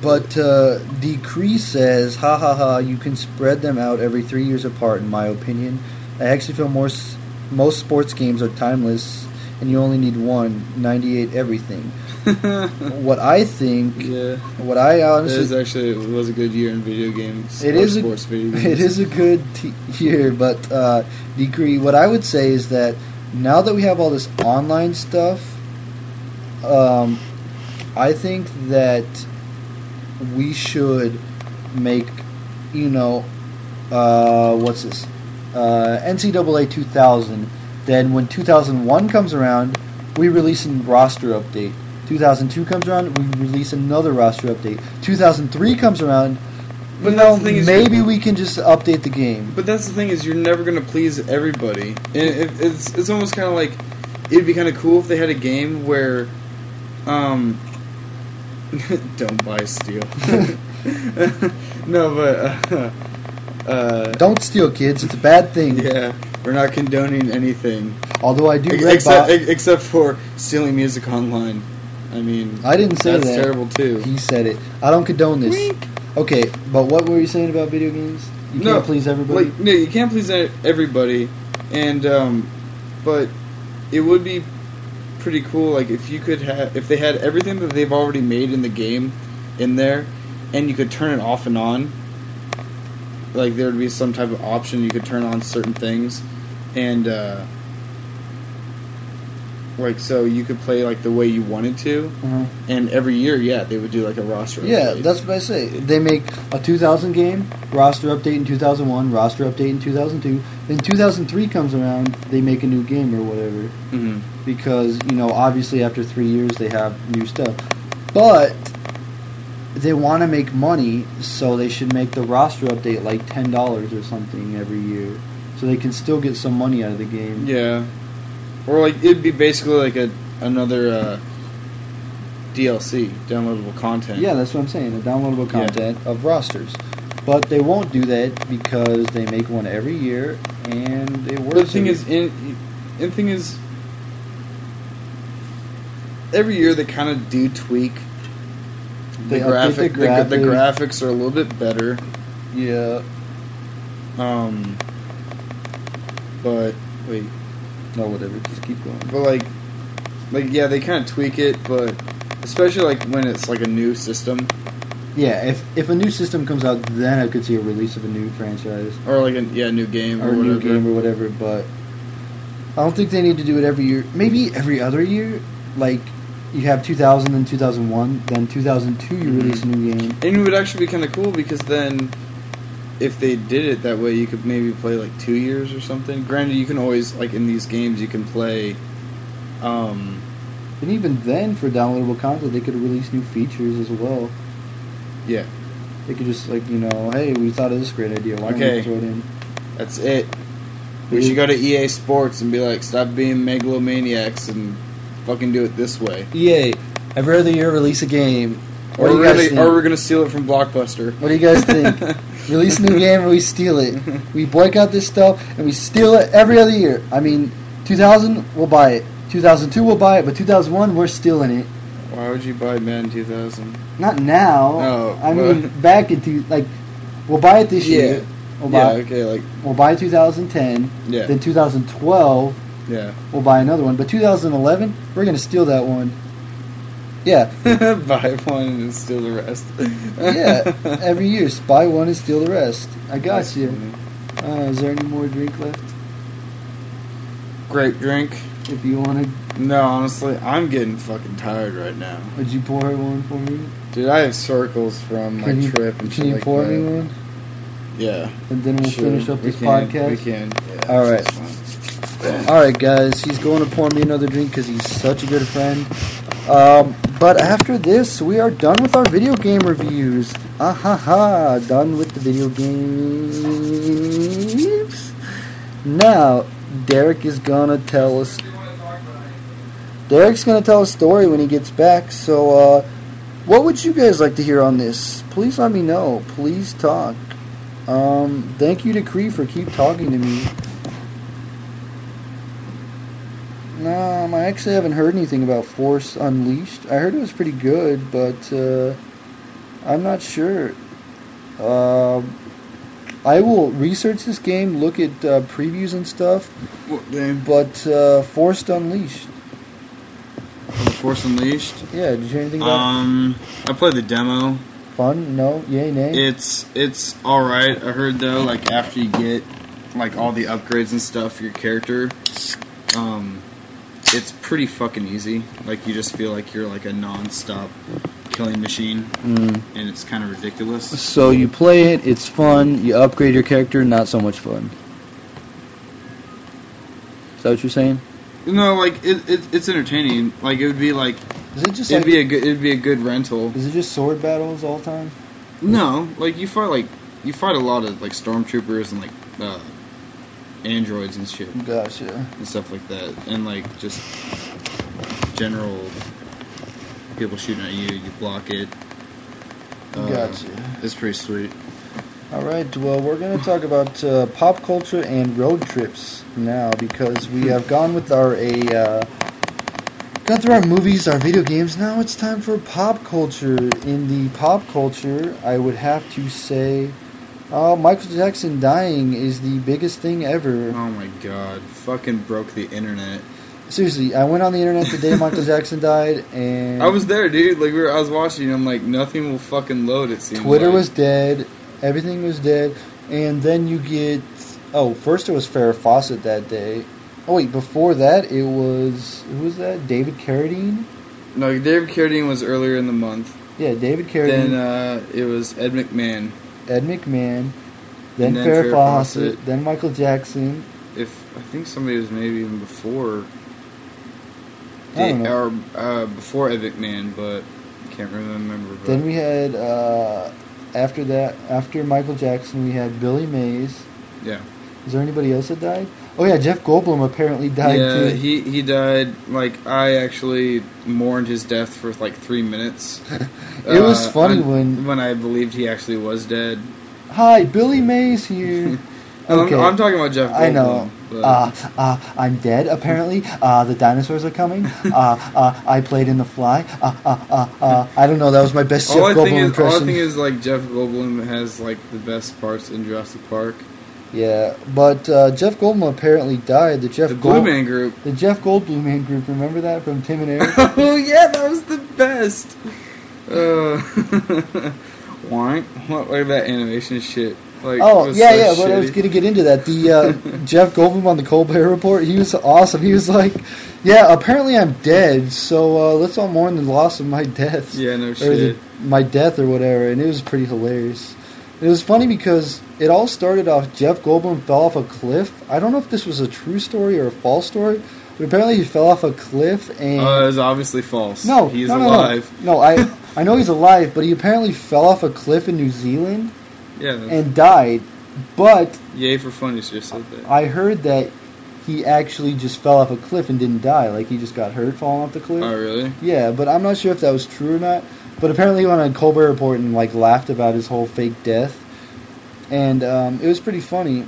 S1: But uh, Decree says, ha ha ha, you can spread them out every three years apart, in my opinion. I actually feel more, s- most sports games are timeless, and you only need one, 98 everything. What I think,
S2: yeah,
S1: what I
S2: it is
S1: honestly,
S2: actually it was a good year in video games.
S1: It is a-
S2: video games.
S1: it is a good t- year, but uh, Decree, what I would say is that now that we have all this online stuff, um, I think that we should make, you know, uh, what's this? Uh, NCAA 2000. Then when 2001 comes around, we release a roster update. 2002 comes around, we release another roster update. 2003 comes around,
S2: But
S1: you know,
S2: the thing is-
S1: maybe we can just update the game.
S2: But that's the thing is you're never gonna please everybody, and it, it's it's almost kind of like it'd be kind of cool if they had a game where, um, don't buy steel. no, but uh, uh,
S1: Don't steal, kids. It's a bad thing.
S2: yeah, we're not condoning anything
S1: Although I do red
S2: except except for stealing music online. I mean,
S1: I didn't say
S2: that's
S1: that.
S2: terrible too.
S1: He said it. I don't condone this.
S2: Wink.
S1: Okay, but what were you saying about video games? You
S2: No,
S1: can't please everybody.
S2: Like, no, you can't please e- everybody, and um, but it would be pretty cool. Like if you could have, if they had everything that they've already made in the game in there, and you could turn it off and on. Like there would be some type of option you could turn on certain things, and uh, like so you could play like the way you wanted to.
S1: uh-huh.
S2: And every year, yeah, they would do like a roster.
S1: Yeah,
S2: update.
S1: that's what I say. They make a 2000 game, roster update in 2001, roster update in 2002. Then 2003 comes around, they make a new game or whatever.
S2: Mhm.
S1: Because, you know, obviously after three years they have new stuff. But they want to make money, so they should make the roster update like $10 or something every year. So they can still get some money out of the game.
S2: Yeah, or like it'd be basically like a another uh, DLC, downloadable content.
S1: Yeah, that's what I'm saying. The downloadable
S2: Yeah.
S1: content of rosters. But they won't do that because they make one every year and it works.
S2: The thing is, in, and the thing is, every year they kind of do tweak. The,
S1: They
S2: graphic,
S1: the
S2: the, the graphics are a little bit better.
S1: yeah.
S2: Um, but wait,
S1: No, whatever. Just keep going.
S2: but like, like yeah, they kind of tweak it, but especially like when it's like a new system
S1: Yeah, if if a new system comes out, then I could see a release of a new franchise
S2: or like a yeah new game
S1: or
S2: or,
S1: a new
S2: whatever.
S1: game or whatever. But I don't think they need to do it every year. Maybe every other year. Like you have 2000 and 2001, then 2002 you
S2: Mhm.
S1: release a new game.
S2: And it would actually be kind of cool because then, if they did it that way, you could maybe play like two years or something. Granted, you can always like in these games you can play Um,
S1: And even then, for downloadable content, they could release new features as well.
S2: yeah,
S1: They could just like you know, hey, we thought of this great idea. Why don't
S2: Okay.
S1: we throw it in?
S2: that's it. We should go to EA Sports and be like, stop being megalomaniacs and fucking do it this way.
S1: EA, every other year release a game.
S2: Or we're,
S1: guys
S2: gonna,
S1: think?
S2: or we're gonna steal it from Blockbuster.
S1: What do you guys think? Release a new game and we steal it. We boycott this stuff and we steal it every other year. I mean, 2000 we'll buy it. 2002 we'll buy it, but 2001 we're stealing it.
S2: Why would you buy Madden 2000?
S1: Not now.
S2: Oh,
S1: I mean, back into like we'll buy it this
S2: Yeah.
S1: year. We'll
S2: yeah,
S1: buy
S2: okay, like
S1: we'll buy 2010.
S2: yeah,
S1: Then 2012
S2: yeah.
S1: we'll buy another one. But 2011 we're gonna steal that one. Yeah,
S2: buy one and steal the rest.
S1: yeah. Every year, buy one and steal the rest. I got
S2: That's
S1: you. Uh, is there any more drink left?
S2: Grape drink.
S1: If you want to,
S2: No, honestly, I'm getting fucking tired right now.
S1: would you pour one for me?
S2: Dude, I have circles from my
S1: Can you,
S2: trip and
S1: can you
S2: like
S1: pour
S2: that.
S1: me one?
S2: Yeah.
S1: And then we'll
S2: sure.
S1: finish up
S2: We
S1: this
S2: can,
S1: podcast.
S2: We can. Yeah,
S1: All right. All right, guys. He's going to pour me another drink because he's such a good friend. Um, but after this, we are done with our video game reviews. Ah ha ha! Done with the video games. Now, Derek is gonna tell us. Derek's gonna tell a story when he gets back. So, uh, what would you guys like to hear on this? Please let me know. Please talk. Um, thank you to Cree for keep talking to me. Um, I actually haven't heard anything about Force Unleashed. I heard it was pretty good, but uh, I'm not sure. Um I will research this game, look at uh, previews and stuff,
S2: What game?
S1: but uh, Force Unleashed.
S2: Force Unleashed.
S1: Yeah, did you hear anything about
S2: Um, I played the demo.
S1: Fun? No? Yay, nay?
S2: It's it's all right. I heard though, like after you get like all the upgrades and stuff for your character, um, it's pretty fucking easy. Like you just feel like you're like a non-stop killing machine,
S1: Mm.
S2: and it's kind of ridiculous.
S1: So you play it, it's fun, you upgrade your character, not so much fun. Is that what you're saying?
S2: No, like it, it it's entertaining. Like it would be like
S1: Is it just
S2: it'd
S1: like,
S2: be a good it'd be a good rental.
S1: is it just sword battles all the time?
S2: No, like you fight like you fight a lot of like stormtroopers and like uh, androids and shit.
S1: Gotcha.
S2: and stuff like that, and like just general people shooting at you, you block it. Uh,
S1: Gotcha.
S2: It's pretty sweet.
S1: All right. Well, we're going to talk about uh, pop culture and road trips now because we have gone with our a uh, gone through our movies, our video games. Now it's time for pop culture. In the pop culture, I would have to say, uh, Michael Jackson dying is the biggest thing ever.
S2: Oh my god, fucking broke the internet.
S1: Seriously, I went on the internet the day Michael Jackson died, and
S2: I was there, dude. Like we were, I was watching. and I'm like, nothing will fucking load. It seems.
S1: Twitter
S2: like.
S1: was dead. Everything was dead. And then you get. Oh, first it was Farrah Fawcett that day. Oh, wait, before that it was. Who was that? David Carradine?
S2: no. David Carradine was earlier in the month.
S1: Yeah, David
S2: Then
S1: Carradine.
S2: uh, it was Ed McMahon.
S1: Ed McMahon. Then,
S2: And then
S1: Farrah,
S2: Farrah
S1: Fawcett,
S2: Fawcett.
S1: Then Michael Jackson.
S2: If I think somebody was maybe even before.
S1: I don't know.
S2: Or uh, before Ed McMahon, but can't remember. But
S1: Then we had. Uh, after that, after Michael Jackson, we had Billy Mays.
S2: yeah.
S1: Is there anybody else that died? Oh, yeah, Jeff Goldblum apparently died
S2: yeah,
S1: too.
S2: he he died. Like I actually mourned his death for like three minutes.
S1: It was
S2: Uh,
S1: funny
S2: I-
S1: when-
S2: when I believed he actually was dead.
S1: Hi, Billy Mays here.
S2: No,
S1: Okay.
S2: I'm, I'm talking about Jeff. Goldblum,
S1: I know. Uh, uh, I'm dead, apparently. Uh, the dinosaurs are coming. Uh, uh, I played in The Fly. Uh, uh, uh, uh, I don't know. That was my best
S2: all
S1: Jeff
S2: think
S1: Goldblum
S2: is all I
S1: impression.
S2: think is like Jeff Goldblum has like the best parts in Jurassic Park.
S1: Yeah, but uh, Jeff Goldblum apparently died. The Jeff
S2: The Blue Man Group.
S1: The Jeff Goldblum Man group. Remember that from Tim and Eric?
S2: oh yeah, that was the best. Uh, why? What? Look at that animation shit. Like,
S1: Oh yeah,
S2: so
S1: yeah. But I was gonna get into that. The uh, Jeff Goldblum on the Colbert Report. He was awesome. He was like, "Yeah, apparently I'm dead. So uh, let's all mourn the loss of my death."
S2: Yeah, no
S1: or the,
S2: shit.
S1: my death or whatever, and it was pretty hilarious. It was funny because it all started off Jeff Goldblum fell off a cliff. I don't know if this was a true story or a false story, but apparently he fell off a cliff and
S2: Uh, it's obviously false.
S1: no,
S2: he's
S1: no, no,
S2: alive.
S1: No, no, I I know he's alive, but he apparently fell off a cliff in New Zealand
S2: Yeah,
S1: and died. But
S2: yay for fun! funny. Just said that.
S1: I heard that he actually just fell off a cliff and didn't die. Like he just got hurt falling off the cliff.
S2: Oh, really?
S1: Yeah, but I'm not sure if that was true or not. But apparently, he went on Colbert Report and like laughed about his whole fake death, and um, it was pretty funny.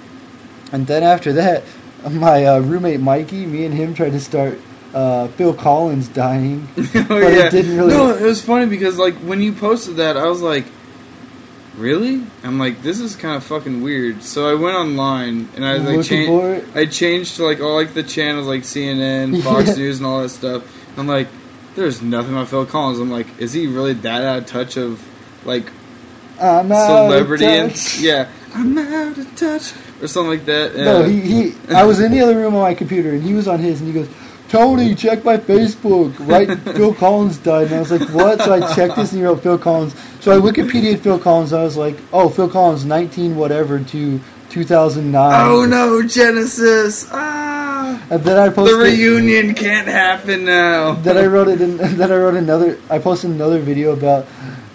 S1: And then after that, my uh, roommate Mikey, me and him tried to start uh, Phil Collins dying.
S2: oh,
S1: But it didn't really-
S2: No, it was funny because like when you posted that, I was like, "Really?" I'm like, "This is kind of fucking weird." So I went online and I like changed. I changed to like all like the channels like CNN, Fox
S1: Yeah.
S2: News, and all that stuff. I'm like, "There's nothing about Phil Collins." I'm like, "Is he really that out of touch of like
S1: I'm out of
S2: celebrity?" And yeah, I'm out of touch or something like that.
S1: No,
S2: Uh,
S1: he, he. I was in the other room on my computer, and he was on his, and he goes, "Tony, check my Facebook. Right, Phil Collins died." And I was like, "What?" So I checked this, and he wrote Phil Collins. So I Wikipedia Phil Collins. And I was like, "Oh, Phil Collins, nineteen whatever to 2009."
S2: Oh no, Genesis! Ah,
S1: And then I
S2: the reunion can't happen now.
S1: Then I wrote it. In, then I wrote another. I posted another video about.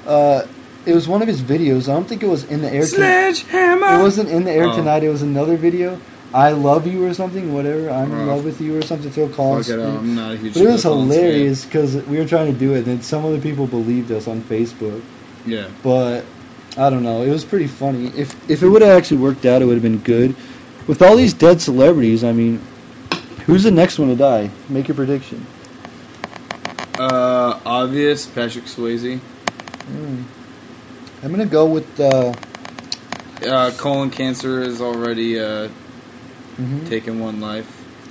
S1: Uh, it was one of his videos. I don't think it was in the air. tonight.
S2: Sledgehammer.
S1: It wasn't in the air
S2: Oh.
S1: tonight. It was another video. I love you or something. Whatever. I'm in
S2: Oh.
S1: love with you or something. Phil
S2: Fuck
S1: Collins.
S2: it, I'm not a huge.
S1: But it was
S2: Phil Collins fan.
S1: hilarious because we were trying to do it, and then some other people believed us on Facebook.
S2: Yeah.
S1: But I don't know. It was pretty funny. If if it would have actually worked out, it would have been good. With all these dead celebrities, I mean, who's the next one to die? Make your prediction.
S2: Uh, obvious. Patrick Swayze.
S1: Hmm. I'm gonna go with. Uh,
S2: Uh, colon cancer is already uh,
S1: mhm.
S2: taken one life.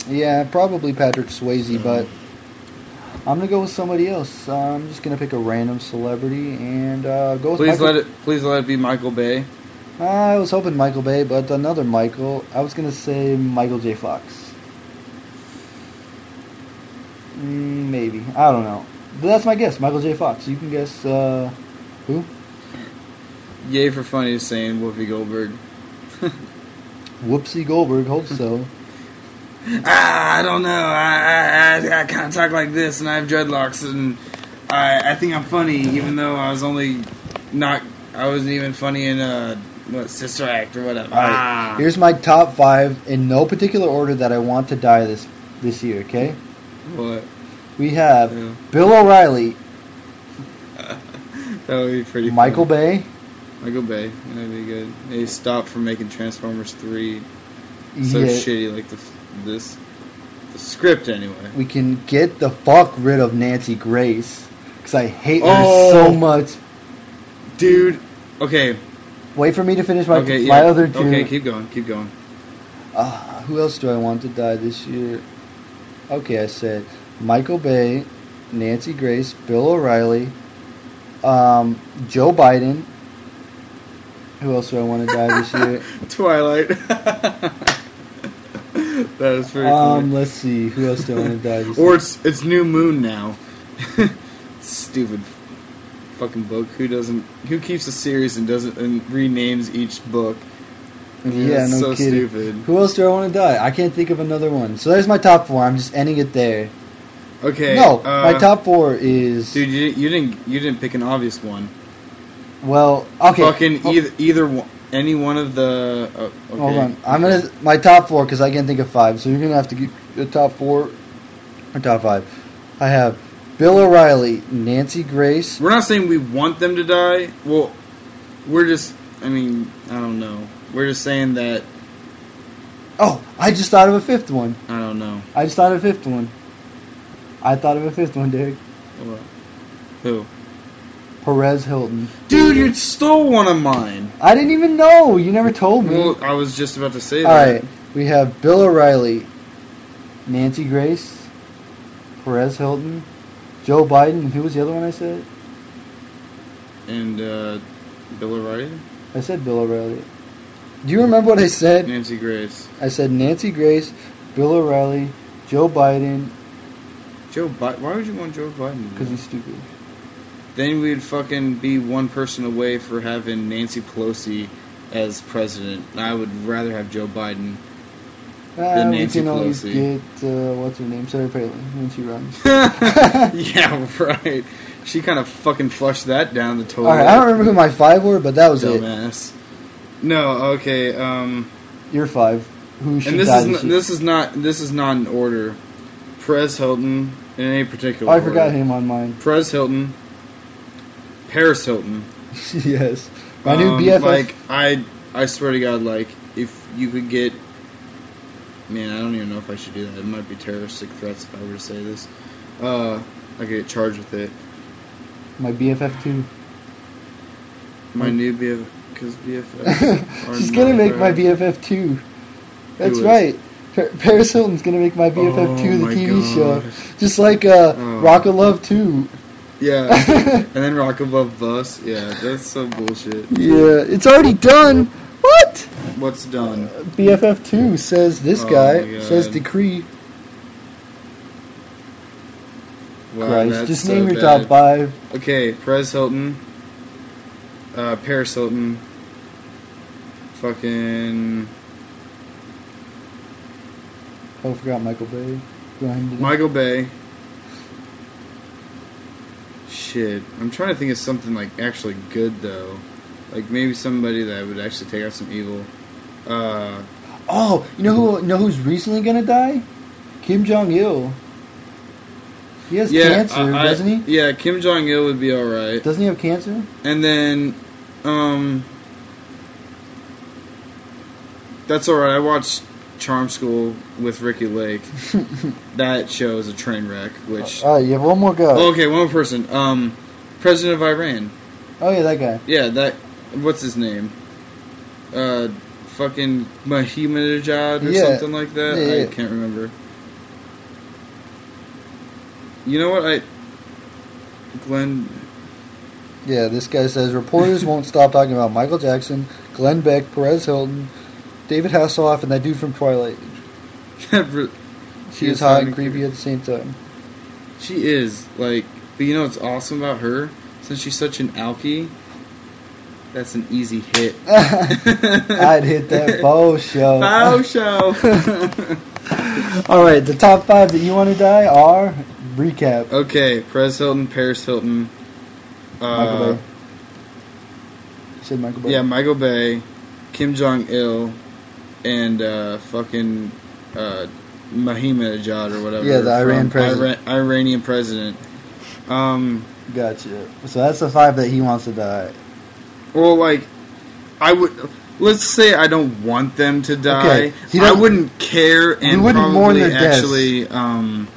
S1: Yeah, probably Patrick Swayze, but I'm gonna go with somebody else. Uh, I'm just gonna pick a random celebrity and uh, go with.
S2: Please
S1: Michael.
S2: let it. Please let it be Michael Bay.
S1: I was hoping Michael Bay, but another Michael. I was gonna say Michael J. Fox. Mm, maybe I don't know. But that's my guess. Michael J. Fox. You can guess uh, who?
S2: Yay for funny saying Whoopi Goldberg.
S1: Whoopsie Goldberg. Hope so.
S2: ah, I don't know. I I, I, I kind of talk like this, and I have dreadlocks, and I I think I'm funny, even though I was only not. I wasn't even funny in uh what Sister Act or whatever.
S1: All right.
S2: Ah.
S1: Here's my top five in no particular order that I want to die this this year. Okay.
S2: What?
S1: We have
S2: Yeah.
S1: Bill O'Reilly,
S2: That would be pretty.
S1: Michael. Bay.
S2: Michael Bay. That'd be good. They stopped from making Transformers three so
S1: Yeah,
S2: shitty like the, this. The script anyway.
S1: we can get the fuck rid of Nancy Grace because I hate her
S2: Oh.
S1: so much.
S2: Dude. Okay.
S1: Wait for me to finish my
S2: okay.
S1: my
S2: yeah.
S1: other two.
S2: Okay. Keep going. Keep going.
S1: Uh, who else do I want to die this year? Okay, I said Michael Bay, Nancy Grace, Bill O'Reilly, um, Joe Biden. Who else do I want to die this year?
S2: Twilight. that is pretty
S1: Um,
S2: funny.
S1: let's see. Who else do I want to die this
S2: Or
S1: year?
S2: it's it's New Moon now. Stupid fucking book. Who doesn't? Who keeps a series and doesn't and renames each book?
S1: Yeah, no
S2: so
S1: kidding.
S2: stupid.
S1: Who else do I want to die? I can't think of another one. So there's my top four. I'm just ending it there.
S2: Okay.
S1: no,
S2: uh,
S1: my top four is
S2: Dude, you, you didn't you didn't pick an obvious one.
S1: well. Okay,
S2: Fucking
S1: ho-
S2: either either one, any one of the. Uh, okay.
S1: Hold on. I'm gonna my top four because I can't think of five. So you're gonna have to get the top four or top five. I have Bill O'Reilly, Nancy Grace.
S2: We're not saying we want them to die. Well, we're just. I mean, I don't know. We're just saying that.
S1: Oh, I just thought of a fifth one.
S2: I don't know.
S1: I just thought of a fifth one. I thought of a fifth one, Derek.
S2: What? Who?
S1: Perez Hilton.
S2: Dude, you stole one of mine.
S1: I didn't even know. You never told me.
S2: Well, I was just about to say
S1: All
S2: that.
S1: right, we have Bill O'Reilly, Nancy Grace, Perez Hilton, Joe Biden. and Who was the other one I said?
S2: And uh, Bill O'Reilly,
S1: I said Bill O'Reilly. Do you remember what I said?
S2: Nancy Grace,
S1: I said Nancy Grace, Bill O'Reilly, Joe Biden,
S2: Joe. Biden. Why would you want Joe Biden?
S1: because he's stupid.
S2: then we'd fucking be one person away for having Nancy Pelosi as president. I would rather have Joe Biden.
S1: Uh, we
S2: Nancy
S1: can always
S2: Pelosi.
S1: get uh, what's her name, Sarah Palin, when she runs.
S2: yeah, right. She kind of fucking flushed that down the toilet.
S1: All right, I don't remember who my five were, but that was it.
S2: No, okay. Um,
S1: You're five. Who should
S2: and this
S1: die
S2: is
S1: this
S2: is not this is not in order. Perez Hilton in any particular.
S1: I
S2: order.
S1: forgot him on mine.
S2: Perez Hilton, Paris Hilton.
S1: yes, my new
S2: Um,
S1: BFF.
S2: Like I, I swear to God, like if you could get, man, I don't even know if I should do that. It might be terroristic threats if I were to say this. Uh, I could get charged with it.
S1: my BFF two.
S2: My new BF, because BFF.
S1: She's gonna make my BFF two. That's right. Pa- Paris Hilton's gonna make my BFF two,
S2: Oh
S1: the
S2: my
S1: TV show, just like uh,
S2: Oh.
S1: Rock of Love two.
S2: Yeah, and then Rock of Love Bus. Yeah, that's so bullshit.
S1: Yeah, it's already done. What?
S2: What's done?
S1: BFF two says this
S2: Oh
S1: guy says decree.
S2: Wow,
S1: Christ, just
S2: so
S1: name your
S2: bad.
S1: top five.
S2: Okay, Perez Hilton, uh, Paris Hilton, fucking
S1: Oh, I forgot Michael Bay. Go ahead. and-
S2: Michael Bay. Shit, I'm trying to think of something like actually good though, like maybe somebody that would actually take out some evil. Uh,
S1: Oh, you know who? You know who's recently gonna die? Kim Jong Il. He has
S2: yeah,
S1: cancer,
S2: I- I-
S1: doesn't he?
S2: Yeah, Kim Jong Il would be all right,
S1: Doesn't he have cancer?
S2: and then, um, that's all right. I watched Charm School with Ricki Lake. that show is a train wreck. Which
S1: All right, you have one more go.
S2: oh, okay, one more person. Um, President of Iran.
S1: Oh yeah, that guy.
S2: Yeah, that. What's his name? Uh, fucking Mahimajad or
S1: Yeah.
S2: something like that.
S1: Yeah, yeah.
S2: I can't remember. You know what? I. Glenn.
S1: Yeah, this guy says reporters won't stop talking about Michael Jackson, Glenn Beck, Perez Hilton, David Hasselhoff, and that dude from Twilight. She
S2: He
S1: is hot and creepy
S2: creepy.
S1: at the same time.
S2: she is like, but you know what's awesome about her? Since she's such an alkie, that's an easy hit.
S1: I'd hit that bow show.
S2: Bow show.
S1: All right, the top five that you want to die are recap.
S2: okay, Perez Hilton, Paris Hilton. Uh,
S1: Michael Bay. You said Michael Bay.
S2: Yeah, Michael Bay, Kim Jong Il, and uh, fucking uh, Mahimajad or whatever.
S1: Yeah, the Iran president.
S2: Iran- Iranian president. Um,
S1: Gotcha. So that's the five that he wants to die.
S2: well, like, I would. Let's say I don't want them to die.
S1: Okay,
S2: I wouldn't care and
S1: wouldn't
S2: probably
S1: mourn their deaths.
S2: actually. Um,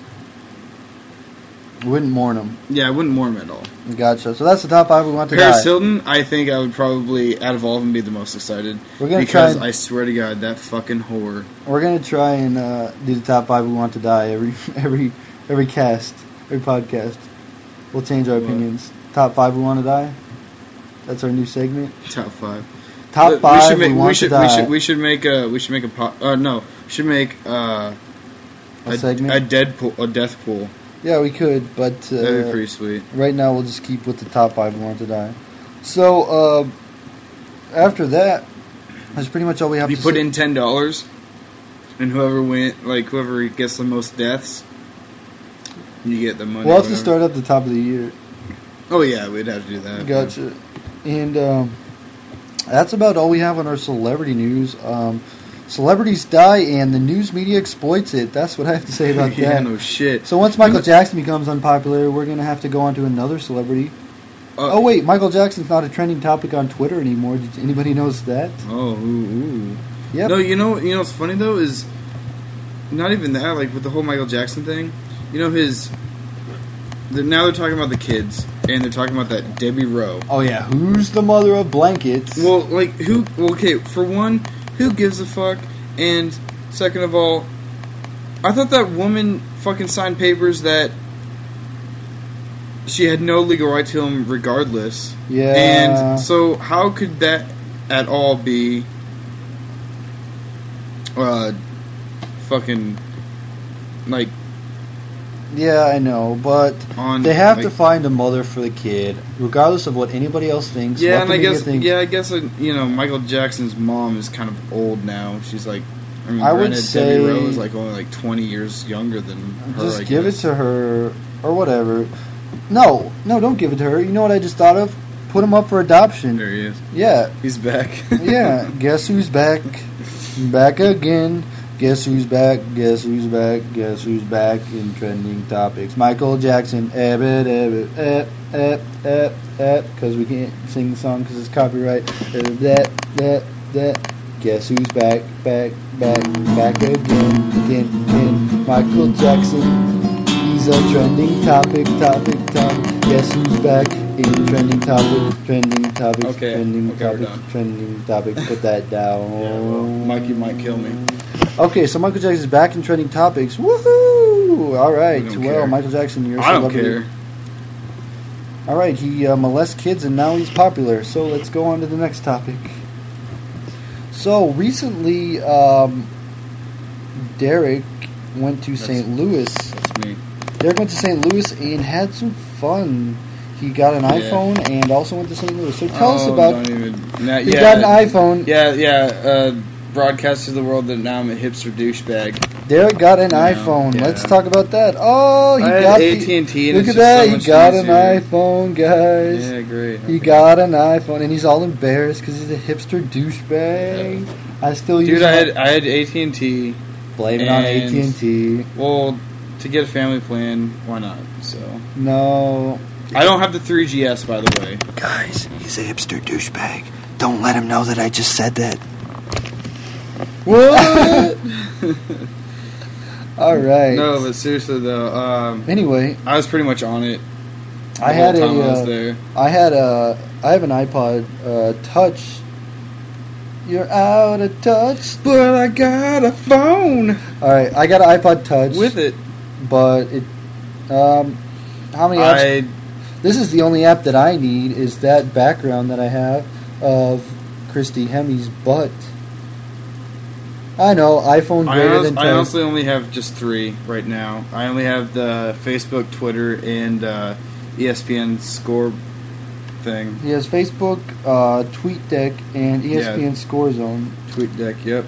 S1: Wouldn't mourn him.
S2: yeah, I wouldn't mourn them at all.
S1: Gotcha. So that's the top five we want to
S2: Paris
S1: die.
S2: Hilton, I think I would probably, out of all of them, be the most excited.
S1: We're gonna
S2: because
S1: try.
S2: I swear to God, that fucking whore.
S1: We're gonna try and uh, do the top five we want to die every every every cast, every podcast. We'll change our
S2: What?
S1: opinions. Top five we want to die. That's our new segment.
S2: Top five.
S1: Top
S2: Look,
S1: five
S2: we should make,
S1: we want
S2: we should,
S1: to die.
S2: We should, we should make a. We should make a. Po- uh, no, we should make uh,
S1: A segment?
S2: a dead pool, a death pool.
S1: Yeah, we could, but
S2: That'd be
S1: uh,
S2: pretty sweet.
S1: right now we'll just keep with the top five we want to die. So uh, after that, that's pretty much all we have
S2: you put
S1: say.
S2: in ten dollars, and whoever win, like whoever gets the most deaths, you get the money.
S1: We'll have to start at the top of the year.
S2: Oh yeah, we'd have to do that.
S1: Gotcha. And um, that's about all we have on our celebrity news. Um, celebrities die, and the news media exploits it. That's what I have to say about
S2: yeah,
S1: that.
S2: no shit.
S1: So once Michael Jackson becomes unpopular, we're gonna have to go on to another celebrity.
S2: Uh,
S1: oh wait, Michael Jackson's not a trending topic on Twitter anymore. Did anybody knows that?
S2: Oh, ooh, ooh.
S1: Yep.
S2: No, you know, you know what's funny though is not even that. Like with the whole Michael Jackson thing, you know his. The, now they're talking about the kids, and they're talking about that Debbie Rowe.
S1: Oh yeah, who's the mother of blankets?
S2: Well, like who? Well, okay, for one, who gives a fuck? And second of all, I thought that woman fucking signed papers that she had no legal right to him, regardless.
S1: yeah.
S2: And so, how could that at all be, uh, fucking, like
S1: yeah, I know, but
S2: on?
S1: they have
S2: like,
S1: to find a mother for the kid, regardless of what anybody else thinks.
S2: Yeah, and I guess
S1: thinks.
S2: yeah, I guess uh, you know Michael Jackson's mom is kind of old now. She's like, I mean,
S1: I would say-
S2: Debbie Rowe is like only like twenty years younger than her.
S1: Just
S2: I
S1: give it to her or whatever. No, no, don't give it to her. You know what I just thought of? Put him up for adoption.
S2: There he is.
S1: Yeah,
S2: He's back.
S1: yeah. Guess who's back? Back again. Guess who's back? Guess who's back? Guess who's back in trending topics? Michael Jackson. Eb it, eb it, eb, eb, eb, eb. Because we can't sing the song because it's copyright. That, that, that. Guess who's back? Back, back, back again, again, again. Michael Jackson. He's a trending topic, topic, topic. Guess who's back in trending topic, trending topic,
S2: Okay,
S1: trending
S2: okay,
S1: topic, trending topic. Put that down.
S2: Yeah, well, Mikey might kill me.
S1: Okay, so Michael Jackson's back in trending topics. Woohoo! All right.
S2: We don't
S1: Well,
S2: care.
S1: Michael Jackson, you're a
S2: I don't
S1: celebrity.
S2: care.
S1: All right, he uh, molests kids and now he's popular. So let's go on to the next topic. So recently, um, Derek went to
S2: That's-
S1: St. Louis.
S2: That's me.
S1: Derek went to St. Louis and had some fun. He got an
S2: Yeah.
S1: iPhone and also went to St. Louis. So tell us
S2: Oh,
S1: about.
S2: Don't even, nah,
S1: He
S2: yeah,
S1: got an iPhone.
S2: Yeah, yeah. Uh, broadcast to the world that now I'm a hipster douchebag.
S1: Derek got an
S2: Yeah,
S1: iPhone.
S2: yeah.
S1: Let's talk about that. Oh, he
S2: I
S1: got the-
S2: AT&T and
S1: Look
S2: it's
S1: at
S2: just
S1: that!
S2: so
S1: he got
S2: easier.
S1: an iPhone, guys.
S2: Yeah, great.
S1: He
S2: Okay.
S1: got an iPhone, and he's all embarrassed because he's a hipster douchebag. I still use.
S2: Dude, I had I had AT and T.
S1: blame it on AT and T.
S2: Well, to get a family plan, why not? So
S1: No,
S2: I don't have the 3GS, by the way.
S1: guys, he's a hipster douchebag. Don't let him know that I just said that.
S2: What?
S1: All right.
S2: no, but seriously though, um,
S1: Anyway,
S2: I was pretty much on it.
S1: I had a.
S2: I
S1: Uh. I had a. I have an iPod uh, Touch. You're out of touch.
S2: But I got a phone
S1: All right, I got an iPod Touch
S2: with it.
S1: but it. Um, how many apps?
S2: I
S1: This is the only app that I need is that background that I have of Christy Hemme's butt. I know iPhone
S2: I,
S1: greater
S2: honest-
S1: than
S2: I honestly only have just three right now. I only have the Facebook, Twitter, and uh, ESPN score thing.
S1: he has Facebook, uh, TweetDeck, and ESPN Score Zone.
S2: Tweet deck, yep.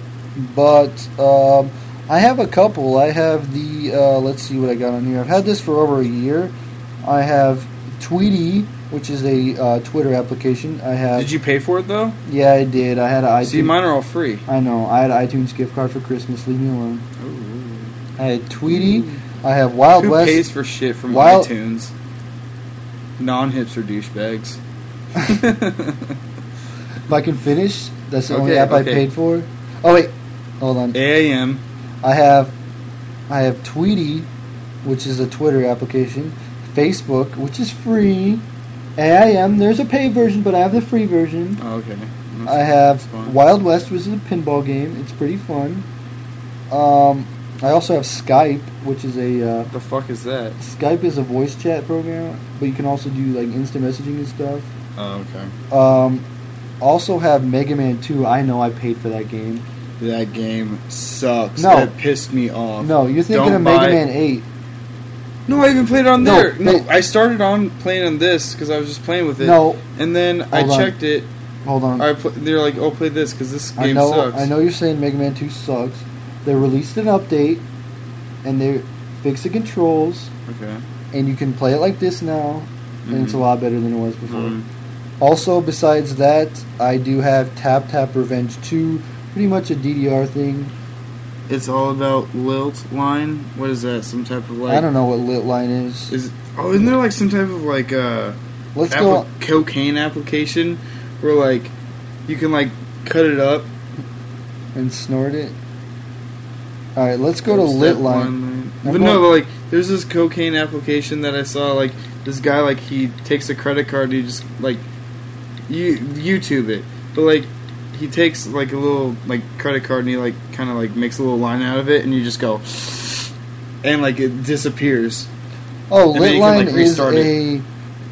S1: But um, I have a couple. I have the uh, let's see what I got on here. I've had this for over a year. I have Tweetie, which is a uh, Twitter application. I have.
S2: Did you pay for it though?
S1: Yeah, I did. I had an iTunes.
S2: See, mine are all free.
S1: I know. I had an iTunes gift card for Christmas. Leave me alone. I had Tweetie. I have Wild
S2: Who
S1: West.
S2: pays for shit from
S1: Wild-
S2: iTunes? Non-hipster douchebags.
S1: If I can finish, that's the only
S2: Okay,
S1: app I paid for. Oh wait, hold on.
S2: AAM.
S1: I have, I have Tweetie, which is a Twitter application. Facebook, which is free. AIM, there's a paid version, but I have the free version.
S2: Oh, okay. That's-
S1: I have. Wild West, which is a pinball game. It's pretty fun. Um, I also have Skype, which is a uh,
S2: The fuck is that?
S1: Skype is a voice chat program, but you can also do like instant messaging and stuff.
S2: Oh, okay.
S1: Um, also have Mega Man 2. I know I paid for that game.
S2: That game sucks.
S1: No.
S2: That pissed me off.
S1: No, you're thinking
S2: Don't
S1: of Mega Man 8.
S2: No, I even played it on
S1: No,
S2: there. No, I started on playing on this because I was just playing with it.
S1: No,
S2: And then I
S1: Hold on.
S2: checked it.
S1: hold on.
S2: I pl- they're like, "Oh, play this because this
S1: I
S2: game
S1: know,
S2: sucks."
S1: I know you're saying Mega Man 2 sucks. They released an update, and they fixed the controls,
S2: Okay.
S1: and you can play it like this now, and it's a
S2: Mhm.
S1: lot better than it was before.
S2: Mhm.
S1: Also, besides that, I do have Tap Tap Revenge 2, pretty much a DDR thing.
S2: It's all about Lilt line. What is that? Some type of like?
S1: I don't know what Lilt Line is.
S2: Is oh, isn't there like some type of like uh
S1: Let's
S2: appli-
S1: go.
S2: cocaine application where like you can like cut it up?
S1: and snort it. All right, let's go to Lilt Line.
S2: But no, but like there's this cocaine application that I saw. Like this guy, like he takes a credit card. He just like you YouTube it, but like he takes like a little like credit card and he like kind of like makes a little line out of it, and you just go. And like it disappears.
S1: Oh,
S2: And can,
S1: Lilt Line
S2: like,
S1: is a.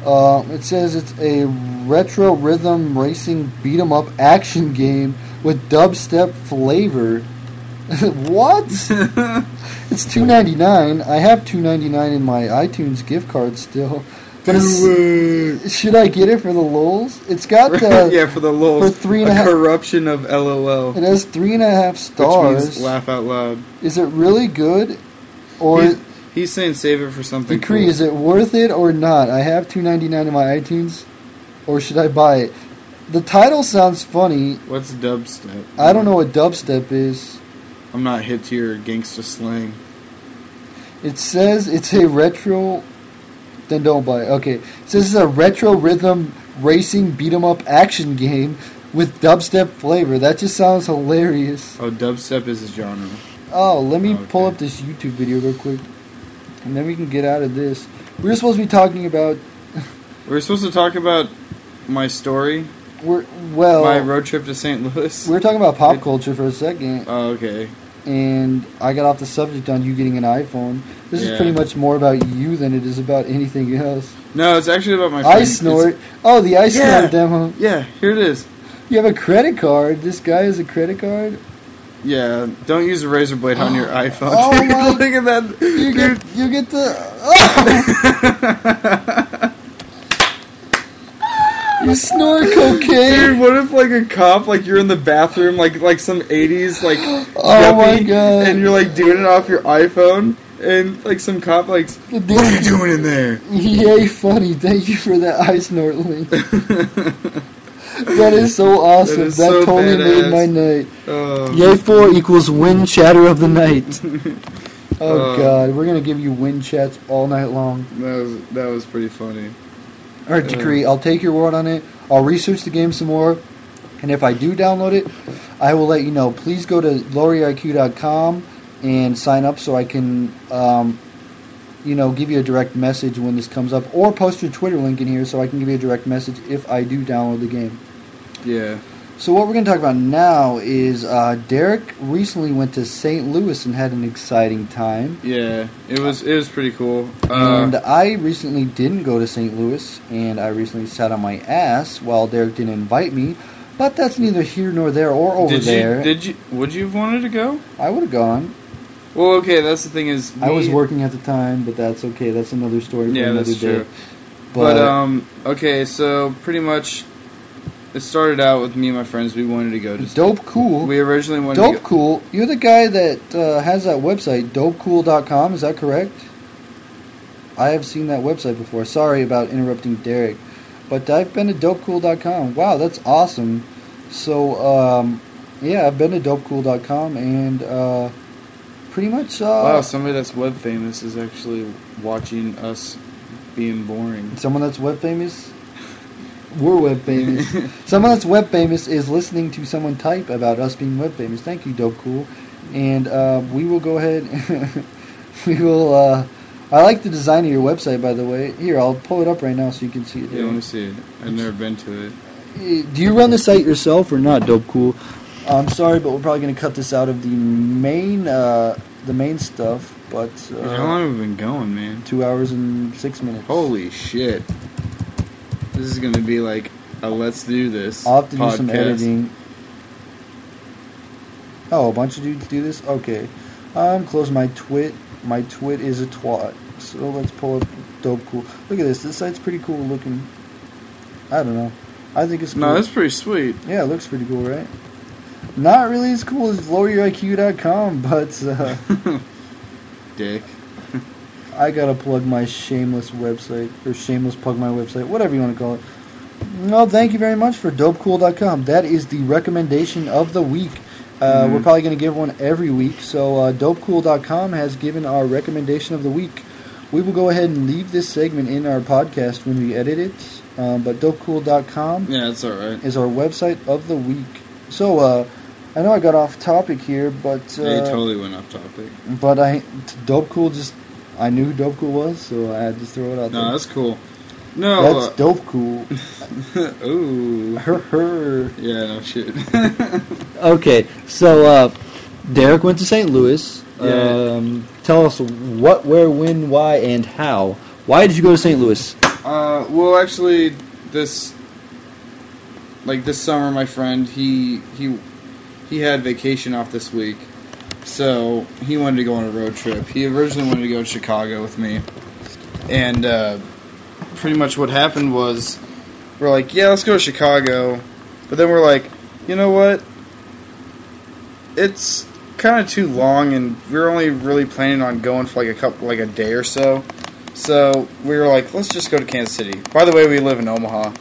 S1: Uh, it says it's a retro rhythm racing beat 'em up action game with dubstep flavor. what? it's two ninety nine. I have two ninety nine in my iTunes gift card still. It's, uh, should I get it for the lols? It's got the
S2: yeah, for the lulz.
S1: for three and a half-
S2: corruption of LOL.
S1: it has three and a half stars.
S2: laugh out loud.
S1: Is it really good, or
S2: He's, he's saying save it for something.
S1: Decree?
S2: cool.
S1: Is it worth it or not? I have two ninety nine in my iTunes, or should I buy it? The title sounds funny.
S2: What's dubstep?
S1: I don't know what dubstep is.
S2: I'm not hip to your gangsta slang.
S1: It says it's a retro. Then don't buy it. Okay. So this is a retro rhythm racing beat 'em up action game with dubstep flavor. That just sounds hilarious.
S2: Oh, dubstep is a genre.
S1: Oh, let me
S2: Okay.
S1: pull up this YouTube video real quick, and then we can get out of this. We are supposed to be talking about.
S2: We're supposed to talk about my story,
S1: We're well.
S2: my road trip to St. Louis.
S1: We are talking about pop
S2: It-
S1: culture for a second,
S2: Oh, okay.
S1: And I got off the subject on you getting an iPhone. This is pretty much more about you than it is about anything else.
S2: No, it's actually about my friend.
S1: iSnort. Oh, the ice
S2: Yeah.
S1: snort demo.
S2: Yeah, here it is.
S1: You have a credit card. This guy has a credit card.
S2: Yeah, don't use a razor blade on your oh iPhone.
S1: Oh my-
S2: Look at that.
S1: You get you get the. Oh! you snort
S2: Dude,
S1: cocaine.
S2: what if like a cop, like you're in the bathroom, like like some '80s like
S1: Oh my God.
S2: and you're like doing it off your iPhone, and like some cop like, what are you doing in there?
S1: Yay, funny. Thank you for that iSnort link. That is so awesome. That,
S2: That so
S1: totally made my night.
S2: Oh,
S1: Yay 4 equals win chatter of the night. Oh
S2: Uh,
S1: god, we're gonna give you win chats all night long.
S2: that was that was pretty funny.
S1: Alright, Decree, I'll take your word on it. I'll research the game some more. And if I do download it, I will let you know. Please go to loweryouriq.com and sign up so I can, um, you know, give you a direct message when this comes up. Or post your Twitter link in here so I can give you a direct message if I do download the game.
S2: Yeah.
S1: So what we're going to talk about now is uh, Derek recently went to St. Louis and had an exciting time.
S2: Yeah, it was it was pretty cool.
S1: And
S2: Uh,
S1: I recently didn't go to St. Louis, and I recently sat on my ass while Derek didn't invite me. But that's neither here nor there or over
S2: did
S1: there.
S2: did you would you have wanted to go?
S1: I would have gone.
S2: Well, okay, that's the thing is
S1: I was working at the time, but that's okay. That's another story for
S2: Yeah,
S1: another
S2: that's
S1: day.
S2: true.
S1: But,
S2: But um, okay, so pretty much, it started out with me and my friends. We wanted to go to.
S1: dope cool.
S2: We originally wanted
S1: Dope
S2: to go.
S1: cool. You're the guy that uh, has that website, dopecool.com. Is that correct? I have seen that website before. Sorry about interrupting Derek, but I've been to dopecool.com. Wow, that's awesome. So, um, yeah, I've been to dopecool.com and uh, pretty much. Uh,
S2: Wow, somebody that's web famous is actually watching us being boring.
S1: Someone that's web famous. We're web famous. someone that's web famous is listening to someone type about us being web famous. Thank you, Dope Cool. And uh, we will go ahead. we will. Uh, I like the design of your website, by the way. Here, I'll pull it up right now so you can see it.
S2: Yeah, let me see it. I've never been to it.
S1: Uh, Do you run the site yourself or not, Dope Cool? I'm sorry, but we're probably going to cut this out of the main, uh, the main stuff. But
S2: How
S1: uh,
S2: long have we been going, man?
S1: two hours and six minutes.
S2: Holy shit! This is gonna be like a let's do this.
S1: I'll have to do some editing. Oh, a bunch of dudes do this? Okay. Um, close my twit. My twit is a twat. So let's pull up dope cool. Look at this. This site's pretty cool looking. I don't know. I think it's cool.
S2: No, that's pretty sweet.
S1: yeah, it looks pretty cool, right? Not really as cool as loweryouriq.com, but uh,
S2: Dick.
S1: I gotta plug my shameless website or shameless plug my website, whatever you want to call it. No, thank you very much for dopecool.com. That is the recommendation of the week. Uh,
S2: Mhm.
S1: We're probably going to give one every week. So uh, dopecool.com has given our recommendation of the week. We will go ahead and leave this segment in our podcast when we edit it. Um, but dopecool.com
S2: Yeah, that's all right.
S1: is our website of the week. So uh, I know I got off topic here, but uh,
S2: Yeah, you totally went off topic.
S1: but I dope cool just I knew who dope cool was, so I had to throw it out
S2: No,
S1: there.
S2: that's cool. No.
S1: That's dope cool.
S2: uh, ooh.
S1: Her her.
S2: Yeah, no shit.
S1: Okay, so uh, Derek went to St. Louis.
S2: Yeah.
S1: Um, tell us what, where, when, why, and how. Why did you go to St. Louis?
S2: uh, well, actually, this like this summer, my friend he he he had vacation off this week, so he wanted to go on a road trip. He originally wanted to go to Chicago with me, and uh, pretty much what happened was we're like, yeah, let's go to Chicago, but then we're like, you know what? It's kind of too long, and we are only really planning on going for like a couple, like a day or so. So we were like, let's just go to Kansas City. By the way, we live in Omaha,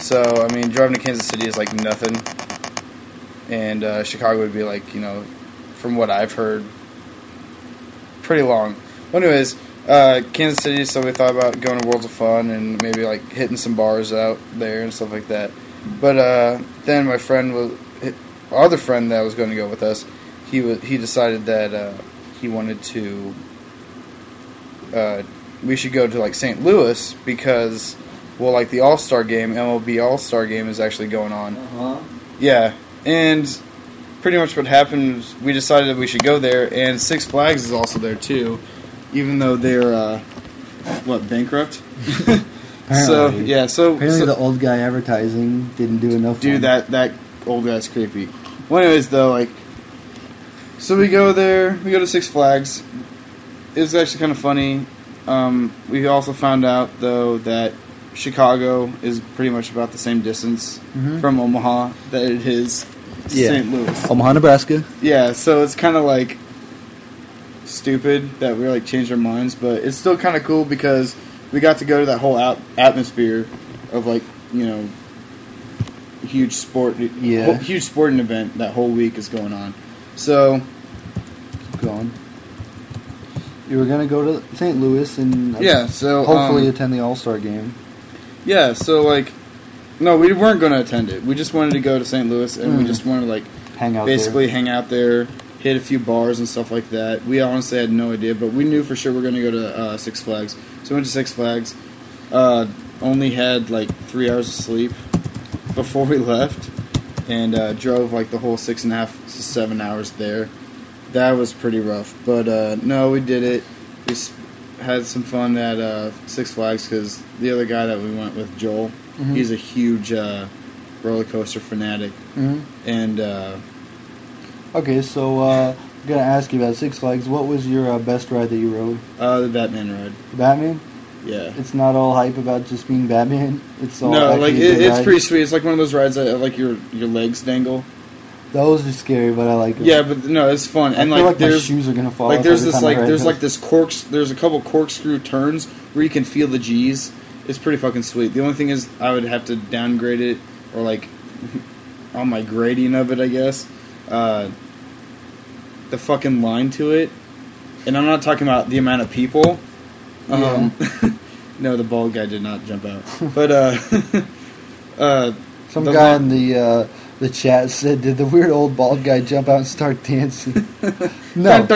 S2: so I mean, driving to Kansas City is like nothing, and uh, Chicago would be like, you know, from what I've heard, pretty long. Well, anyways, uh, Kansas City. So we thought about going to Worlds of Fun and maybe like hitting some bars out there and stuff like that. But uh, then my friend was, our other friend that was going to go with us. He was he decided that uh, he wanted to. Uh, we should go to like St. Louis because, well, like the All Star game, MLB All Star game is actually going on.
S1: Uh-huh.
S2: Yeah, and pretty much what happened was we decided that we should go there, and Six Flags is also there too, even though they're uh, what bankrupt. so
S1: Apparently.
S2: yeah, so,
S1: Apparently,
S2: so
S1: the old guy advertising didn't do enough.
S2: dude, that that old guy's creepy. Well, anyways, though, like, so we go there, we go to Six Flags. It was actually kind of funny. Um, we also found out though that Chicago is pretty much about the same distance
S1: Mhm.
S2: from Omaha that it is
S1: Yeah.
S2: St. Louis.
S1: Omaha, Nebraska.
S2: Yeah, so it's kind of like stupid that we like changed our minds, but it's still kind of cool because we got to go to that whole at- atmosphere of like you know huge sport,
S1: Yeah.
S2: whole- huge sporting event that whole week is going on. So
S1: Keep going. You were gonna go to St. Louis and uh,
S2: yeah, so
S1: hopefully
S2: um,
S1: attend the All Star game.
S2: yeah, so like no, we weren't going to attend it. We just wanted to go to St. Louis and we
S1: Mm.
S2: just wanted to like
S1: Hang out
S2: basically hang out there, hit a few bars and stuff like that. We honestly had no idea, but we knew for sure we are going to go to uh, Six Flags. So we went to Six Flags. Uh, only had like three hours of sleep before we left, and uh, drove like the whole six and a half to seven hours there. That was pretty rough, but uh, no, we did it. We had some fun at uh, Six Flags because the other guy that we went with, Joel,
S1: Mhm.
S2: he's a huge uh, roller coaster fanatic,
S1: there. hmm
S2: and. Uh,
S1: Okay, so uh, I'm gonna ask you about Six Flags. What was your uh, best ride that you rode?
S2: Uh, the Batman ride.
S1: Batman.
S2: Yeah.
S1: It's not all hype about just being Batman. It's all
S2: No, like it, it's
S1: ride.
S2: pretty sweet. It's like one of those rides that like your your legs dangle.
S1: Those are scary, but I like them.
S2: Yeah, but no, it's fun.
S1: I
S2: And like,
S1: like,
S2: there's
S1: shoes are gonna fall.
S2: like there's this like there's
S1: those.
S2: like this corks. There's a couple corkscrew turns where you can feel the G's. It's pretty fucking sweet. The only thing is I would have to downgrade it or like on my grading of it, I guess. Uh, the fucking line to it, and I'm not talking about the amount of people. Um, no, the bald guy did not jump out, but uh, uh,
S1: Some
S2: the
S1: guy
S2: lo-
S1: in the uh, the chat said, "Did the weird old bald guy jump out and start dancing?" no,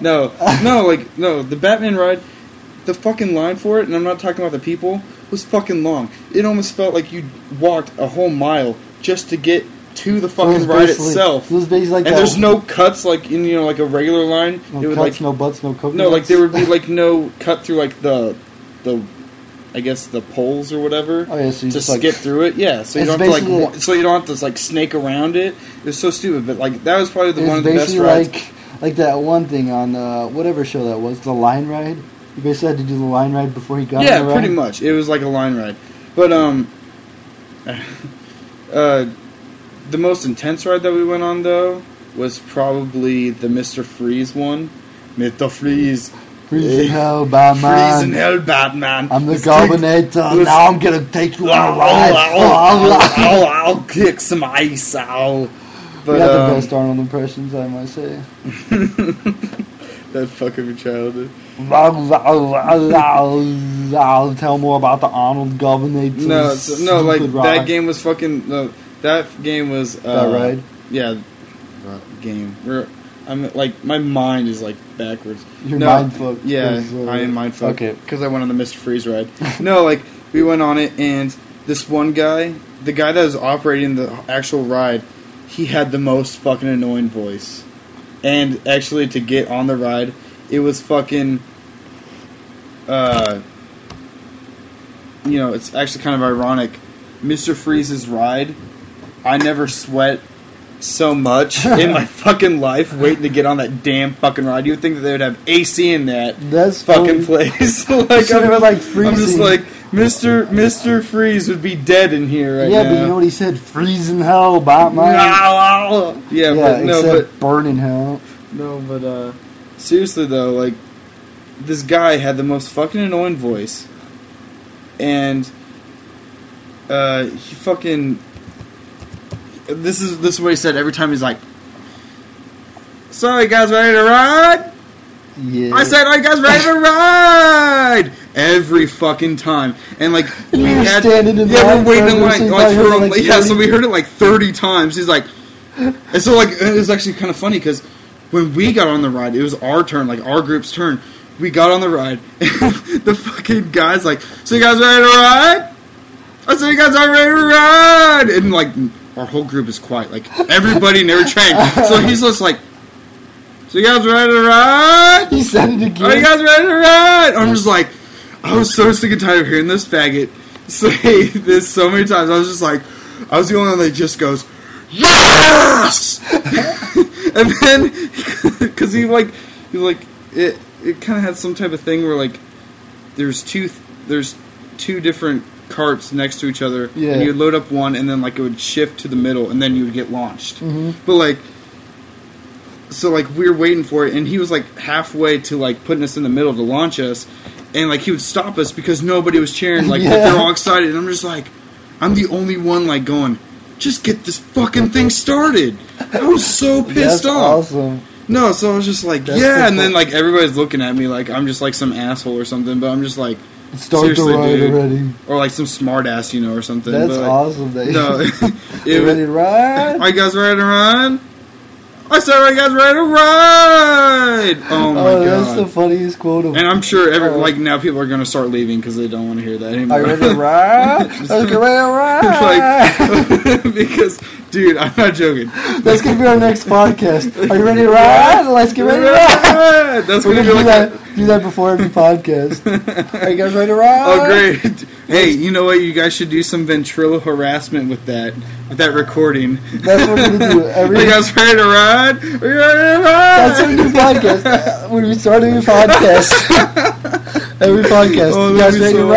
S2: no, no, like no. The Batman ride, the fucking line for it, and I'm not talking about the people, was fucking long. It almost felt like you walked a whole mile just to get to the
S1: It
S2: fucking ride itself.
S1: It was basically like
S2: and
S1: that-
S2: there's no cuts like in you know like a regular line.
S1: no
S2: it would
S1: cuts,
S2: like
S1: no butts, no coconuts.
S2: no, like there would be like no cut through like the the I guess the poles or whatever
S1: Oh yeah, so
S2: to
S1: just like
S2: skip through it. Yeah, so you don't have to like so you don't have to like snake around it. It's so stupid, but like that was probably the one of the best rides.
S1: like like that one thing on uh, whatever show that was, the line ride. You basically had to do the line ride before he got
S2: yeah,
S1: on the
S2: pretty much. It was like a line ride, but um, uh, the most intense ride that we went on though was probably the Mister Freeze one. Mister Freeze,
S1: Freezing hell,
S2: Freeze in
S1: Batman.
S2: hell, Batman.
S1: I'm the
S2: Let's
S1: Governator. Now I'm gonna take you on a ride.
S2: I'll, I'll, kick some ice out. But
S1: got the
S2: um,
S1: best Arnold impressions, I might say.
S2: that fucking childhood.
S1: I'll tell more about the Arnold Governator.
S2: No, it's, no, like
S1: Stupid
S2: that game was fucking. No, that game was. Uh,
S1: That ride?
S2: Yeah, game. We're, I'm like my mind is like backwards.
S1: You're
S2: no,
S1: mind fucked.
S2: Yeah,
S1: uh,
S2: I am mind fucked.
S1: Okay.
S2: because I went on the Mr. Freeze ride. no, like we went on it, and this one guy, the guy that was operating the actual ride, he had the most fucking annoying voice. And actually, to get on the ride, it was fucking. Uh, you know, it's actually kind of ironic. Mr. Freeze's ride, I never sweat so much in my fucking life waiting to get on that damn fucking ride. You would think that they would have AC in that
S1: That's
S2: fucking
S1: funny.
S2: place. like, I'm,
S1: been, like,
S2: I'm just like, Mr. Mr. Freeze would be dead in here right
S1: yeah,
S2: now.
S1: but you know what he said? Freezing hell, Batman.
S2: yeah,
S1: yeah,
S2: but no, but
S1: burning hell.
S2: no, but uh, seriously though, like this guy had the most fucking annoying voice, and uh, he fucking. This is this is what he said every time. He's like, "So you guys ready to ride?"
S1: Yeah.
S2: I said, "Are you guys ready to ride?" Every fucking time, and like we
S1: You were
S2: had,
S1: standing in
S2: yeah, we're waiting in line. Like, for,
S1: like,
S2: yeah, so we heard it like thirty times. He's like, and so like it was actually kind of funny because when we got on the ride, it was our turn, like our group's turn. We got on the ride, and the fucking guy's like, "So you guys ready to ride?" I said, "You guys are ready to ride," and like our whole group is quiet, like everybody in every train. So he's just like, "So you guys ready to ride?"
S1: He said it again.
S2: Are you guys ready to ride? I'm just like, I was so sick and tired of hearing this faggot say this so many times. I was just like, I was the only one that just goes, yes! and then, because he like, he like, it, it kind of had some type of thing where like, there's two, there's two different carts next to each other,
S1: Yeah.
S2: and you would load up one, and then like it would shift to the middle, and then you would get launched.
S1: Mhm.
S2: But like, so like we were waiting for it, and he was like halfway to like putting us in the middle to launch us, and like he would stop us because nobody was cheering. Like
S1: Yeah.
S2: they're all excited, and I'm just like, I'm the only one like going, just get this fucking thing started. I was so pissed
S1: That's
S2: off.
S1: awesome.
S2: No, so I was just like,
S1: That's
S2: yeah,
S1: the
S2: and then like everybody's looking at me like I'm just like some asshole or something, but I'm just like,
S1: Start the
S2: Seriously,
S1: ride
S2: dude.
S1: already.
S2: or like some smart ass, you know, or something.
S1: That's
S2: but, like,
S1: awesome. That
S2: No,
S1: you
S2: it
S1: ready to ride?
S2: are you guys ready to run? I said, are you guys ready to ride? Oh, oh my
S1: oh, that's
S2: god!
S1: the funniest quote of.
S2: and I'm sure every
S1: Oh.
S2: like now people are gonna start leaving because they don't want to hear that anymore.
S1: Are you ready to ride? Let's get ready to ride.
S2: like because, dude, I'm not joking.
S1: That's gonna be our next podcast. Are you ready to ride? Let's get ready to ride.
S2: That's
S1: We're
S2: gonna
S1: gonna
S2: be
S1: do
S2: like.
S1: that. Do that before every podcast. Are you guys ready to oh, ride?
S2: Oh great! Hey, you know what? You guys should do some ventrilo harassment with that, with that recording.
S1: That's what we're gonna do. Every
S2: Are you guys ready to ride? Are you ready to ride?
S1: That's our new podcast. When we start a new podcast, every podcast.
S2: Oh,
S1: you guys ready to
S2: so-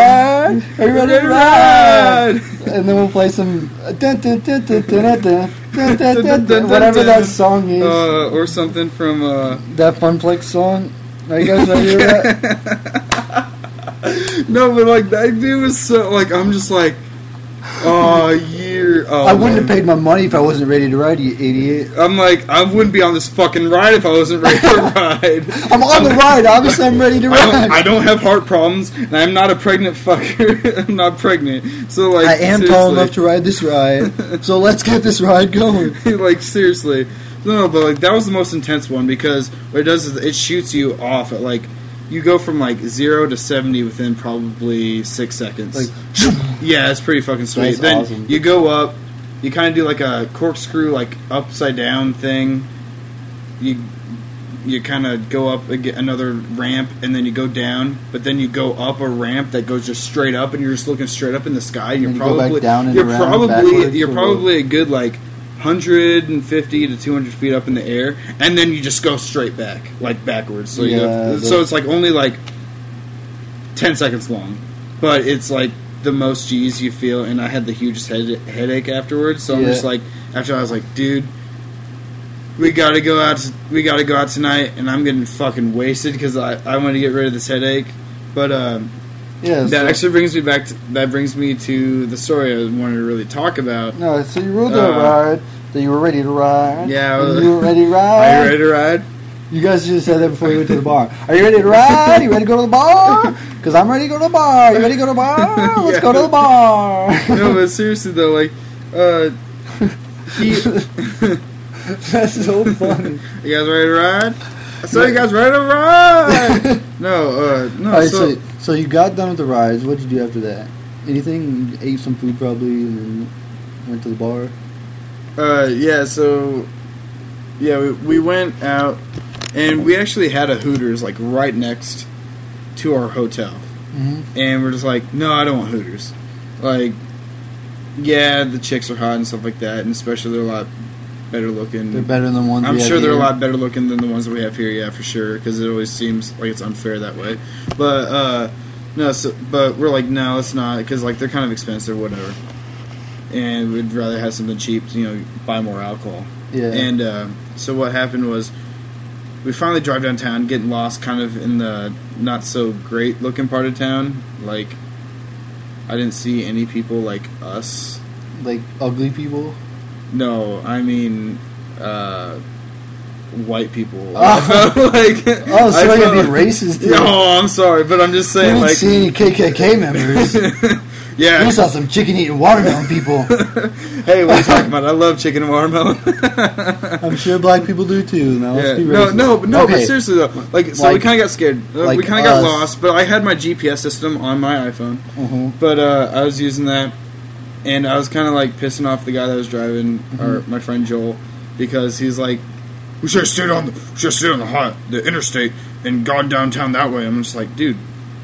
S1: are you ready to ride? And then we'll play some whatever that song is,
S2: uh, or something from uh,
S1: that Funplex song. Are you guys ready to
S2: no, but like that dude was so like I'm just like oh year. Oh,
S1: I wouldn't have paid my money if I wasn't ready to ride, you idiot.
S2: I'm like I wouldn't be on this fucking ride if I wasn't ready to ride.
S1: I'm on the ride. Obviously, I'm ready to
S2: I don't,
S1: ride.
S2: I don't have heart problems, and I'm not a pregnant fucker. I'm not pregnant, so like
S1: I am tall enough to ride this ride. So let's get this ride going.
S2: like seriously, no, but like that was the most intense one because what it does is it shoots you off at like you go from like zero to seventy within probably six seconds.
S1: Like,
S2: yeah, it's pretty fucking sweet.
S1: That's
S2: then
S1: awesome.
S2: you go up, you kind of do like a corkscrew, like upside down thing. You you kind of go up another ramp and then you go down, but then you go up a ramp that goes just straight up, and you're just looking straight up in the sky. And you're
S1: And you go back
S2: probably
S1: down and
S2: you're probably you're probably a good like 150 to 200 feet up in the air, and then you just go straight back, like backwards. So you
S1: Yeah,
S2: have, so it's like only like 10 seconds long, but it's like the most G's you feel, and I had the hugest head, headache afterwards. So I'm just like, after I was like, dude, we gotta go out. To, we gotta go out tonight, and I'm getting fucking wasted because I I want to get rid of this headache. But um,
S1: Yeah.
S2: that
S1: so-
S2: actually brings me back. To, that brings me to the story I wanted to really talk about.
S1: No, so you rode that
S2: Uh,
S1: ride. That you were ready to ride.
S2: Yeah, well-
S1: you were ready to ride.
S2: Are you ready to ride?
S1: You guys just said that before you went to the bar. Are you ready to ride? You ready to go to the bar? Because I'm ready to go to the bar. You ready to go to the bar? Let's
S2: Yeah.
S1: go to the bar.
S2: no, but seriously though, like, uh, he.
S1: That's so funny.
S2: You guys ready to ride? I said you guys ready to ride. No, uh, no.
S1: All right,
S2: so,
S1: so, so you got done with the rides. What did you do after that? Anything? You ate some food probably, and then went to the bar.
S2: uh, yeah, so yeah, we, we went out, and we actually had a Hooters like right next to our hotel,
S1: Mm-hmm.
S2: and we're just like, no, I don't want Hooters. Like, yeah, the chicks are hot and stuff like that, and especially they're a lot better looking.
S1: They're better than the ones.
S2: I'm
S1: we have
S2: sure they're a lot better looking than the ones that we have here. Yeah, for sure. Because it always seems like it's unfair that way. But uh, no, so, but we're like, no, it's not because like they're kind of expensive, whatever. And we'd rather have something cheap, To, you know, buy more alcohol.
S1: Yeah.
S2: And uh, so what happened was, we finally drive downtown, getting lost kind of in the not so great looking part of town. Like, I didn't see any people like us.
S1: like ugly people.
S2: No, I mean, uh, white people.
S1: Oh.
S2: Like,
S1: Oh, so
S2: I
S1: being
S2: like-
S1: racist. Too.
S2: No, I'm sorry, but I'm just
S1: we
S2: saying,
S1: didn't
S2: like,
S1: see any KKK members.
S2: yeah.
S1: we saw some chicken eating watermelon people.
S2: hey, what are you talking about? I love chicken and watermelon.
S1: I'm sure black people do too. Now, let's
S2: Yeah. No, no, but no. But seriously though, like, so we kind of got scared. Uh, we kind of got lost. But I had my GPS system on my iPhone,
S1: Mhm.
S2: but uh, I was using that, and I was kind of like pissing off the guy that was driving,
S1: Mm-hmm.
S2: or my friend Joel, because he's like, "We should have stayed on the, we should have stayed on the hot, the interstate, and gone downtown that way." I'm just like, dude.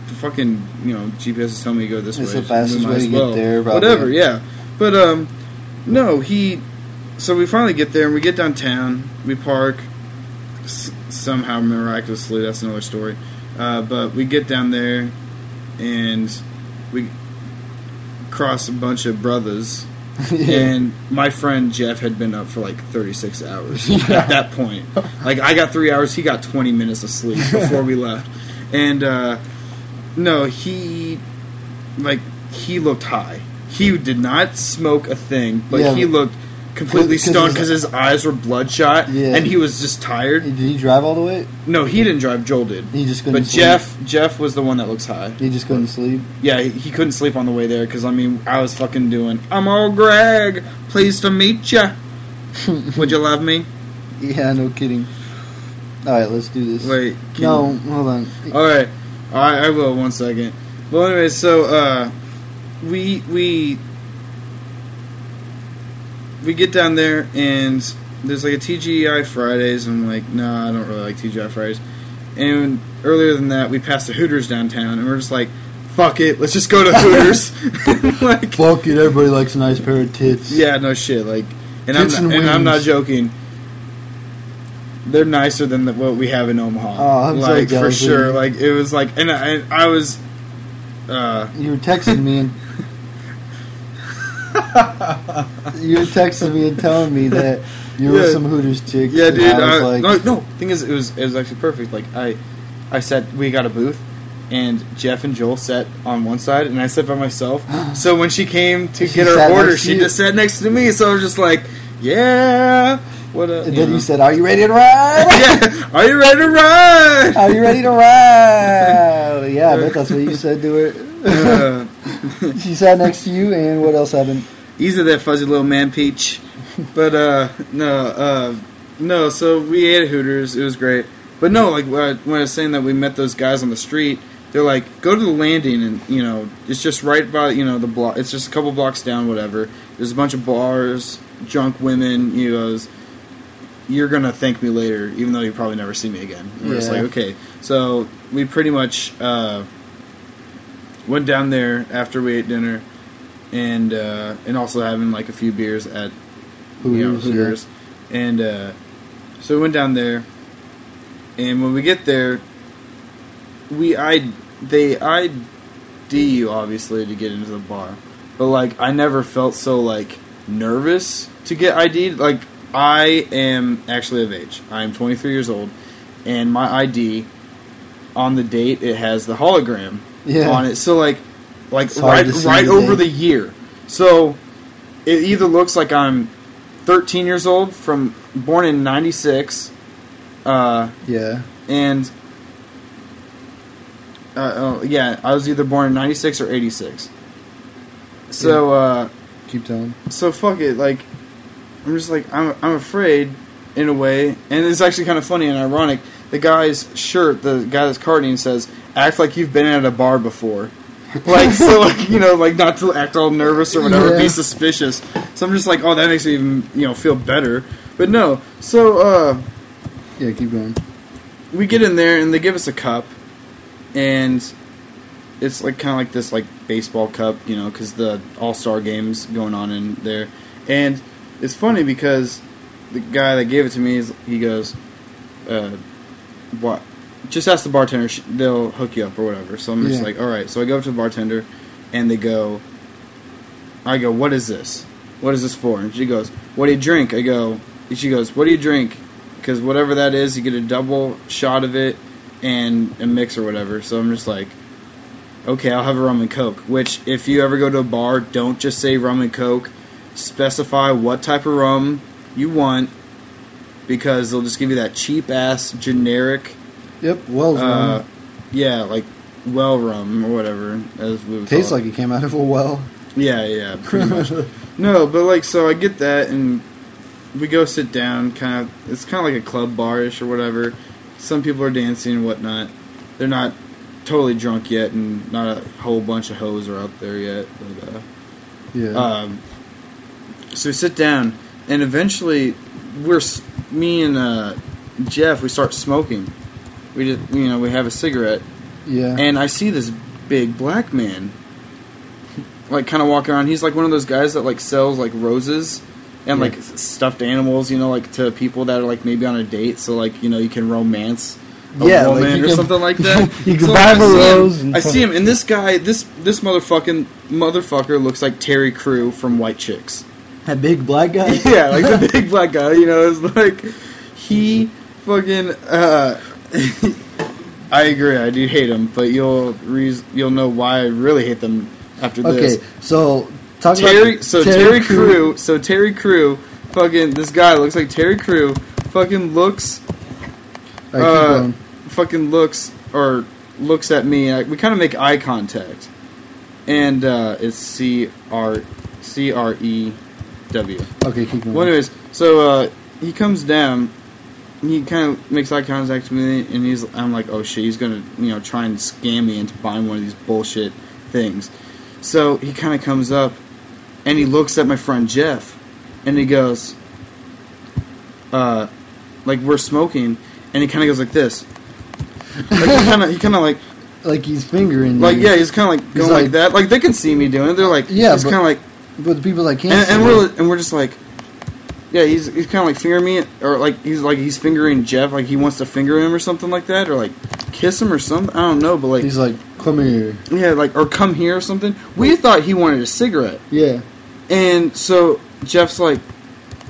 S2: The fucking you know GPS is telling me to go this
S1: It's
S2: way.
S1: the fastest way to get there, probably.
S2: Whatever, yeah. But um, no, he. So we finally get there and we get downtown. We park. S- somehow miraculously, that's another story. Uh, but we get down there and we cross a bunch of brothers. And my friend Jeff had been up for like 36 hours
S1: Yeah.
S2: at that point. Like I got three hours, he got 20 minutes of sleep before we left. And uh, no, he like he looked high. He did not smoke a thing, but
S1: Yeah,
S2: he looked completely stoned because his eyes were bloodshot,
S1: Yeah.
S2: and he was just tired.
S1: Did he drive all the way?
S2: No, he didn't drive. Joel did.
S1: He just couldn't.
S2: But
S1: sleep?
S2: Jeff, Jeff was the one that looks high.
S1: he just couldn't sleep.
S2: Yeah, he, he couldn't sleep on the way there because I mean, I was fucking doing. I'm all Greg. Pleased to meet ya. Would you love me?
S1: Yeah, no kidding. All right, let's do this.
S2: Wait. can-
S1: no, hold on.
S2: All right. All right. I will. One second. Well, anyway, so uh, we we we get down there and there's like a TGI Fridays. And I'm like, no, I don't really like TGI Fridays. And earlier than that, we passed the Hooters downtown, and we're just like, fuck it, let's just go to Hooters. like,
S1: Fuck it, everybody likes a nice pair of tits.
S2: yeah, no shit. Like, and I'm not,
S1: and
S2: and I'm not joking. They're nicer than the, what we have in Omaha.
S1: Oh, I'm so
S2: like for sure. Like it was like, and I, and I was. Uh,
S1: You were texting me and you were texting me and telling me that you were
S2: Yeah.
S1: some Hooters chick.
S2: yeah, dude.
S1: I
S2: uh,
S1: like,
S2: no, no. Thing is, it was it was actually perfect. Like I, I said we got a booth, and Jeff and Joel sat on one side, and I sat by myself. so when she came to
S1: She
S2: get her order, she
S1: you?
S2: just sat next to me. So I was just like, yeah. What a.
S1: and then you said, "Are you ready to ride?
S2: yeah. Are you ready to ride?
S1: Are you ready to ride?" Yeah, I bet that's what you said to her.
S2: Uh,
S1: she sat next to you, and what else happened?
S2: He's that fuzzy little man peach. But uh no, uh no, so we ate at Hooters, it was great. But no, like when I, when I was saying that we met those guys on the street, they're like, go to the landing and you know, it's just right by you know, the block it's just a couple blocks down, whatever. There's a bunch of bars, drunk women, he goes you're gonna thank me later, even though you probably never see me again. And We're just like, okay. So we pretty much uh, went down there after we ate dinner, and uh, and also having like a few beers at you know,
S1: Hooters, yeah.
S2: Hooters. And uh, so we went down there, and when we get there, we I they ID you obviously to get into the bar, but like I never felt so like nervous to get ID'd. Like I am actually of age. I am 23 years old, and my ID on the date it has the hologram
S1: Yeah.
S2: on it. So like like
S1: It's
S2: right right over
S1: date.
S2: the year. So it either looks like I'm 13 years old from born in 96 uh,
S1: Yeah.
S2: and uh, oh, yeah, I was either born in 96 or 86. So uh
S1: Keep telling.
S2: so fuck it like I'm just like I'm I'm afraid in a way and it's actually kind of funny and ironic. The guy's shirt, the guy that's carding says act like you've been at a bar before. like so like you know like not to act all nervous or whatever
S1: Yeah.
S2: be suspicious so i'm just like oh that makes me even you know feel better but no so uh
S1: Yeah, keep going.
S2: we get in there and they give us a cup and it's like kind of like this like baseball cup you know because the all-star games going on in there and it's funny because the guy that gave it to me, is, he goes, uh, "What? Just ask the bartender; they'll hook you up or whatever." So I'm just
S1: Yeah.
S2: like, "All right." So I go up to the bartender, and they go, "I go, what is this? What is this for?" And she goes, "What do you drink?" I go, and she goes, "What do you drink?" Because whatever that is, you get a double shot of it and a mix or whatever. So I'm just like, okay, I'll have a rum and coke. Which, if you ever go to a bar, don't just say rum and coke. Specify what type of rum you want, because they'll just give you that cheap ass generic,
S1: Yep. Wells
S2: uh,
S1: rum.
S2: yeah, like well rum or whatever. As we would
S1: Tastes like it came out of a well.
S2: yeah, yeah, pretty much. No, but like, so I get that, and we go sit down. Kind of, it's kind of like a club barish or whatever. Some people are dancing and whatnot. They're not totally drunk yet, and not a whole bunch of hoes are out there yet. But uh,
S1: yeah.
S2: um, so we sit down, and eventually, we're me and uh, Jeff. We start smoking. We just, you know, we have a cigarette,
S1: yeah.
S2: and I see this big black man, like kind of walking around. He's like one of those guys that like sells like roses and
S1: Yeah.
S2: like stuffed animals, you know, like to people that are like maybe on a date. So like you know you can romance a
S1: Yeah,
S2: woman
S1: you
S2: or
S1: can-
S2: something like that.
S1: you can
S2: So
S1: buy
S2: I
S1: a
S2: see him-
S1: rose and
S2: I see him, and this guy, this this motherfucking motherfucker looks like Terry Crew from White Chicks.
S1: that big black guy.
S2: yeah, like the big black guy. You know, it's like he fucking. Uh, I agree. I do hate them, but you'll re- you'll know why I really hate them after this.
S1: Okay, so talk
S2: Terry.
S1: about
S2: So Terry, Crew. So Terry Crew. Fucking this guy looks like Terry Crew. Fucking looks.
S1: Right,
S2: uh, fucking looks or looks at me. I, we kind of make eye contact, and uh, it's C R C R E W.
S1: Okay, keep going.
S2: Well, anyways, so uh, he comes down. He kind of makes eye contact with me, and he's. I'm like, oh shit, he's gonna, you know, try and scam me into buying one of these bullshit things. So he kind of comes up, and he looks at my friend Jeff, and he goes, uh, like we're smoking, and he kind of goes like this. Like he kind of, he kind of like,
S1: like he's fingering
S2: like
S1: you.
S2: yeah, he's kind of like going like,
S1: like-
S2: that. Like they can see me doing it. They're like,
S1: Yeah, it's
S2: kind of like,
S1: but the people that can't
S2: and, and we're
S1: it-
S2: and we're just like, yeah, he's he's kind of like fingering me, or like he's like he's fingering Jeff, like he wants to finger him or something like that, or like kiss him or something. I don't know, but like
S1: he's like, come here.
S2: yeah, like or come here or something. We thought he wanted a cigarette,
S1: Yeah.
S2: and so Jeff's like,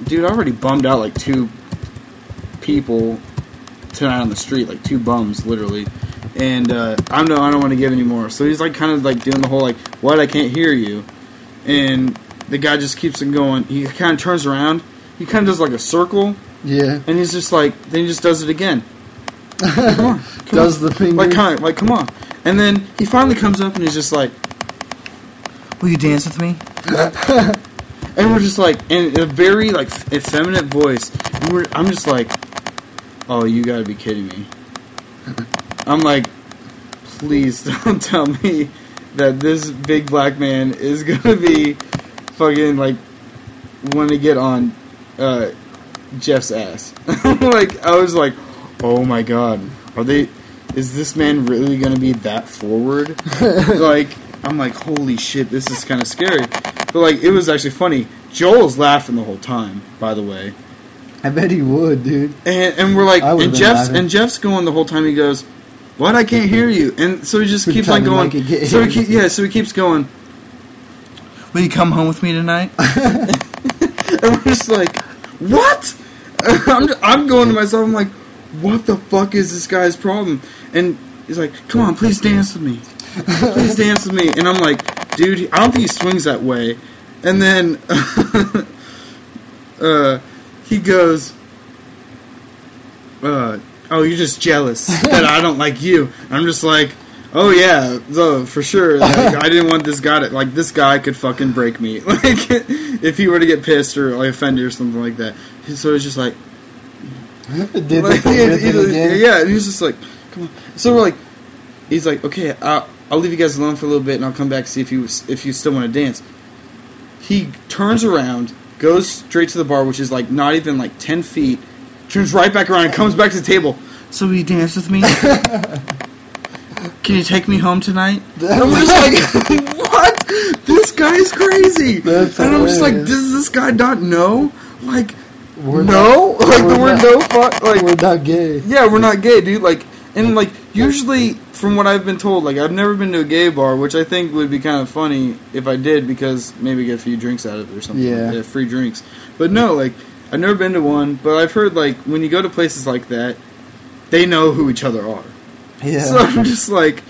S2: dude, I already bummed out like two people tonight on the street, like two bums, literally. And uh, I don't know, I don't want to give any more. So he's like, kind of like doing the whole like, what? I can't hear you. And the guy just keeps it going. He kind of turns around. He kind of does like a circle,
S1: Yeah.
S2: and he's just like, then he just does it again. Come on, come
S1: Does
S2: on.
S1: the finger.
S2: like kind of like, come on. And then he finally comes up and he's just like, "Will you dance with me?" and we're just like, in a very like effeminate voice. And we're, I'm just like, "Oh, you got to be kidding me!" I'm like, "Please don't tell me that this big black man is gonna be fucking like want to get on uh, Jeff's ass." like I was like, "Oh my god, are they?" Is this man really gonna be that forward? like, I'm like, holy shit, this is kind of scary. But like, it was actually funny. Joel's laughing the whole time, by the way,
S1: I bet he would, dude.
S2: and, and we're like, and Jeff's
S1: laughing.
S2: and Jeff's going the whole time. He goes, "What? I can't hear you." And so he just keeps
S1: Trying
S2: like going.
S1: make it get
S2: So he
S1: him.
S2: keep, yeah, so he keeps going. Will you come home with me tonight? and we're just like, what? I'm, I'm going to myself. I'm like, what the fuck is this guy's problem? And he's like, come on, please dance with me. Please dance with me. And I'm like, dude, I don't think he swings that way. And then uh, he goes, uh, oh, you're just jealous that I don't like you. I'm just like, oh yeah, so for sure. Like, I didn't want this guy to like this guy could fucking break me. Like if he were to get pissed or like offended or something like that. So it's just like,
S1: Did
S2: like, yeah,
S1: with him
S2: yeah,
S1: again.
S2: yeah, and he's just like, come on. So we're like, he's like, okay, I'll, I'll leave you guys alone for a little bit, and I'll come back see if you if you still want to dance. He turns around, goes straight to the bar, which is like not even like ten feet. Turns right back around and comes back to the table. So will you dance with me? Can you take me home tonight? And I'm just like, what? This guy's crazy.
S1: That's
S2: and I'm just like,
S1: hilarious.
S2: does this guy not know? Like,
S1: We're
S2: no,
S1: not,
S2: like
S1: we're
S2: the word
S1: not-
S2: no fuck, like
S1: we're not gay.
S2: yeah, we're not gay, dude. Like, and like usually, from what I've been told, like I've never been to a gay bar, which I think would be kind of funny if I did because maybe get a few drinks out of it or something.
S1: Yeah.
S2: like that, free drinks. But no, like I've never been to one, but I've heard like when you go to places like that, they know who each other are.
S1: Yeah.
S2: So I'm just like,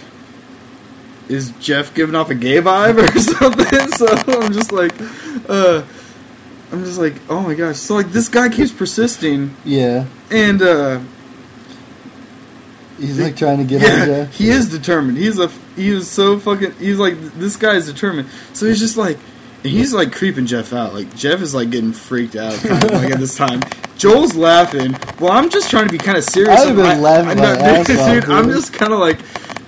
S2: is Jeff giving off a gay vibe or something? So I'm just like, uh, I'm just like, oh my gosh. So like this guy keeps persisting,
S1: yeah.
S2: and uh,
S1: He's like trying to get
S2: yeah,
S1: Jeff.
S2: he is determined. He's a he is so fucking. He's like this guy is determined. So he's just like. He's like creeping Jeff out. Like Jeff is like getting freaked out, kind of, like at this time. Joel's laughing. Well, I'm just trying to be kind of serious.
S1: I would've been
S2: I'm-
S1: laughing my
S2: dude,
S1: off,
S2: dude, I'm just kind of like,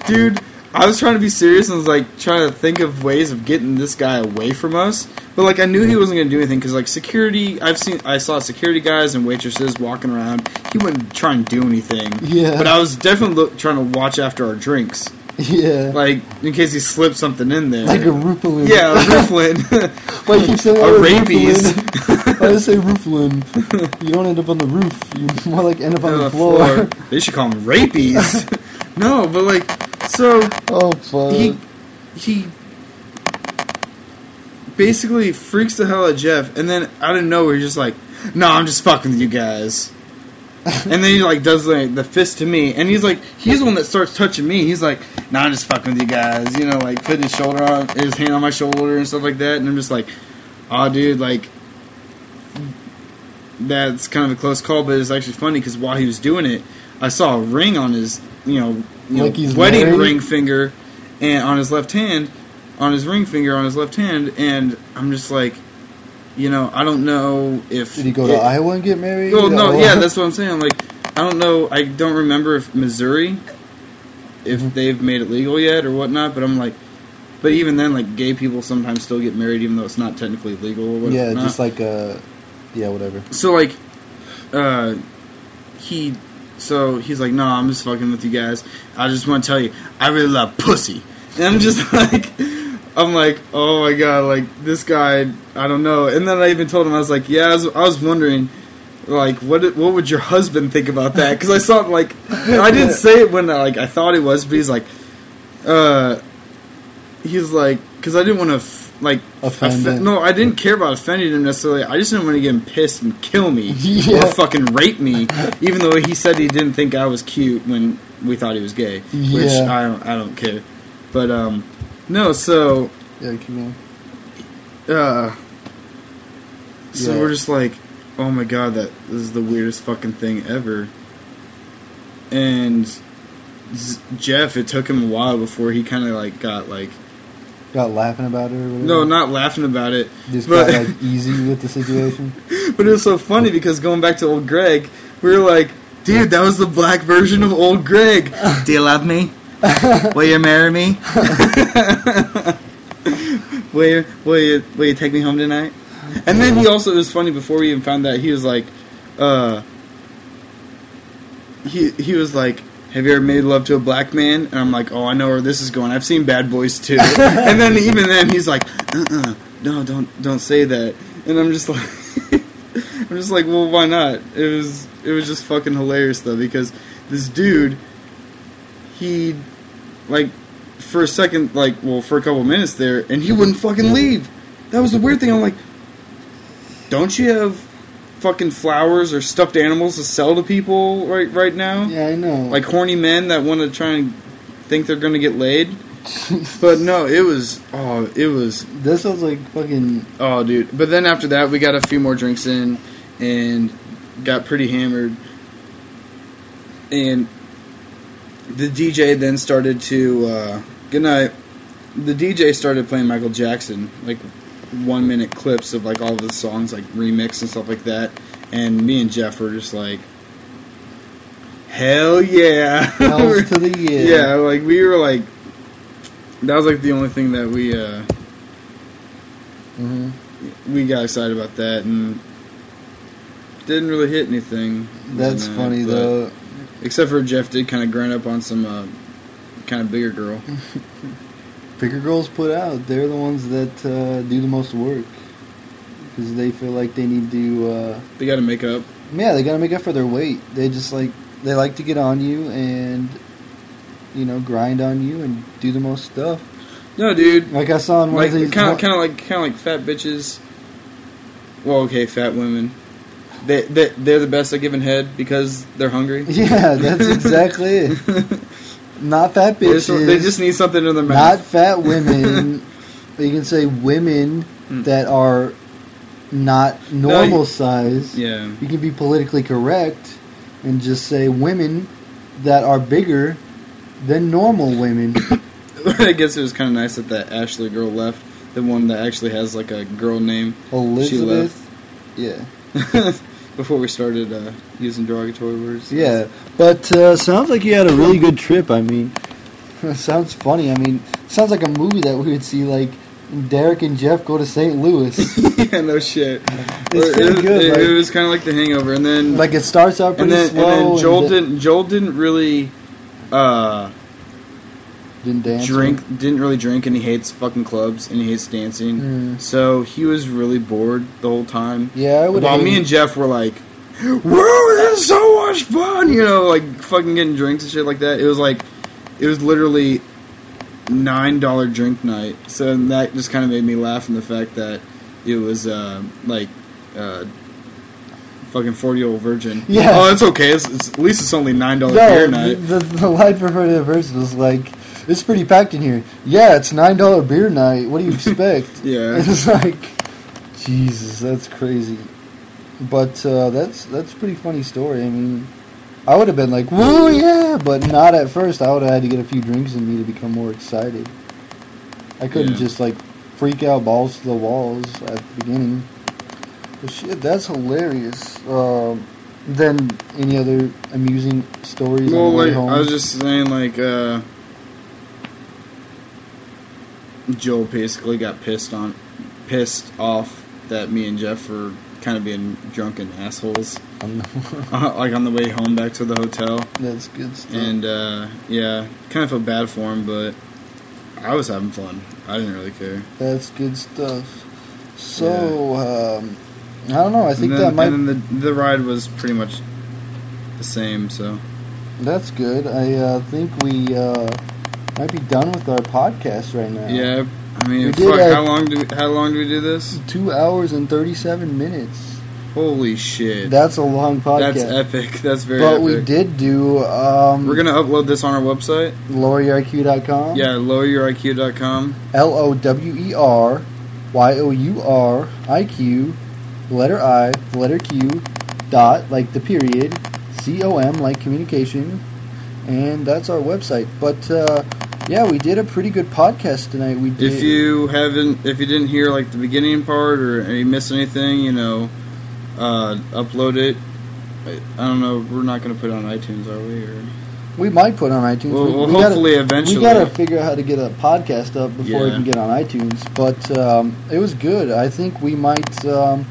S2: dude. I was trying to be serious and was like trying to think of ways of getting this guy away from us. But like I knew he wasn't going to do anything because like security, I've seen, I saw security guys and waitresses walking around. He wouldn't try and do anything.
S1: Yeah.
S2: But I was definitely look, trying to watch after our drinks,
S1: Yeah.
S2: like in case he slipped something in there.
S1: Like a rooflin.
S2: yeah, a rooflin,
S1: Why you saying
S2: a
S1: oh,
S2: rabies.
S1: Why you say oh, rooflin? You don't end up on the roof. You more like end up on
S2: on
S1: the
S2: the
S1: floor.
S2: floor. They should call him rapies. no, but like, so
S1: Oh fuck.
S2: he he basically freaks the hell out of Jeff, and then out of nowhere he's just like, "No, I'm just fucking with you guys." and then he like does like the fist to me, and he's like, he's the one that starts touching me. He's like, "No, I'm just fucking with you guys," you know, like putting his shoulder on his hand on my shoulder and stuff like that, and I'm just like, "Oh, dude, like." That's kind of a close call, but it's actually funny because while he was doing it, I saw a ring on his, you know, you
S1: Like
S2: know wedding
S1: married?
S2: ring finger, and on his left hand, on his ring finger on his left hand, and I'm just like, you know, I don't know if
S1: Did he go to Iowa and get married?
S2: Well, no,
S1: Or-
S2: yeah, that's what I'm saying. Like, I don't know. I don't remember if Missouri, if
S1: Mm-hmm.
S2: they've made it legal yet or whatnot. But I'm like, but even then, like, gay people sometimes still get married, even though it's not technically legal
S1: yeah, just like uh, yeah, whatever.
S2: So like, uh, he, so he's like, no, I'm just fucking with you guys. I just want to tell you, I really love pussy. And I'm just like, I'm like, oh my god, like this guy, I don't know. And then I even told him, I was like, yeah, I was, I was wondering. Like what? What would your husband think about that? Because I saw like I didn't say it when like I thought it was, but he's like, uh, he's like, because I didn't want to f- like
S1: Offend
S2: offe- No, I didn't care about offending him necessarily. I just didn't want to get him pissed and kill me
S1: Yeah.
S2: or fucking rape me. Even though he said he didn't think I was cute when we thought he was gay, which I don't. I don't care. But um, no. So
S1: Yeah, keep going.
S2: uh, so
S1: Yeah.
S2: we're just like, oh my god, that this is the weirdest fucking thing ever. And Z- Jeff, it took him a while before he kind of like got like
S1: Got laughing about it or whatever.
S2: no, not laughing about it,
S1: just
S2: but
S1: got like easy with the situation.
S2: but it was so funny because going back to old Greg, we were like, dude, that was the black version of old Greg. Do you love me? Will you marry me? will you will you will you take me home tonight? And then he also it was funny before we even found that he was like, uh, he he was like. Have you ever made love to a black man? And I'm like, oh, I know where this is going. I've seen Bad Boys too. and then even then, he's like, uh-uh, no, don't don't say that. And I'm just like, I'm just like, well, why not? It was it was just fucking hilarious though because this dude, he, like, for a second, like, well, for a couple minutes there, and he wouldn't fucking leave. That was the weird thing. I'm like, don't you have fucking flowers or stuffed animals to sell to people right right now?
S1: Yeah, I know.
S2: Like horny men that want to try and think they're gonna get laid. But no, it was oh, it was
S1: This sounds like fucking.
S2: Oh, dude. But then after that, we got a few more drinks in and got pretty hammered. And the DJ then started to, uh, good night. The DJ started playing Michael Jackson, like one minute clips of like all of the songs, like remix and stuff like that. And me and Jeff were just like, hell yeah.
S1: Hells to the yeah.
S2: yeah, like we were like, that was like the only thing that we, uh,
S1: hmm
S2: we got excited about that and didn't really hit anything.
S1: That's
S2: Uh,
S1: funny though.
S2: Except for Jeff did kind of grind up on some uh, kind of bigger girl.
S1: Bigger girls put out. They're the ones that uh, do the most work. because they feel like they need to. Uh,
S2: They got to make up.
S1: yeah, they gotta make up for their weight. They just like they like to get on you and you know grind on you and do the most stuff.
S2: No, dude.
S1: Like I saw in one
S2: Like
S1: of these.
S2: kind of, kind of like, kind of like fat bitches. Well, okay, fat women. They, they they're the best at giving head because they're hungry.
S1: yeah, that's exactly it. Not fat
S2: They just,
S1: bitches.
S2: they just need something in their mouth.
S1: not fat women. you can say women
S2: Hmm.
S1: that are not normal
S2: you-
S1: size.
S2: yeah.
S1: You can be politically correct and just say women that are bigger than normal women.
S2: I guess it was kind of nice that that Ashley girl left. The one that actually has like a girl name.
S1: Elizabeth. Yeah.
S2: Before we started uh, using derogatory words.
S1: Yeah, but uh, sounds like you had a really good trip. I mean, sounds funny. I mean, sounds like a movie that we would see. Like Derek and Jeff go to St. Louis.
S2: yeah, no shit.
S1: It's
S2: it,
S1: pretty good,
S2: It,
S1: like-
S2: it was kind of like The Hangover, and then
S1: like it starts out
S2: and then,
S1: slow.
S2: and then Joel
S1: then-
S2: didn't Joel didn't really uh,
S1: didn't dance.
S2: drink didn't really drink, and he hates fucking clubs and he hates dancing.
S1: Mm.
S2: So he was really bored the whole time.
S1: Yeah, I would.
S2: While me and Jeff were like, "Whoa, this is so much fun!" You know, like fucking getting drinks and shit like that. It was like, it was literally nine dollar drink night. So that just kind of made me laugh in the fact that it was uh, like. Uh, Fucking forty year old virgin.
S1: Yeah.
S2: Oh, it's okay. It's, it's at least it's only nine dollar
S1: no,
S2: beer night.
S1: the, the line for her the verse was like, "It's pretty packed in here." Yeah, it's nine dollar beer night. What do you expect?
S2: Yeah.
S1: It's like, Jesus, that's crazy. But uh, that's that's a pretty funny story. I mean, I would have been like, "Whoa, yeah," but not at first. I would have had to get a few drinks in me to become more excited. I couldn't
S2: Yeah.
S1: just like freak out balls to the walls at the beginning. But shit, that's hilarious. Um, then any other amusing stories
S2: Well,
S1: on the way
S2: like
S1: home?
S2: I was just saying, like uh, Joel basically got pissed on, pissed off that me and Jeff were kind of being drunken assholes, uh, like on the way home back to the hotel,
S1: that's good stuff.
S2: and uh, yeah, kind of felt bad for him, but I was having fun. I didn't really care.
S1: That's good stuff. So, um, I don't know. I think
S2: then,
S1: that might.
S2: and then the the ride was pretty much the same. So
S1: That's good. I uh, think we uh, might be done with our podcast right now.
S2: yeah, I mean,
S1: We did,
S2: fuck,
S1: uh,
S2: how long do we, how long do we do this?
S1: Two hours and 37 minutes.
S2: Holy shit!
S1: That's a long podcast.
S2: That's epic. That's very
S1: but
S2: epic.
S1: we did do um,
S2: We're gonna upload this on our website.
S1: loweryouriq.com.
S2: Yeah, loweryouriq.com.
S1: L O W E R Y O U R I Q, letter I, letter Q, dot, like the period, C O M, like communication, and that's our website. But uh, yeah, we did a pretty good podcast tonight. We did.
S2: If you haven't, if you didn't hear like the beginning part or you missed anything, you know, uh, upload it. I, I don't know. We're not gonna put it on iTunes, are we? Or
S1: we might put on iTunes.
S2: well,
S1: we,
S2: well
S1: we
S2: hopefully,
S1: gotta,
S2: eventually.
S1: we gotta figure out how to get a podcast up before we can get on iTunes. But um, it was good. I think we might um,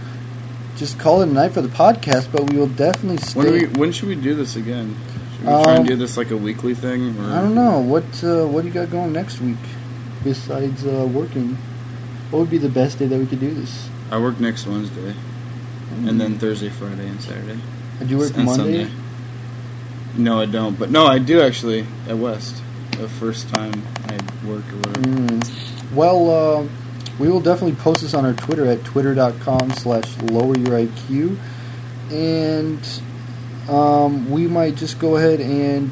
S1: just call it a night for the podcast. But we will definitely stay.
S2: when we? When should we do this again? Should we try
S1: Um,
S2: and do this like a weekly thing? Or?
S1: I don't know what uh, what do you got going next week besides uh, working. What would be the best day that we could do this?
S2: I work next Wednesday, and then Thursday, Friday, and Saturday.
S1: I do you work
S2: and
S1: Monday?
S2: Sunday. No, I don't. But no, I do actually at West. The first time I work or whatever.
S1: Mm. Well, uh, we will definitely post this on our Twitter at twitter.com slash lower your IQ. And um, we might just go ahead and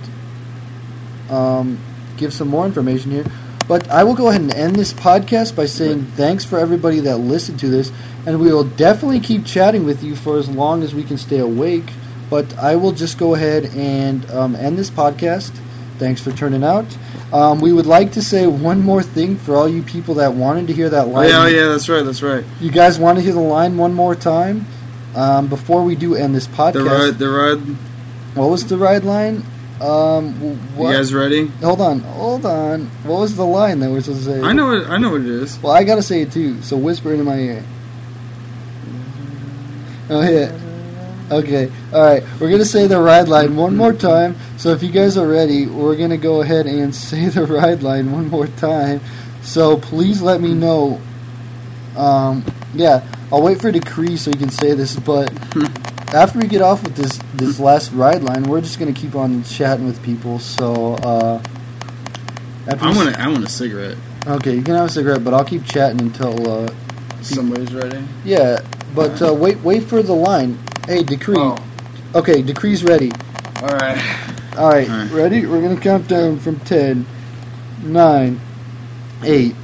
S1: um, give some more information here. But I will go ahead and end this podcast by saying thanks for everybody that listened to this. And we will definitely keep chatting with you for as long as we can stay awake. But I will just go ahead and um, end this podcast. Thanks for turning out. Um, we would like to say one more thing for all you people that wanted to hear that
S2: Oh
S1: line.
S2: yeah, oh, yeah, that's right, that's right.
S1: You guys want to hear the line one more time? Um, before we do end this podcast,
S2: The ride, the ride.
S1: what was the ride line? Um, what?
S2: You guys ready?
S1: hold on, hold on. What was the line that we're supposed to say?
S2: I know it. I know what it is.
S1: Well, I gotta say it too. So whisper into my ear. Oh yeah. Okay. All right. We're gonna say the ride line one more time. So if you guys are ready, we're gonna go ahead and say the ride line one more time. So please let me know. Um, yeah. I'll wait for Decree so you can say this, but after we get off with this this last ride line, we're just gonna keep on chatting with people. So, uh, after
S2: I
S1: we-
S2: want to. I want a cigarette.
S1: Okay, you can have a cigarette, but I'll keep chatting until. Uh,
S2: Somebody's ready.
S1: yeah, but uh, wait, wait for the line. Hey, Decree.
S2: Oh,
S1: Okay, Decree's ready.
S2: all right.
S1: All right,
S2: All right.
S1: ready? We're gonna count down from 10, 9, 8,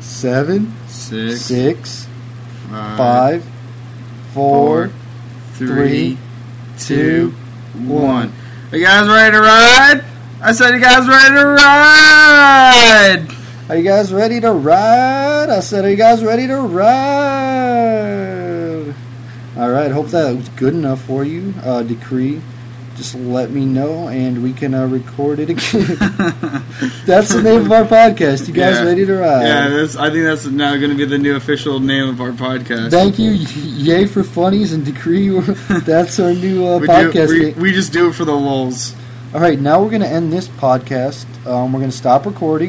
S1: 7,
S2: Six,
S1: 6,
S2: five,
S1: 5, 4,
S2: three, two,
S1: one.
S2: one. Are you guys ready to ride? I said, you guys ready to ride?
S1: Are you guys ready to ride? I said, are you guys ready to ride? All right, hope that was good enough for you. Uh, decree, just let me know and we can uh, record it again. that's the name of our podcast. You guys
S2: Yeah.
S1: ready to ride?
S2: yeah, that's, I think that's now going to be the new official name of our podcast.
S1: Thank you, yay for funnies and decree. That's our new uh,
S2: we, do,
S1: podcast.
S2: we, we just do it for the lulls.
S1: All right, now we're going to end this podcast. Um, we're going to stop recording